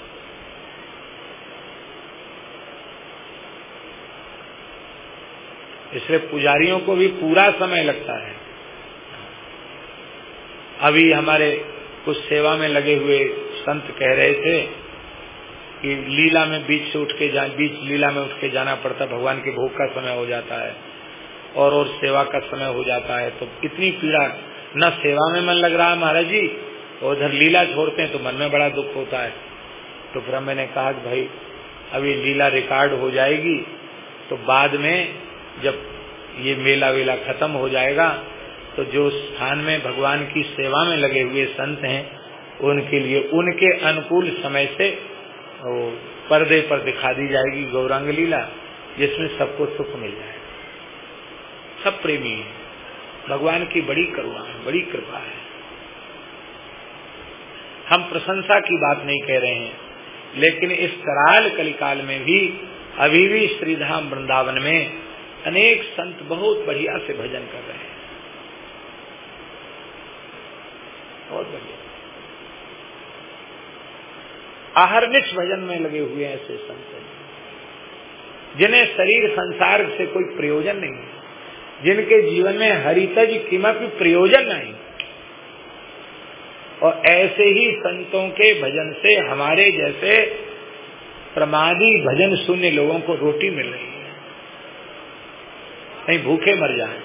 इसलिए पुजारियों को भी पूरा समय लगता है। अभी हमारे कुछ सेवा में लगे हुए संत कह रहे थे कि लीला में बीच से उठ के जा, बीच लीला में उठ के जाना पड़ता, भगवान के भोग का समय हो जाता है, और और सेवा का समय हो जाता है तो इतनी पीड़ा, न सेवा में मन लग रहा है महाराज जी, और उधर लीला छोड़ते हैं तो मन में बड़ा दुख होता है। तो फिर मैंने कहा कि भाई अभी लीला रिकॉर्ड हो जाएगी तो बाद में जब ये मेला वेला खत्म हो जाएगा तो जो स्थान में भगवान की सेवा में लगे हुए संत हैं, उनके लिए, उनके अनुकूल समय से वो पर्दे पर दिखा दी जाएगी गौरांग लीला, जिसमें सबको सुख मिल जाएगा सब प्रेमी है। भगवान की बड़ी करुणा है, बड़ी कृपा है। हम प्रशंसा की बात नहीं कह रहे हैं, लेकिन इस कराल कलिकाल में भी, अभी भी श्रीधाम वृंदावन में अनेक संत बहुत बढ़िया से भजन कर रहे हैं। बहुत बढ़िया। आहरनिश भजन में लगे हुए हैं ऐसे संत। जिन्हें शरीर संसार से कोई प्रयोजन नहीं जिनके जीवन में हरितज कीमत प्रयोजन नहीं। और ऐसे ही संतों के भजन से हमारे जैसे प्रमादी भजन शून्य लोगों को रोटी मिल रही है। नहीं भूखे मर जाए।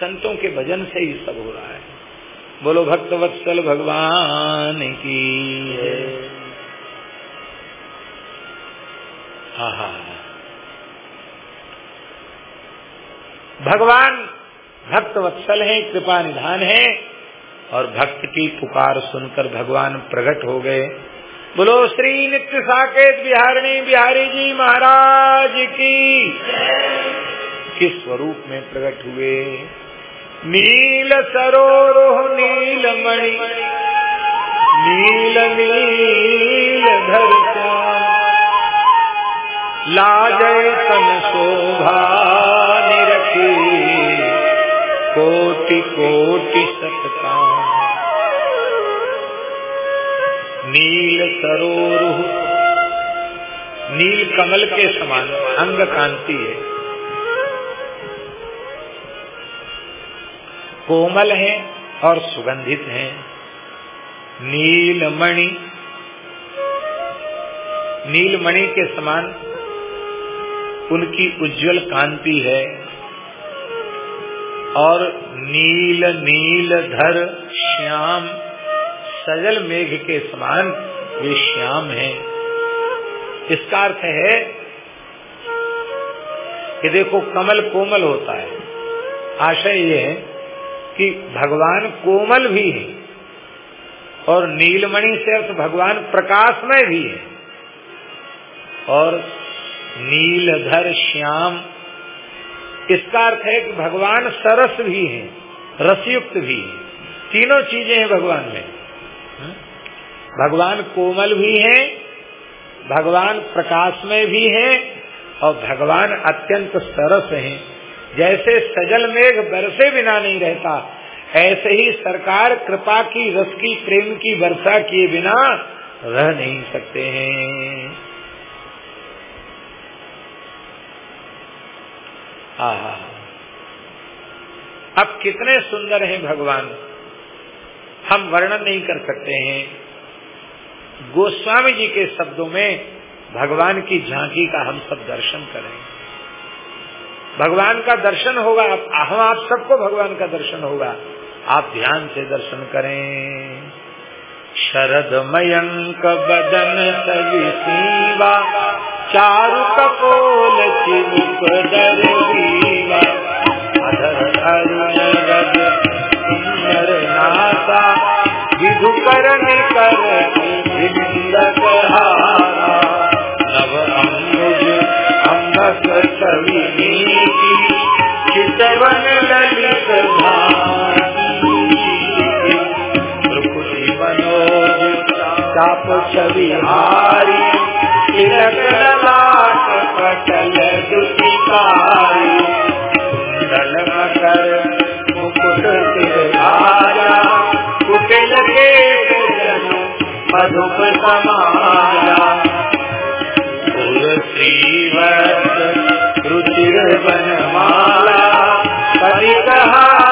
संतों के भजन से ही सब हो रहा है। बोलो भक्त वत्सल भगवान की। है भगवान भक्त वत्सल है, कृपा निधान है, और भक्त की पुकार सुनकर भगवान प्रकट हो गए। बोलो, श्री नित्य साकेत बिहारिणी बिहारी जी महाराज की। किस स्वरूप में प्रकट हुए? नील सरोरोह नील मणि नील नील धर लाजय तन शोभा निरखी। कोटि कोटि सतका नील सरोरुह। नील कमल के समान अंग कांति है। कोमल हैं और सुगंधित है। नीलमणि नीलमणि के समान उनकी उज्जवल कांति है और नील नील, धर, श्याम, सजल मेघ के समान वे श्याम है। इसका अर्थ है कि देखो कमल कोमल होता है। आशय ये है कि भगवान कोमल भी है और नीलमणि से अर्थ भगवान प्रकाशमय भी है। और नीलधर श्याम, इसका अर्थ है कि भगवान सरस भी है, रसयुक्त भी है। तीनों चीज़ें हैं भगवान में। भगवान कोमल भी है, भगवान प्रकाशमय भी है और भगवान अत्यंत सरस हैं। जैसे सजल मेघ बरसे बिना नहीं रहता, ऐसे ही सरकार कृपा की, रस की, प्रेम की वर्षा किए बिना रह नहीं सकते हैं। आहा। अब कितने सुंदर हैं भगवान। हम वर्णन नहीं कर सकते हैं। गोस्वामी जी के शब्दों में भगवान की झांकी का हम सब दर्शन करें। भगवान का दर्शन होगा हम आप सबको भगवान का दर्शन होगा। आप ध्यान से दर्शन करें। शरद मयंक बदन सवि सीवा, चारु कपोल विधु कर चाप छवि हारी। तिलक लाट पटल दुतिकारी। कुंडल कर मुकुट के मधुप श्रीवत रुचिर बनमाला। कहार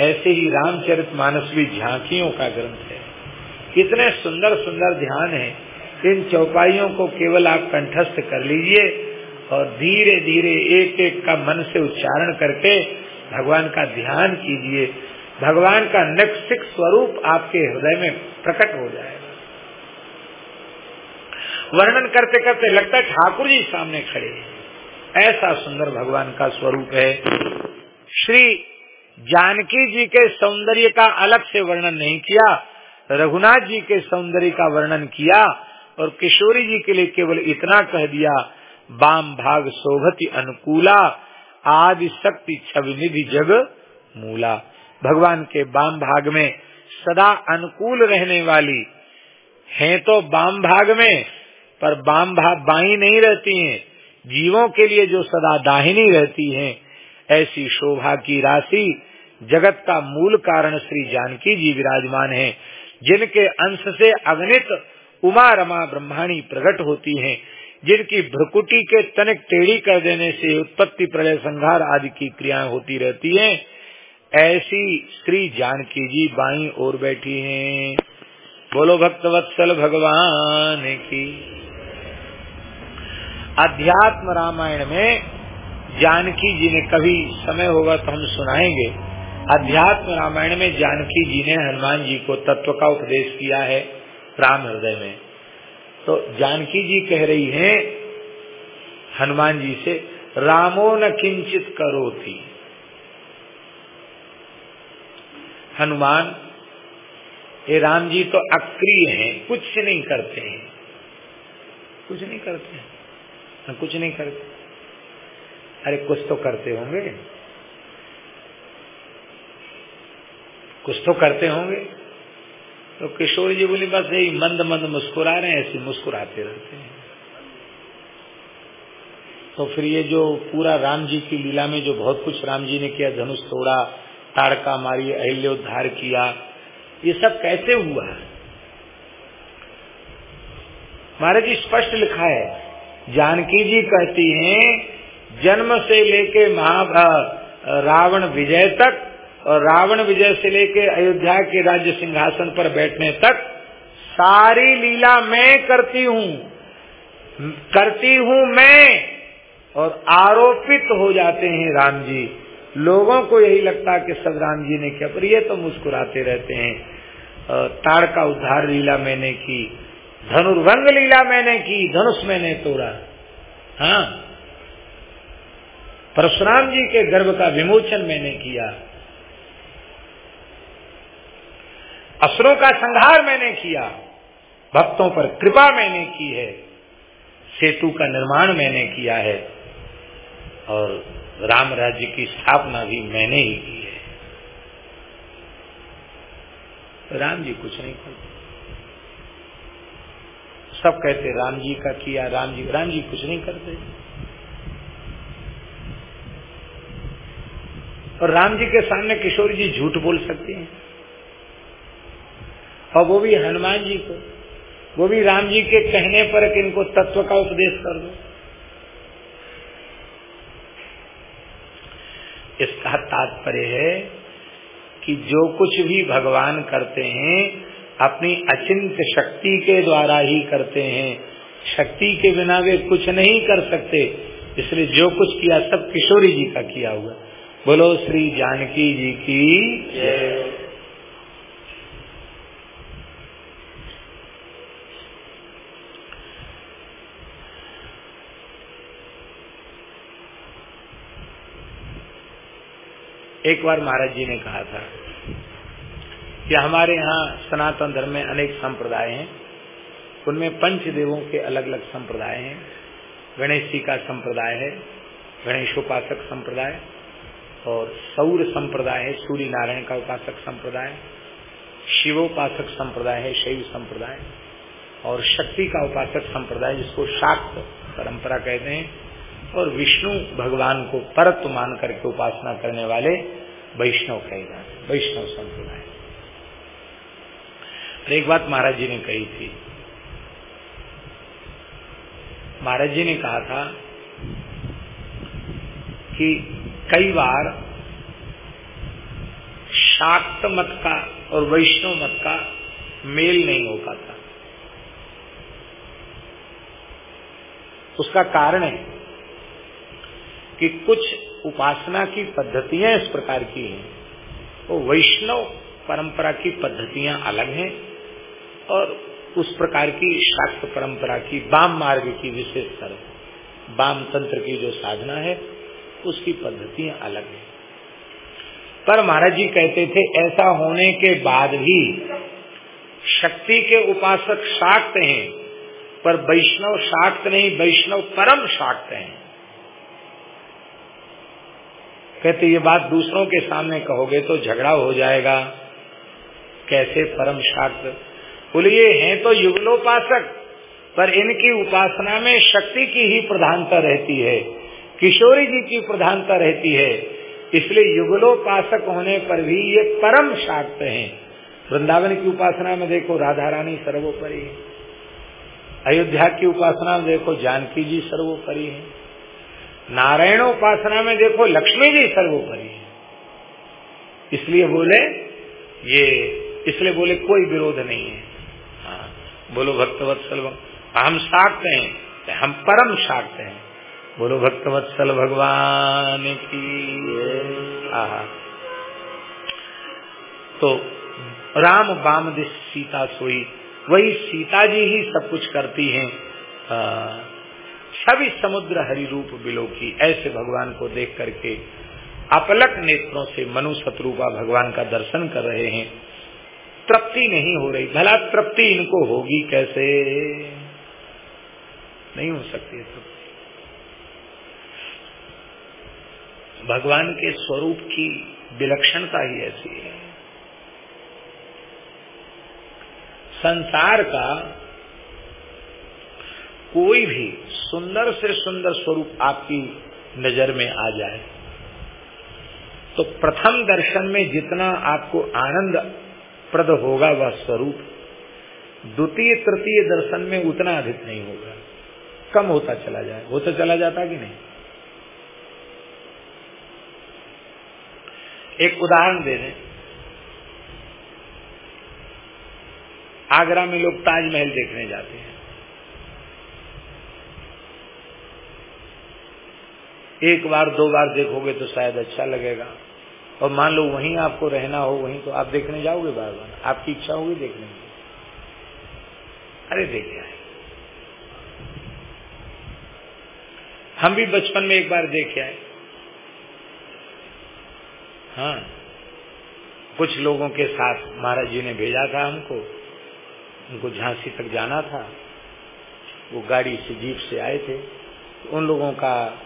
ऐसे ही रामचरित मानस भी झांकियों का ग्रंथ है। कितने सुंदर सुंदर ध्यान है। इन चौपाइयों को केवल आप कंठस्थ कर लीजिए और धीरे धीरे एक एक का मन से उच्चारण करके भगवान का ध्यान कीजिए। भगवान का नक्सिक स्वरूप आपके हृदय में प्रकट हो जाएगा वर्णन करते करते लगता है ठाकुर जी सामने खड़े ऐसा सुंदर भगवान का स्वरूप है। श्री जानकी जी के सौंदर्य का अलग से वर्णन नहीं किया, रघुनाथ जी के सौंदर्य का वर्णन किया और किशोरी जी के लिए केवल इतना कह दिया, बाम भाग शोभति अनुकूला, आदि शक्ति छवि निधि जग मूला। भगवान के बाम भाग में सदा अनुकूल रहने वाली हैं तो बाम भाग में, पर बाम भाग बाई नहीं रहती हैं। जीवों के लिए जो सदा दाहिनी रहती हैं ऐसी शोभा की राशि जगत का मूल कारण श्री जानकी जी विराजमान हैं, जिनके अंश से अगणित उमा रमा ब्रह्माणी प्रकट होती हैं, जिनकी भ्रकुटी के तनिक टेढ़ी कर देने से उत्पत्ति प्रलय संघार आदि की क्रियाएँ होती रहती हैं, ऐसी श्री जानकी जी बाई और बैठी हैं। बोलो भक्तवत्सल भगवान की। अध्यात्म रामायण में जानकी जी ने कभी समय होगा तो हम सुनाएँगे। अध्यात्म रामायण में जानकी जी ने हनुमान जी को तत्व का उपदेश किया है राम हृदय में। तो जानकी जी कह रही हैं, हनुमान जी से, रामो न किंचित करो थी हनुमान ये राम जी तो अक्रिय हैं, कुछ नहीं करते हैं। कुछ नहीं करते हैं? कुछ नहीं करते अरे कुछ तो करते होंगे। कुछ तो करते होंगे। तो किशोर जी बोली, बस यही मंद मंद मुस्कुरा रहे हैं, ऐसे मुस्कुराते रहते हैं। तो फिर ये जो पूरा राम जी की लीला में जो बहुत कुछ राम जी ने किया, धनुष तोड़ा, ताड़का मारी अहिल्योद्धार किया, ये सब कैसे हुआ? महाराज जी स्पष्ट लिखा है, जानकी जी कहती हैं जन्म से लेके महा रावण विजय तक और रावण विजय से लेके अयोध्या के राज्य सिंहासन पर बैठने तक सारी लीला मैं करती हूँ। करती हूँ मैं और आरोपित हो जाते हैं राम जी। लोगों को यही लगता कि सब राम जी ने किया, पर ये तो मुस्कुराते रहते हैं। ताड़ का उद्धार लीला मैंने की, धनुर्भंग लीला मैंने की, धनुष मैंने तोड़ा। हाँ परशुराम जी के गर्भ का विमोचन मैंने किया। असुरों का संहार मैंने किया। भक्तों पर कृपा मैंने की है। सेतु का निर्माण मैंने किया है। और राम राज्य की स्थापना भी मैंने ही की है। राम जी कुछ नहीं करते सब कहते राम जी का किया, राम जी राम जी कुछ नहीं करते। और राम जी के सामने किशोर जी झूठ बोल सकते हैं। और वो भी हनुमान जी को, वो भी राम जी के कहने पर कि इनको तत्व का उपदेश कर दो। इसका तात्पर्य है कि जो कुछ भी भगवान करते हैं, अपनी अचिंत शक्ति के द्वारा ही करते हैं। शक्ति के बिना वे कुछ नहीं कर सकते। इसलिए जो कुछ किया, सब किशोरी जी का किया हुआ। बोलो, श्री जानकी जी की एक बार महाराज जी ने कहा था कि हमारे यहाँ सनातन धर्म में अनेक संप्रदाय हैं। उनमें पंच देवों के अलग अलग संप्रदाय हैं। गणेश जी का संप्रदाय है, गणेशोपासक संप्रदाय और सौर संप्रदाय है सूर्य नारायण का उपासक संप्रदाय, शिवोपासक संप्रदाय है, शैव संप्रदाय, और शक्ति का उपासक संप्रदाय, जिसको शाक्त परंपरा कहते हैं, और विष्णु भगवान को परत्व मान करके उपासना करने वाले वैष्णव कहे जाते वैष्णव संप्रदाय। एक बात महाराज जी ने कही थी। महाराज जी ने कहा था कि कई बार शाक्त मत का और वैष्णव मत का मेल नहीं हो पाता। उसका कारण है कि कुछ उपासना की पद्धतियाँ इस प्रकार की हैं। वो वैष्णव परंपरा की पद्धतियाँ अलग हैं और उस प्रकार की शाक्त परंपरा की वाम मार्ग की विशेषकर वाम तंत्र की जो साधना है उसकी पद्धतियाँ अलग है। पर महाराज जी कहते थे, ऐसा होने के बाद भी शक्ति के उपासक शाक्त हैं, पर वैष्णव शाक्त नहीं, वैष्णव परम शाक्त हैं। कहते, ये बात दूसरों के सामने कहोगे तो झगड़ा हो जाएगा। कैसे परम शाक्त? बोलिए हैं तो युगलोपासक, पर इनकी उपासना में शक्ति की ही प्रधानता रहती है। किशोरी जी की प्रधानता रहती है। इसलिए युगलोपासक होने पर भी ये परम शाक्त हैं। वृंदावन की उपासना में देखो राधा रानी सर्वोपरि है। अयोध्या की उपासना में देखो, जानकी जी सर्वोपरि है। नारायण उपासना में देखो, लक्ष्मी जी सर्वोपरि है। इसलिए बोले, ये, इसलिए बोले कोई विरोध नहीं है। हाँ बोलो भक्तवत्सल, हम शाक्त हैं, हम परम शाक्त हैं। बोलो, भक्तवत्सल भगवान की आहा। तो राम बाम दिश सीता सोई, वही सीता जी ही सब कुछ करती हैं। छवि समुद्र हरि रूप बिलो की, ऐसे भगवान को देख करके अपलक नेत्रों से मनु शत्रुपा भगवान का दर्शन कर रहे हैं। तृप्ति नहीं हो रही। भला तृप्ति इनको होगी कैसे? नहीं हो सकती तृप्ति। भगवान के स्वरूप की विलक्षणता ही ऐसी है। संसार का कोई भी सुंदर से सुंदर स्वरूप आपकी नज़र में आ जाए तो प्रथम दर्शन में जितना आपको आनंद प्रद होगा वह स्वरूप, द्वितीय, तृतीय दर्शन में उतना अधिक नहीं होगा। कम होता चला जाए। होता चला जाता कि नहीं? एक उदाहरण दे दें। आगरा में लोग ताजमहल देखने जाते हैं। एक बार, दो बार देखोगे तो शायद अच्छा लगेगा। और मान लो वहीं आपको रहना हो, वहीं तो आप देखने जाओगे बार बार आपकी इच्छा होगी देखने की। अरे, देखे आए हम भी बचपन में एक बार देखे आए। हाँ। कुछ लोगों के साथ महाराज जी ने भेजा था हमको। उनको झांसी तक जाना था। वो गाड़ी से जीप से आए थे। तो उन लोगों का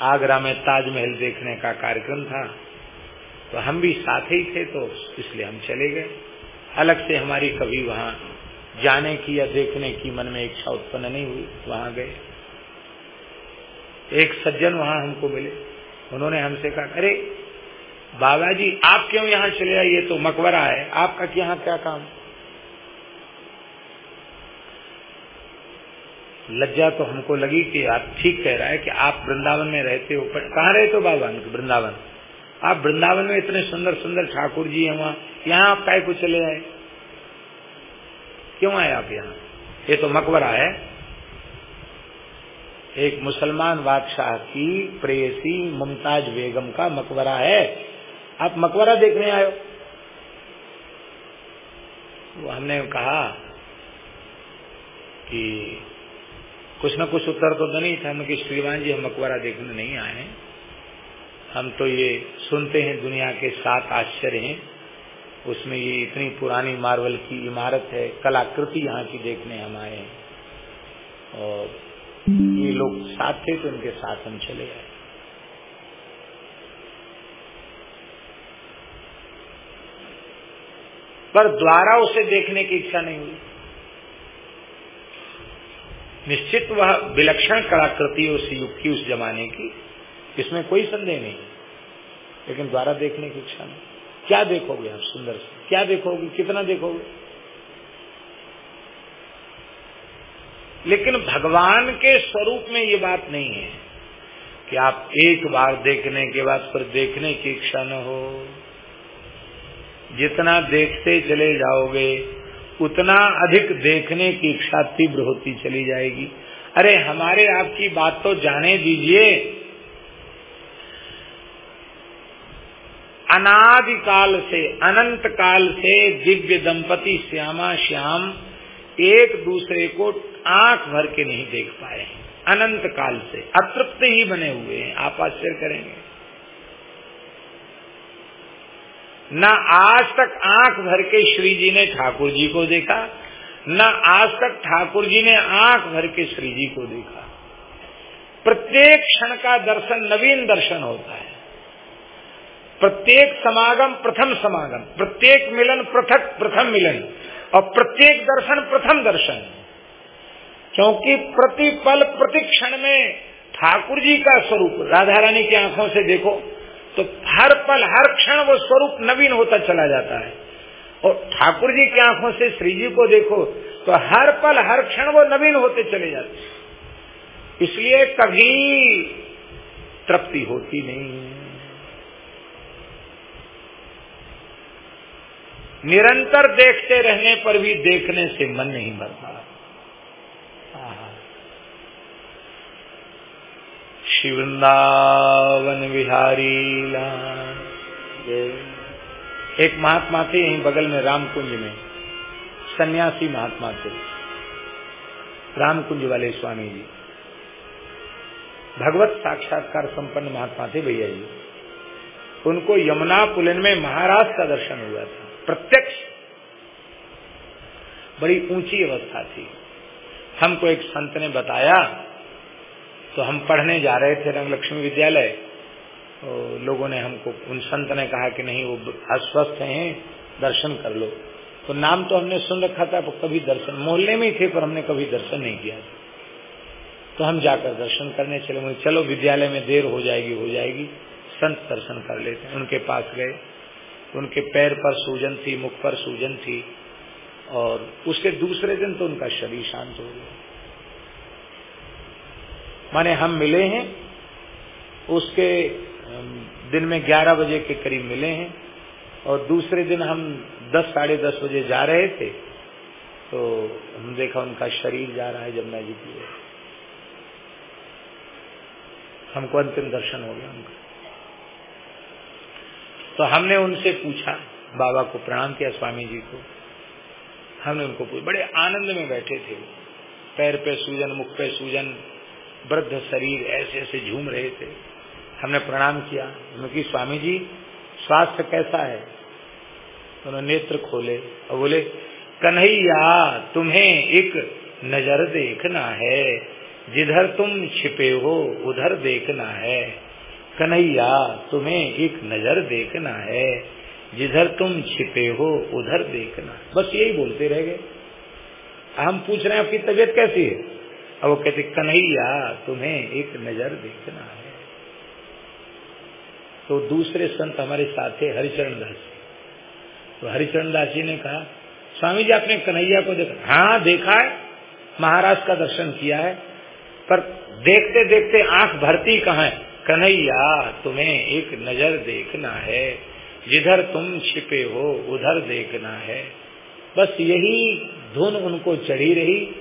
आगरा में ताजमहल देखने का कार्यक्रम था। तो हम भी साथ ही थे तो इसलिए हम चले गए। अलग से हमारी कभी वहाँ जाने की या देखने की मन में इच्छा उत्पन्न नहीं हुई। वहाँ गए। एक सज्जन वहाँ हमको मिले। उन्होंने हमसे कहा, अरे बाबा जी आप क्यों यहाँ चले आए? ये तो मकबरा है। आपका यहाँ क्या काम? लज्जा तो हमको लगी कि आप ठीक कह रहा है कि आप वृंदावन में रहते हो, पर कहाँ रहते हो बाबा वृंदावन। आप वृंदावन में इतने सुंदर सुंदर ठाकुर जी हैं वहाँ। यहाँ आप काय को चले आए? क्यों आए आप यहाँ? ये तो मकबरा है। एक मुसलमान बादशाह की प्रेयसी मुमताज़ बेगम का मकबरा है। आप मकबरा देखने आयो वो हमने कहा कि कुछ न कुछ उत्तर तो नहीं था कि श्रीमान जी, हम मकबरा देखने नहीं आए हैं। हम तो ये सुनते हैं दुनिया के सात आश्चर्य हैं। उसमें ये इतनी पुरानी मार्बल की इमारत है, कलाकृति यहाँ की देखने हम आए हैं। और ये लोग साथ थे तो उनके साथ हम चले आए। पर द्वारा उसे देखने की इच्छा नहीं हुई। निश्चित वह विलक्षण कलाकृति उस युग की, उस जमाने की, इसमें कोई संदेह नहीं लेकिन द्वारा देखने की इच्छा नहीं। क्या देखोगे आप सुंदर से? क्या देखोगे? कितना देखोगे? लेकिन भगवान के स्वरूप में ये बात नहीं है कि आप एक बार देखने के बाद फिर देखने की इच्छा न हो। जितना देखते चले जाओगे, उतना अधिक देखने की इच्छा तीव्र होती चली जाएगी। अरे, हमारे आपकी बात तो जाने दीजिए। अनादिकाल से अनंत काल से दिव्य दंपति श्यामा श्याम एक दूसरे को आँख भर के नहीं देख पाए अनंत काल से, अतृप्त ही बने हुए हैं। आप आश्चर्य करेंगे। न आज तक आँख भर के श्री जी ने ठाकुर जी को देखा, न आज तक ठाकुर जी ने आँख भर के श्री जी को देखा। प्रत्येक क्षण का दर्शन नवीन दर्शन होता है। प्रत्येक समागम प्रथम समागम, प्रत्येक मिलन पृथक प्रथम मिलन, और प्रत्येक दर्शन प्रथम दर्शन। क्योंकि प्रति पल प्रति क्षण में ठाकुर जी का स्वरूप, राधा रानी की आँखों से देखो तो हर पल, हर क्षण वो स्वरूप नवीन होता चला जाता है। और ठाकुर जी की आँखों से श्री जी को देखो तो हर पल, हर क्षण वो नवीन होते चले जाते इसलिए कभी तृप्ति होती नहीं निरंतर देखते रहने पर भी देखने से मन नहीं भरता। शिवृंदावन विहारी एक महात्मा थे, यहीं बगल में रामकुंज में। सन्यासी महात्मा थे। रामकुंज वाले स्वामी जी। भगवत साक्षात्कार संपन्न महात्मा थे भैया जी। उनको यमुना पुलिन में महाराज का दर्शन हुआ था। प्रत्यक्ष। बड़ी ऊँची अवस्था थी। हमको एक संत ने बताया तो हम पढ़ने जा रहे थे रंग लक्ष्मी विद्यालय तो लोगों ने हमको, उन संत ने कहा कि नहीं, वो अस्वस्थ हैं, दर्शन कर लो। तो नाम तो हमने सुन रखा था कभी दर्शन, मोहल्ले में ही थे, पर हमने कभी दर्शन नहीं किया तो हम जाकर दर्शन करने चले मुझे चलो, विद्यालय में देर हो जाएगी हो जाएगी, संत दर्शन कर लेते उनके पास गए। उनके पैर पर सूजन थी, मुख पर सूजन थी, और उसके दूसरे दिन तो उनका शरीर शांत हो गया। माने हम मिले हैं, उसके दिन में 11 बजे के करीब मिले हैं, और दूसरे दिन हम 10 साढ़े दस बजे जा रहे थे तो हम देखा उनका शरीर जा रहा है जमुना जी की हमको अंतिम दर्शन हो गया उनका। तो हमने उनसे पूछा, बाबा को प्रणाम किया, स्वामी जी को। हमने उनको पूछा, बड़े आनंद में बैठे थे। पैर पे सूजन, मुख पे सूजन वृद्ध शरीर ऐसे ऐसे झूम रहे थे। हमने प्रणाम किया। क्योंकि स्वामी जी, स्वास्थ्य कैसा है? उन्होंने नेत्र खोले और बोले, कन्हैया, तुम्हें एक नज़र देखना है। जिधर तुम छिपे हो, उधर देखना है। कन्हैया, तुम्हें एक नज़र देखना है। जिधर तुम छिपे हो, उधर देखना बस यही बोलते रह गए। हम पूछ रहे हैं, आपकी तबीयत कैसी है? अब वो कहते, कन्हैया, तुम्हें एक नज़र देखना है। तो दूसरे संत हमारे साथ थे, हरिचरण दास जी। तो हरिचरण दास जी ने कहा, स्वामी जी, आपने कन्हैया को देखा? हाँ देखा है। महाराज का दर्शन किया है। पर देखते देखते आँख भरती कहा है? कन्हैया, तुम्हें एक नज़र देखना है। जिधर तुम छिपे हो, उधर देखना है। बस यही धुन उनको चढ़ी रही।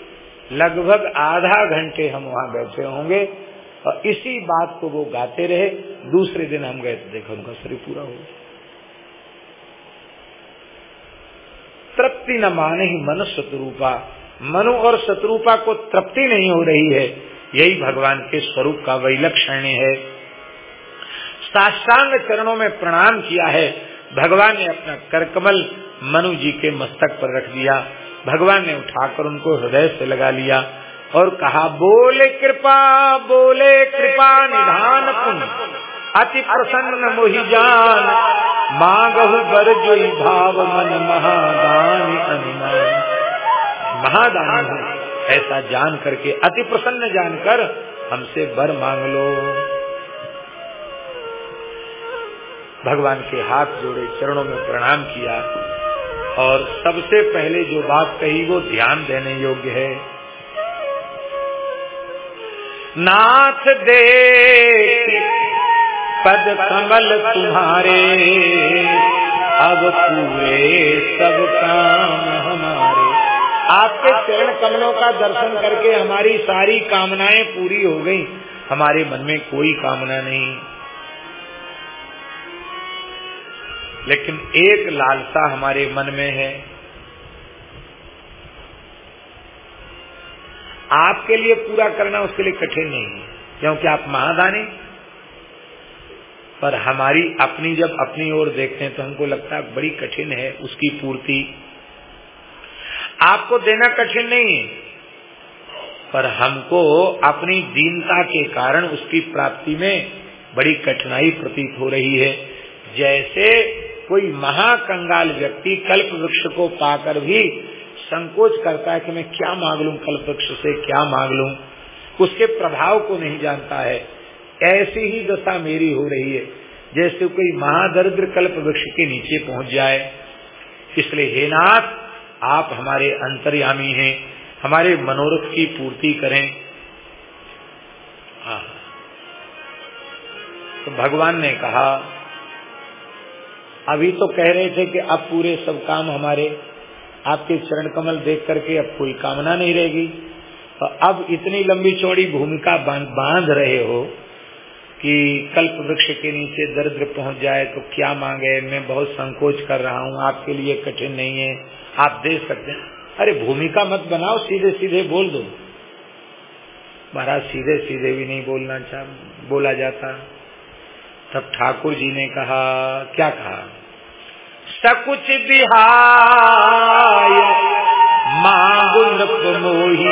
लगभग आधा घंटे हम वहाँ बैठे होंगे और इसी बात को वो गाते रहे। दूसरे दिन हम गए तो देखो उनका शरीर पूरा हो तृप्ति न माने ही मनु शत्रुपा। मनु और शत्रुपा को तृप्ति नहीं हो रही है। यही भगवान के स्वरूप का वैलक्षण है। साष्टांग चरणों में प्रणाम किया है। भगवान ने अपना करकमल मनु जी के मस्तक पर रख दिया। भगवान ने उठाकर उनको हृदय से लगा लिया और कहा, बोले कृपा बोले कृपा निधान पुन। अति प्रसन्न मोहि जान। मांगहु बर जो भाव मन महादान अनुमान महादान ऐसा जान करके, अति प्रसन्न जानकर हमसे बर मांग लो। भगवान के हाथ जोड़े चरणों में प्रणाम किया। और सबसे पहले जो बात कही वो ध्यान देने योग्य है। नाथ दे पद कमल तुम्हारे, अब पूरे सब काम हमारे। आपके चरण कमलों का दर्शन करके हमारी सारी कामनाएँ पूरी हो गई। हमारे मन में कोई कामना नहीं। लेकिन एक लालसा हमारे मन में है। आपके लिए पूरा करना उसके लिए कठिन नहीं है, क्योंकि आप महादानी। पर हमारी अपनी जब अपनी ओर देखते हैं तो हमको लगता है बड़ी कठिन है उसकी पूर्ति। आपको देना कठिन नहीं है, पर हमको अपनी दीनता के कारण उसकी प्राप्ति में बड़ी कठिनाई प्रतीत हो रही है। जैसे कोई महाकंगाल व्यक्ति कल्प वृक्ष को पाकर भी संकोच करता है कि मैं क्या मांग लू कल्प वृक्ष से, क्या मांग लू? उसके प्रभाव को नहीं जानता है। ऐसी ही दशा मेरी हो रही है, जैसे कोई महादरिद्र कल्प वृक्ष के नीचे पहुँच जाए। इसलिए हे नाथ, आप हमारे अंतर्यामी हैं, हमारे मनोरथ की पूर्ति करें। हाँ। तो भगवान ने कहा अभी तो कह रहे थे कि अब पूरे सब काम हमारे, आपके चरण कमल देख करके अब कोई कामना नहीं रहेगी। तो अब इतनी लंबी चौड़ी भूमिका बाँध रहे हो कि कल्प वृक्ष के नीचे दरिद्र पहुँच जाए तो क्या मांगे? मैं बहुत संकोच कर रहा हूँ, आपके लिए कठिन नहीं है, आप दे सकते हैं। अरे भूमिका मत बनाओ सीधे सीधे बोल दो। महाराज सीधे सीधे भी नहीं बोलना बोला जाता। तब ठाकुर जी ने कहा, क्या कहा? सकुच बिहाय मांगुन मोही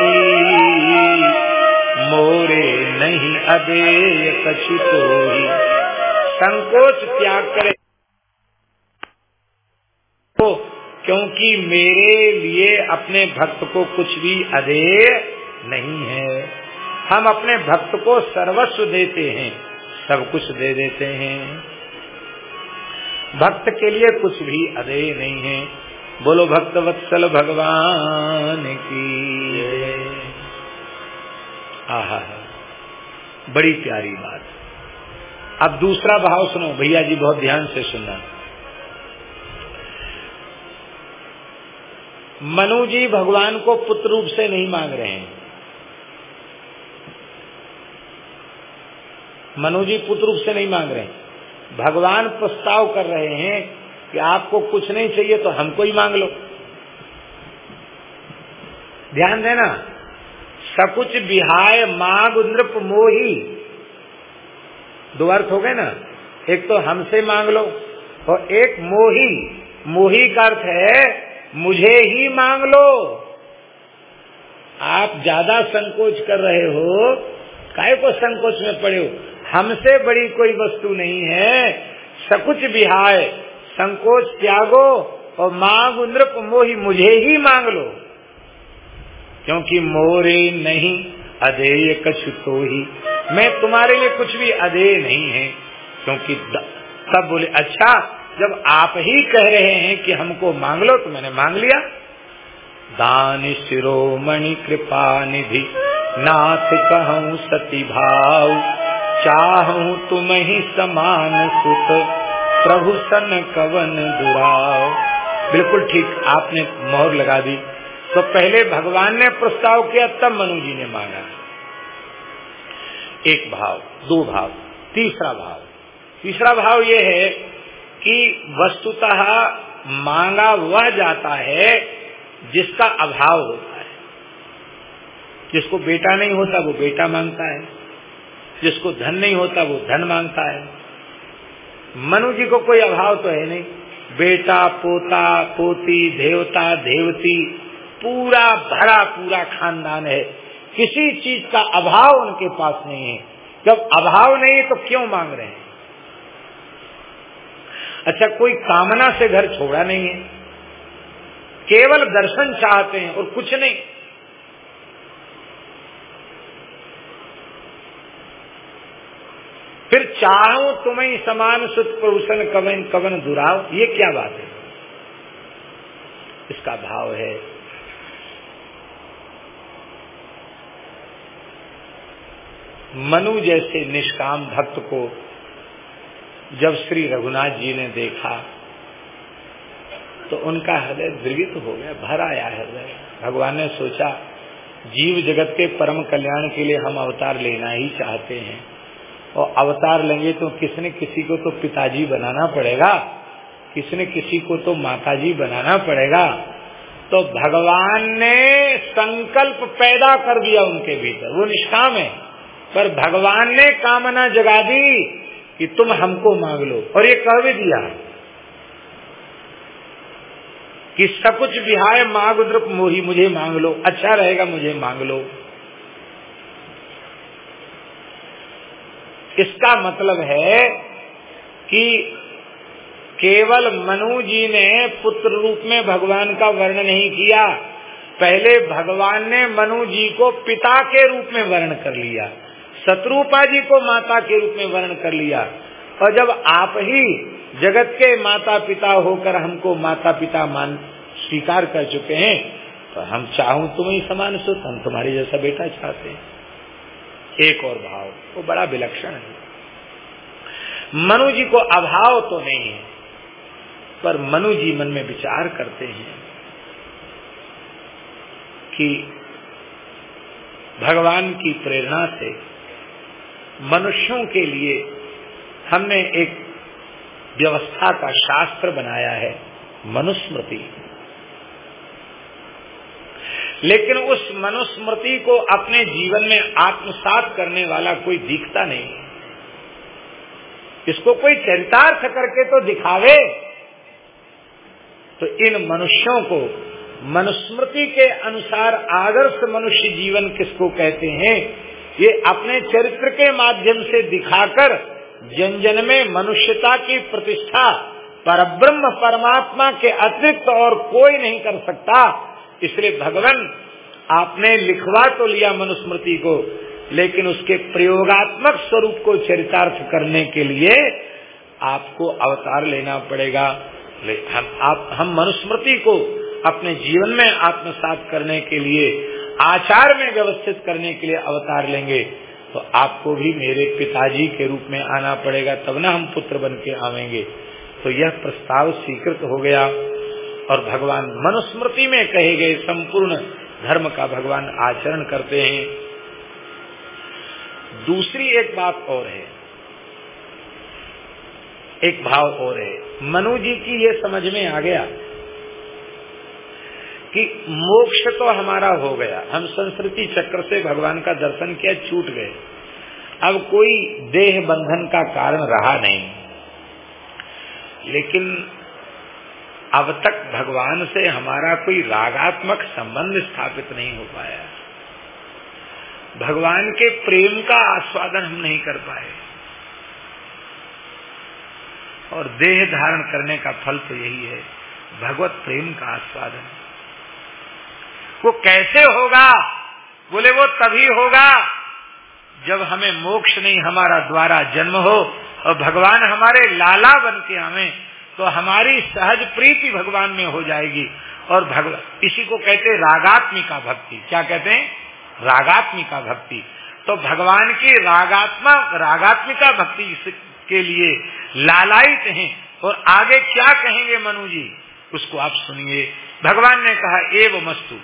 मोरे नहीं अबे कछु तो ही संकोच त्याग करे तो क्योंकि मेरे लिए अपने भक्त को कुछ भी अधेय नहीं है। हम अपने भक्त को सर्वस्व देते हैं। सब कुछ दे देते हैं। भक्त के लिए कुछ भी अधेय नहीं है। बोलो, भक्त वत्सल भगवान की। आहा, बड़ी प्यारी बात। अब दूसरा भाव सुनो, भैया जी बहुत ध्यान से सुनना। मनु जी भगवान को पुत्र रूप से नहीं मांग रहे हैं। मनु जी पुत्र रूप से नहीं मांग रहे। भगवान प्रस्ताव कर रहे हैं कि आपको कुछ नहीं चाहिए तो हमको ही मांग लो। ध्यान देना, सकुच बिहाय माग नृप मोही। दो अर्थ हो गए ना। एक तो हमसे मांग लो और एक मोही। मोही का अर्थ है, मुझे ही मांग लो। आप ज़्यादा संकोच कर रहे हो, काय को संकोच में पड़े हो? हमसे बड़ी कोई वस्तु नहीं है। सकुच बिहाय, संकोच त्यागो और मांग नृप मोही मुझे ही मांग लो। क्योंकि मोरे नहीं, अधेय कछु तो ही। मैं तुम्हारे लिए कुछ भी अधेय नहीं है, क्योंकि तब बोले अच्छा जब आप ही कह रहे हैं कि हमको मांग लो तो मैंने मांग लिया। दान शिरोमणि कृपा निधि, नाथ कहूँ सती भाव चाहूँ तुम ही समान सुख। प्रभु सन कवन दुराव। बिल्कुल ठीक आपने मोहर लगा दी। तो पहले भगवान ने प्रस्ताव किया, तब मनु जी ने मांगा एक भाव, दो भाव, तीसरा भाव। तीसरा भाव ये है कि वस्तुतः मांगा वह जाता है, जिसका अभाव होता है। जिसको बेटा नहीं होता, वो बेटा माँगता है। जिसको धन नहीं होता वो धन माँगता है। मनु जी को कोई अभाव तो है नहीं। बेटा, पोता, पोती, देवता, देवती, पूरा भरा, पूरा खानदान है। किसी चीज़ का अभाव उनके पास नहीं है। जब अभाव नहीं है तो क्यों मांग रहे हैं? अच्छा कोई कामना से घर छोड़ा नहीं है। केवल दर्शन चाहते हैं और कुछ नहीं। फिर चाहो तुम्हें समान सुत प्रभूषण कवन कवन दुराव, ये क्या बात है? इसका भाव है। मनु जैसे निष्काम भक्त को जब श्री रघुनाथ जी ने देखा तो उनका हृदय द्रवित हो गया, भर आया हृदय। भगवान ने सोचा, जीव जगत के परम कल्याण के लिए हम अवतार लेना ही चाहते हैं। और अवतार लेंगे तो किसने किसी को तो पिताजी बनाना पड़ेगा? किसने किसी को तो माताजी बनाना पड़ेगा? तो भगवान ने संकल्प पैदा कर दिया उनके भीतर। वो निष्काम है। पर भगवान ने कामना जगा दी कि तुम हमको मांग लो। और ये कह भी दिया। कि सब कुछ विहाय मांग द्रुप मोही मुझे मांग लो। अच्छा रहेगा मुझे मांग लो। इसका मतलब है कि केवल मनु जी ने पुत्र रूप में भगवान का वर्ण नहीं किया। पहले भगवान ने मनु जी को पिता के रूप में वर्ण कर लिया, शत्रुपा जी को माता के रूप में वर्ण कर लिया। और जब आप ही जगत के माता पिता होकर हमको माता पिता मान स्वीकार कर चुके हैं तो हम चाहूँ तुम ही समान सो हम तुम्हारे जैसा बेटा चाहते हैं। एक और भाव, वो बड़ा विलक्षण है। मनु जी को अभाव तो नहीं है, पर मनु जी मन में विचार करते हैं कि भगवान की प्रेरणा से मनुष्यों के लिए हमने एक व्यवस्था का शास्त्र बनाया है, मनुस्मृति। लेकिन उस मनुस्मृति को अपने जीवन में आत्मसात करने वाला कोई दिखता नहीं। इसको कोई चरितार्थ करके तो दिखावे। तो इन मनुष्यों को, मनुस्मृति के अनुसार आदर्श मनुष्य जीवन किसको कहते हैं, ये अपने चरित्र के माध्यम से दिखाकर जन जन में मनुष्यता की प्रतिष्ठा, परब्रह्म परमात्मा के अतिरिक्त और कोई नहीं कर सकता। इसलिए भगवान आपने लिखवा तो लिया मनुस्मृति को लेकिन उसके प्रयोगात्मक स्वरूप को चरितार्थ करने के लिए आपको अवतार लेना पड़ेगा। ले, हम आप हम मनुस्मृति को अपने जीवन में आत्मसात करने के लिए आचार में व्यवस्थित करने के लिए अवतार लेंगे तो आपको भी मेरे पिताजी के रूप में आना पड़ेगा तब ना हम पुत्र बन के आवेंगे। तो यह प्रस्ताव स्वीकृत हो गया। और भगवान मनुस्मृति में कहे गए संपूर्ण धर्म का भगवान आचरण करते हैं। दूसरी एक बात और है। एक भाव और है। मनु जी की ये समझ में आ गया कि मोक्ष तो हमारा हो गया। हम संस्कृति चक्र से भगवान का दर्शन किया, छूट गए। अब कोई देह बंधन का कारण रहा नहीं। लेकिन अब तक भगवान से हमारा कोई रागात्मक संबंध स्थापित नहीं हो पाया। भगवान के प्रेम का आस्वादन हम नहीं कर पाए। और देह धारण करने का फल तो यही है, भगवत प्रेम का आस्वादन। वो कैसे होगा? बोले, वो तभी होगा जब हमें मोक्ष नहीं, हमारा द्वारा जन्म हो और भगवान हमारे लाला बन के हमें तो हमारी सहज प्रीति भगवान में हो जाएगी। और भगवान इसी को कहते रागात्मिका भक्ति। क्या कहते हैं? रागात्मिका भक्ति। तो भगवान की रागात्मा, रागात्मिका भक्ति के लिए लालायित हैं। और आगे क्या कहेंगे मनु जी? उसको आप सुनिए। भगवान ने कहा, एव मस्तु।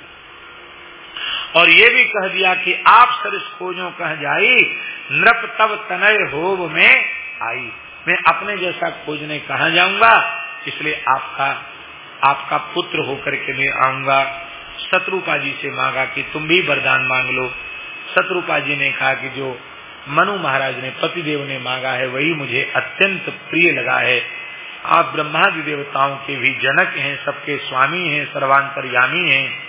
और ये भी कह दिया कि आप सरिस खोजो कह जाई, नृप तब तनय होब में आई। मैं अपने जैसा खोजने कहा जाऊँगा? इसलिए आपका आपका पुत्र होकर के मैं आऊँगा। शत्रुपा जी से मांगा कि तुम भी वरदान मांग लो। शत्रुपा जी ने कहा कि जो मनु महाराज ने, पतिदेव ने मांगा है, वही मुझे अत्यंत प्रिय लगा है। आप ब्रह्मादि देवताओं के भी जनक हैं, सबके स्वामी हैं, सर्वांतरयामी हैं।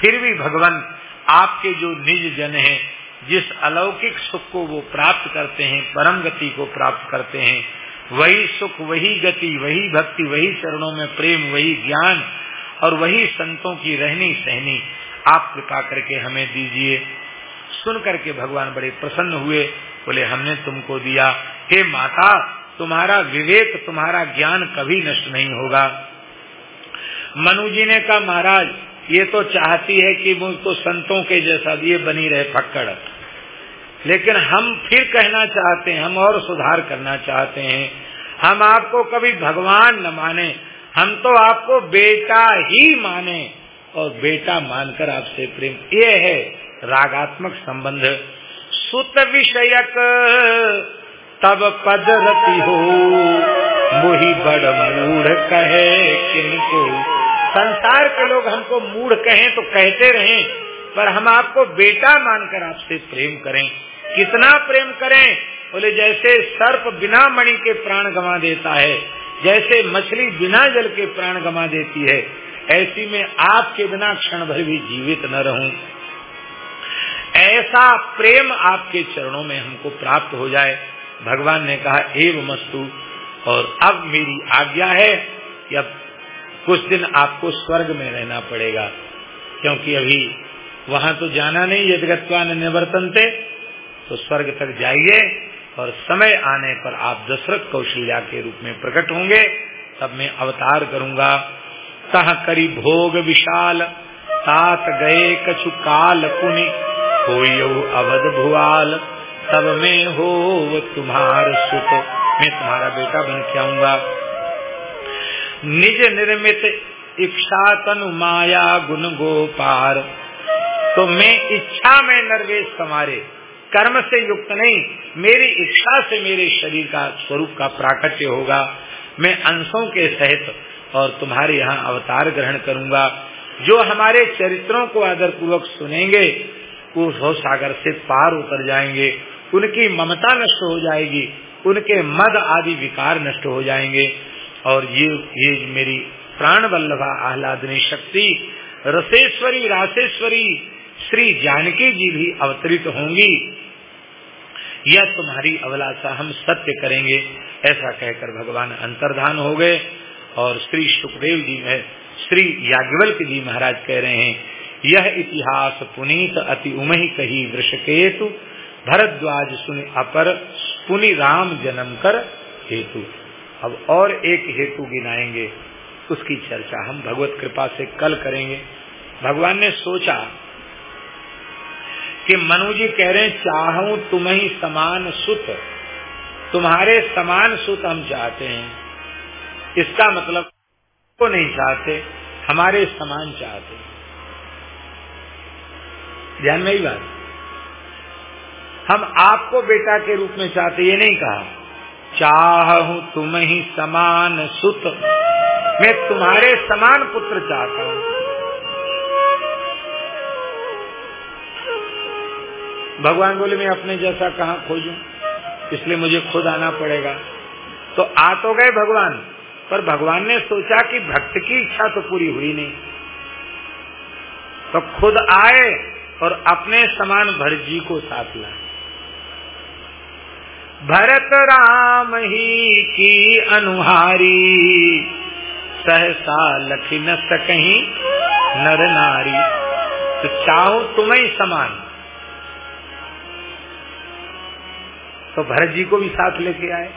फिर भी भगवान आपके जो निज जन हैं जिस अलौकिक सुख को वो प्राप्त करते हैं, परम गति को प्राप्त करते हैं, वही सुख, वही गति, वही भक्ति, वही चरणों में प्रेम, वही ज्ञान और वही संतों की रहनी सहनी, आप कृपा करके हमें दीजिए। सुन करके भगवान बड़े प्रसन्न हुए, बोले, हमने तुमको दिया। हे माता, तुम्हारा विवेक, तुम्हारा ज्ञान कभी नष्ट नहीं होगा। मनु जी ने कहा, महाराज ये तो चाहती है कि मुझको संतों के जैसा ये बनी रहे फक्कड़। लेकिन हम फिर कहना चाहते हैं, हम और सुधार करना चाहते हैं। हम आपको कभी भगवान न माने, हम तो आपको बेटा ही माने। और बेटा मानकर आपसे प्रेम, ये है रागात्मक संबंध। सुत विषयक, तब पद रति हो। मुही बड़ मूढ़ कहे किनको संसार के लोग हमको मूढ़ कहें तो कहते रहें, पर हम आपको बेटा मानकर आपसे प्रेम करें। कितना प्रेम करें? बोले, जैसे सर्प बिना मणि के प्राण गंवा देता है, जैसे मछली बिना जल के प्राण गंवा देती है, ऐसी में आपके बिना क्षण भर भी जीवित न रहूँ। ऐसा प्रेम आपके चरणों में हमको प्राप्त हो जाए। भगवान ने कहा एव मस्तु और अब मेरी आज्ञा है कि अब कुछ दिन आपको स्वर्ग में रहना पड़ेगा, क्योंकि अभी वहाँ तो जाना नहीं यदगत्वान निवर्तन थे तो स्वर्ग तक जाइए और समय आने पर आप दशरथ कौशल्या के रूप में प्रकट होंगे। तब मैं अवतार करूँगा। तह करी भोग विशाल, तात गए कछु काल पुनि हो अवध भुआल। तब मैं हो तुम्हार सुत, मैं तुम्हारा बेटा बन के आऊँगा। निज निर्मित इच्छा तनु माया गुण गोपार। तो मैं इच्छा में नरवेश समारे कर्म से युक्त नहीं, मेरी इच्छा से मेरे शरीर का स्वरूप का प्राकट्य होगा। मैं अंशों के सहित और तुम्हारे यहाँ अवतार ग्रहण करूँगा। जो हमारे चरित्रों को आदर पूर्वक सुनेंगे वो भव सागर से पार उतर जाएँगे। उनकी ममता नष्ट हो जाएगी, उनके मद आदि विकार नष्ट हो जाएँगे। और ये ये मेरी प्राण वल्लभा आह्लादनी शक्ति, रसेश्वरी, रासेश्वरी, श्री जानकी जी भी अवतरित होंगी। यह तुम्हारी अभिलाषा हम सत्य करेंगे, ऐसा कहकर भगवान अंतर्धान हो गए। और श्री सुखदेव जी में श्री याज्ञवल्क जी महाराज कह रहे हैं, यह इतिहास पुनीत अति उमही कही वृषकेतु, भरद्वाज सुनि अपर, पुनि राम जन्म कर हेतु। अब और एक हेतु गिनाएँगे, उसकी चर्चा हम भगवत कृपा से कल करेंगे। भगवान ने सोचा कि मनु जी कह रहे चाहूँ तुम ही समान सुत। तुम्हारे समान सुत हम चाहते हैं। इसका मतलब को नहीं चाहते, हमारे समान चाहते ध्यान में ही बात? हम आपको बेटा के रूप में चाहते, ये नहीं कहा। चाहूँ तुम ही समान सुत। मैं तुम्हारे समान पुत्र चाहता हूँ। भगवान बोले, मैं अपने जैसा कहा खोजूं? इसलिए मुझे खुद आना पड़ेगा। तो आ तो गए भगवान, पर भगवान ने सोचा कि भक्त की इच्छा तो पूरी हुई नहीं। तो खुद आए और अपने समान भरजी को साथ लाए। भरत राम ही की अनुहारी। सहसा लखी न सकही नर नारी। तो चाहो तुम्हें समान। तो भरत जी को भी साथ लेके आए।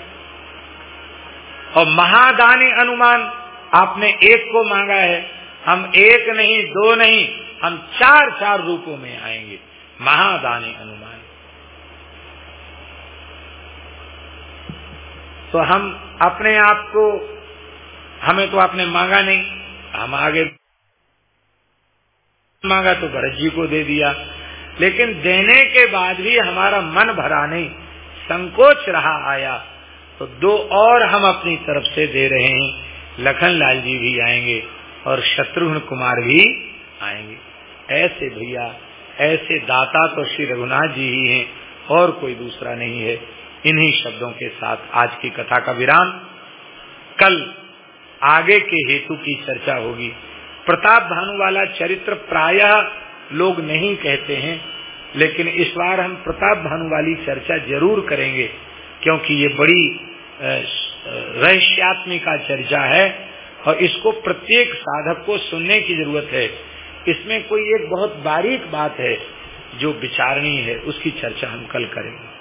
और महादानी अनुमान आपने एक को मांगा है। हम एक नहीं, दो नहीं, हम चार चार रूपों में आएँगे। महादानी अनुमान। तो हम अपने आप को, हमें तो आपने मांगा नहीं, हम आगे मांगा तो भरत जी को दे दिया। लेकिन देने के बाद भी हमारा मन भरा नहीं, संकोच रहा आया। तो दो और हम अपनी तरफ़ से दे रहे हैं। लखन लाल जी भी आएँगे और शत्रुघ्न कुमार भी आएँगे। ऐसे भैया, ऐसे दाता तो श्री रघुनाथ जी ही हैं, और कोई दूसरा नहीं है। इन्हीं शब्दों के साथ आज की कथा का विराम। कल आगे के हेतु की चर्चा होगी। प्रताप भानु वाला चरित्र प्रायः लोग नहीं कहते हैं, लेकिन इस बार हम प्रताप भानु वाली चर्चा ज़रूर करेंगे, क्योंकि ये बड़ी रहस्यात्मिका चर्चा है और इसको प्रत्येक साधक को सुनने की ज़रूरत है। इसमें कोई एक बहुत बारीक बात है जो विचारणी है, उसकी चर्चा हम कल करेंगे।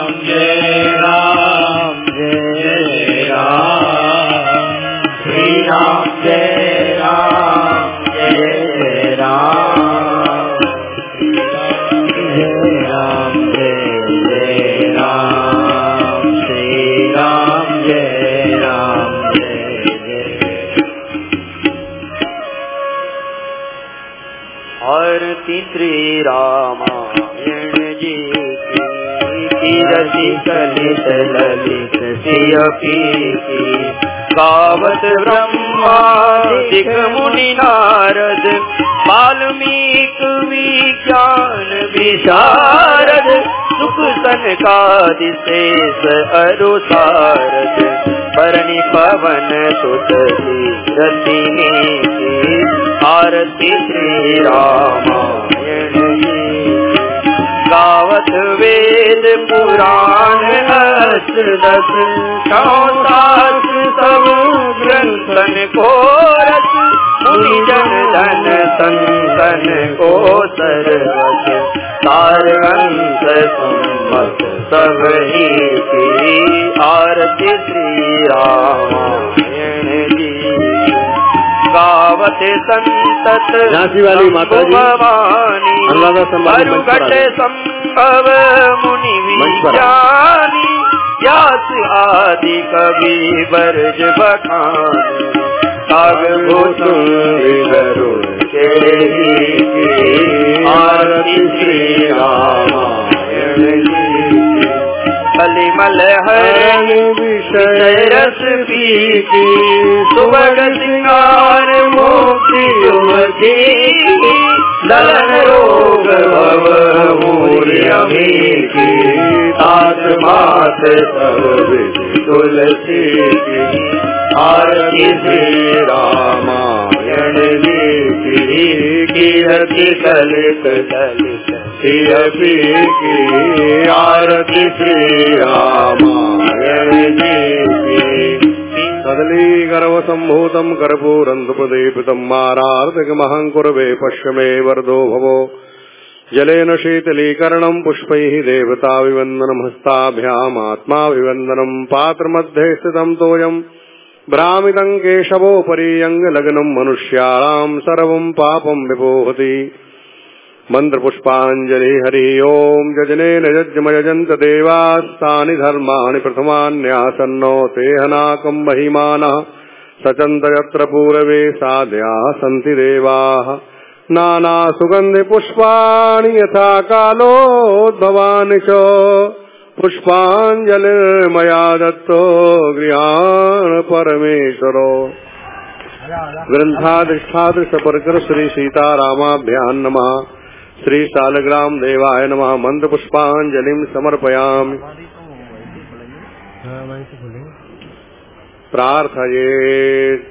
श्री रामायण जी की ललित सिय की। गावत ब्रह्मादिक मुनि नारद, वाल्मीक विज्ञान विशारद, सुख सनकादिशेष अरुसारद। परणी पवन सुत आरती श्री रामायण गावत वेद पुराण हस दस सब ग्रंथन को रस। जन धन संतन को सरवत तार अंत सम्मत ही की आरती श्री रामायण जी गावत संतत झांसी वाली माता जी, भवानी अनुराधा जाओ। संभव मुनि विज्ञानी व्यास आदि कवि बरज बखानी आरती श्री रामायण जी कलिमल हरण विषय रस पीती। सुबह सिंगार मोती युवती दलन रोग भव तात मात सब तुलसी की आरती श्री रामायण कीरति कलित दलित सियपी की आरती श्री रामायण जी की कदली गर्भ सम्भूतम् कर्पूरन्धुपदीपितम् मारार्धगमहम् कुर्वे पश्य मे वरदो भवो। जलेन शीतलीकरणम् पुष्पैः देवताभिवन्दनम् हस्ताभ्यामात्माभिवन्दनम् पात्रमध्ये स्थितम् तोयम्। भ्रामितम् केशवोपरि अङ्गलग्नम् मनुष्याणाम् सर्वम् पापम् विपोहति। मन्त्रपुष्पाञ्जलि हरिः ओम्, यजनेन यज्ञमयजन्त देवास्तानि धर्माणि प्रथमान्यासन्नो ते हनाकम् महिमानः। सचन्त यत्र पूरवे साध्याः सन्ति देवाः। नानासुगन्धिपुष्पाणि यथा कालोद्भवानि च। पुष्पाञ्जलिर्मया दत्तो गृहाण परमेश्वरो। ग्रन्थाधिष्ठादृशपर्कर श्री सीतारामाभ्याम् नमः। श्री शालग्राम देवाय नमः। मन्त्रपुष्पाञ्जलिम् समर्पयामि। प्रार्थयेत्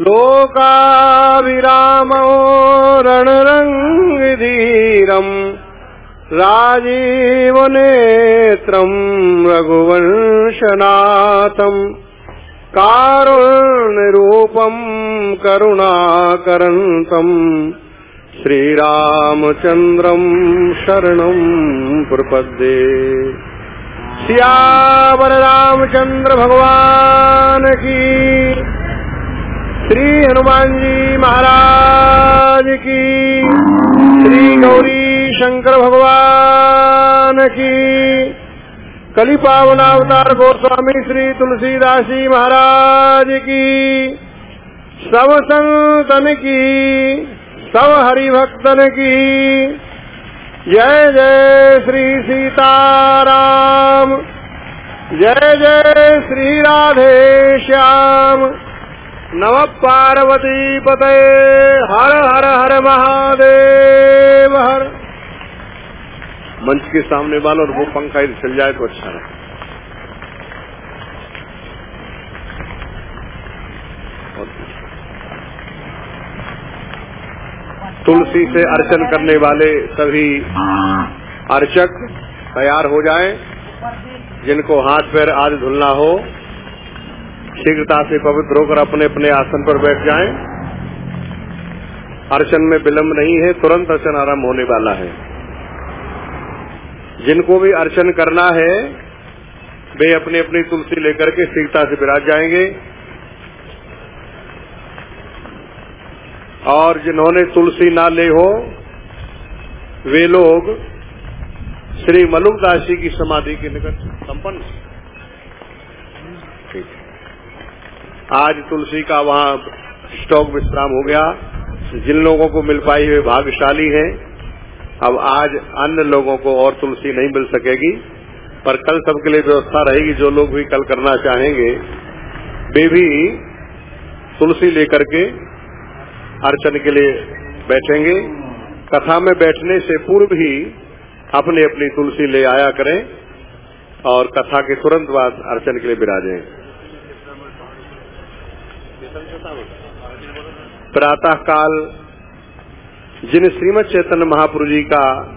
लोकाभिरामो रणरङ्गधीरम्। राजीवनेत्रम् रघुवंशनाथम् कारुण्यरूपम् करुणाकरन्तम् श्रीरामचन्द्रम् शरणम् प्रपद्ये। सियावर रामचंद्र भगवान की, श्री हनुमान जी महाराज की, श्री गौरी शंकर भगवान की। कली पावनावतार गोस्वामी श्री तुलसीदास जी महाराज की। सब संतन की, सब हरिभक्तन की। जय जय श्री सीताराम। जय जय श्री राधे श्याम। नम पार्वती पते हर हर हर महादेव। हर मंच के सामने वाला और वो पंखा यदि चल जाए तो अच्छा है। तुलसी से अर्चन करने वाले सभी अर्चक तैयार हो जाएँ, जिनको हाथ पैर आदि धुलना हो, शीघ्रता से पवित्र होकर अपने अपने आसन पर बैठ जाएँ। अर्चन में विलंब नहीं है, तुरंत अर्चन आरंभ होने वाला है। जिनको भी अर्चन करना है, वे अपनी अपनी तुलसी लेकर के शीघ्रता से विराज जाएँगे। और जिन्होंने तुलसी ना ले हो, वे लोग श्री मलुकदास जी की समाधि के निकट संपन्न आज तुलसी का वहाँ स्टॉक विश्राम हो गया। जिन लोगों को मिल पाई, वे भाग्यशाली हैं। अब आज अन्य लोगों को और तुलसी नहीं मिल सकेगी, पर कल सबके लिए व्यवस्था रहेगी, जो लोग भी कल करना चाहेंगे। वे भी तुलसी लेकर के अर्चन के लिए बैठेंगे। कथा में बैठने से पूर्व ही अपनी अपनी तुलसी ले आया करें और कथा के तुरंत बाद अर्चन के लिए विराजें। प्रातः काल जिन श्रीमद चैतन्य महाप्रभु जी का,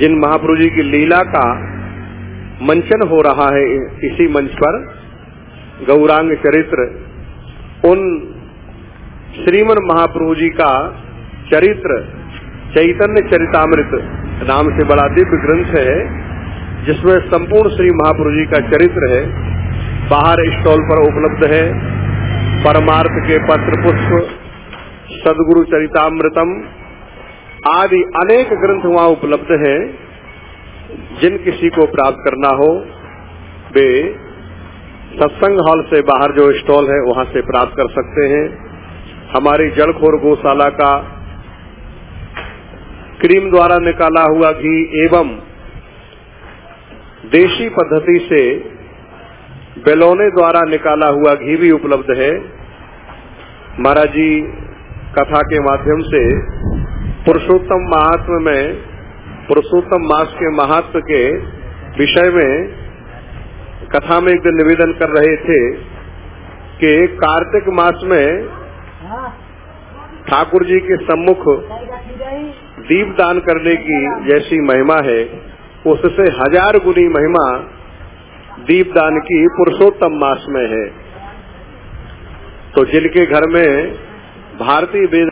जिन महाप्रभु जी की लीला का मंचन हो रहा है इसी मंच पर, गौरांग चरित्र, उन श्रीमन महाप्रभु जी का चरित्र, चैतन्य चरितामृत नाम से बड़ा दिव्य ग्रंथ है, जिसमें संपूर्ण श्री महाप्रभु जी का चरित्र है। बाहर स्टॉल पर उपलब्ध है। परमार्थ के पत्र पुष्प सदगुरु चरितामृतम आदि अनेक ग्रंथ वहाँ उपलब्ध हैं, जिन किसी को प्राप्त करना हो, वे सत्संग हॉल से बाहर जो स्टॉल है, वहाँ से प्राप्त कर सकते हैं। हमारी जलखोर गौशाला का क्रीम द्वारा निकाला हुआ घी एवं देशी पद्धति से बेलोने द्वारा निकाला हुआ घी भी उपलब्ध है। महाराज जी कथा के माध्यम से पुरुषोत्तम महात्म में, पुरुषोत्तम मास के महत्व के विषय में कथा में एक दिन निवेदन कर रहे थे कि कार्तिक मास में ठाकुर जी के सम्मुख दीप दान करने की जैसी महिमा है, उससे हज़ार गुनी महिमा दीप दान की पुरुषोत्तम मास में है। तो जिनके घर में भारतीय वेद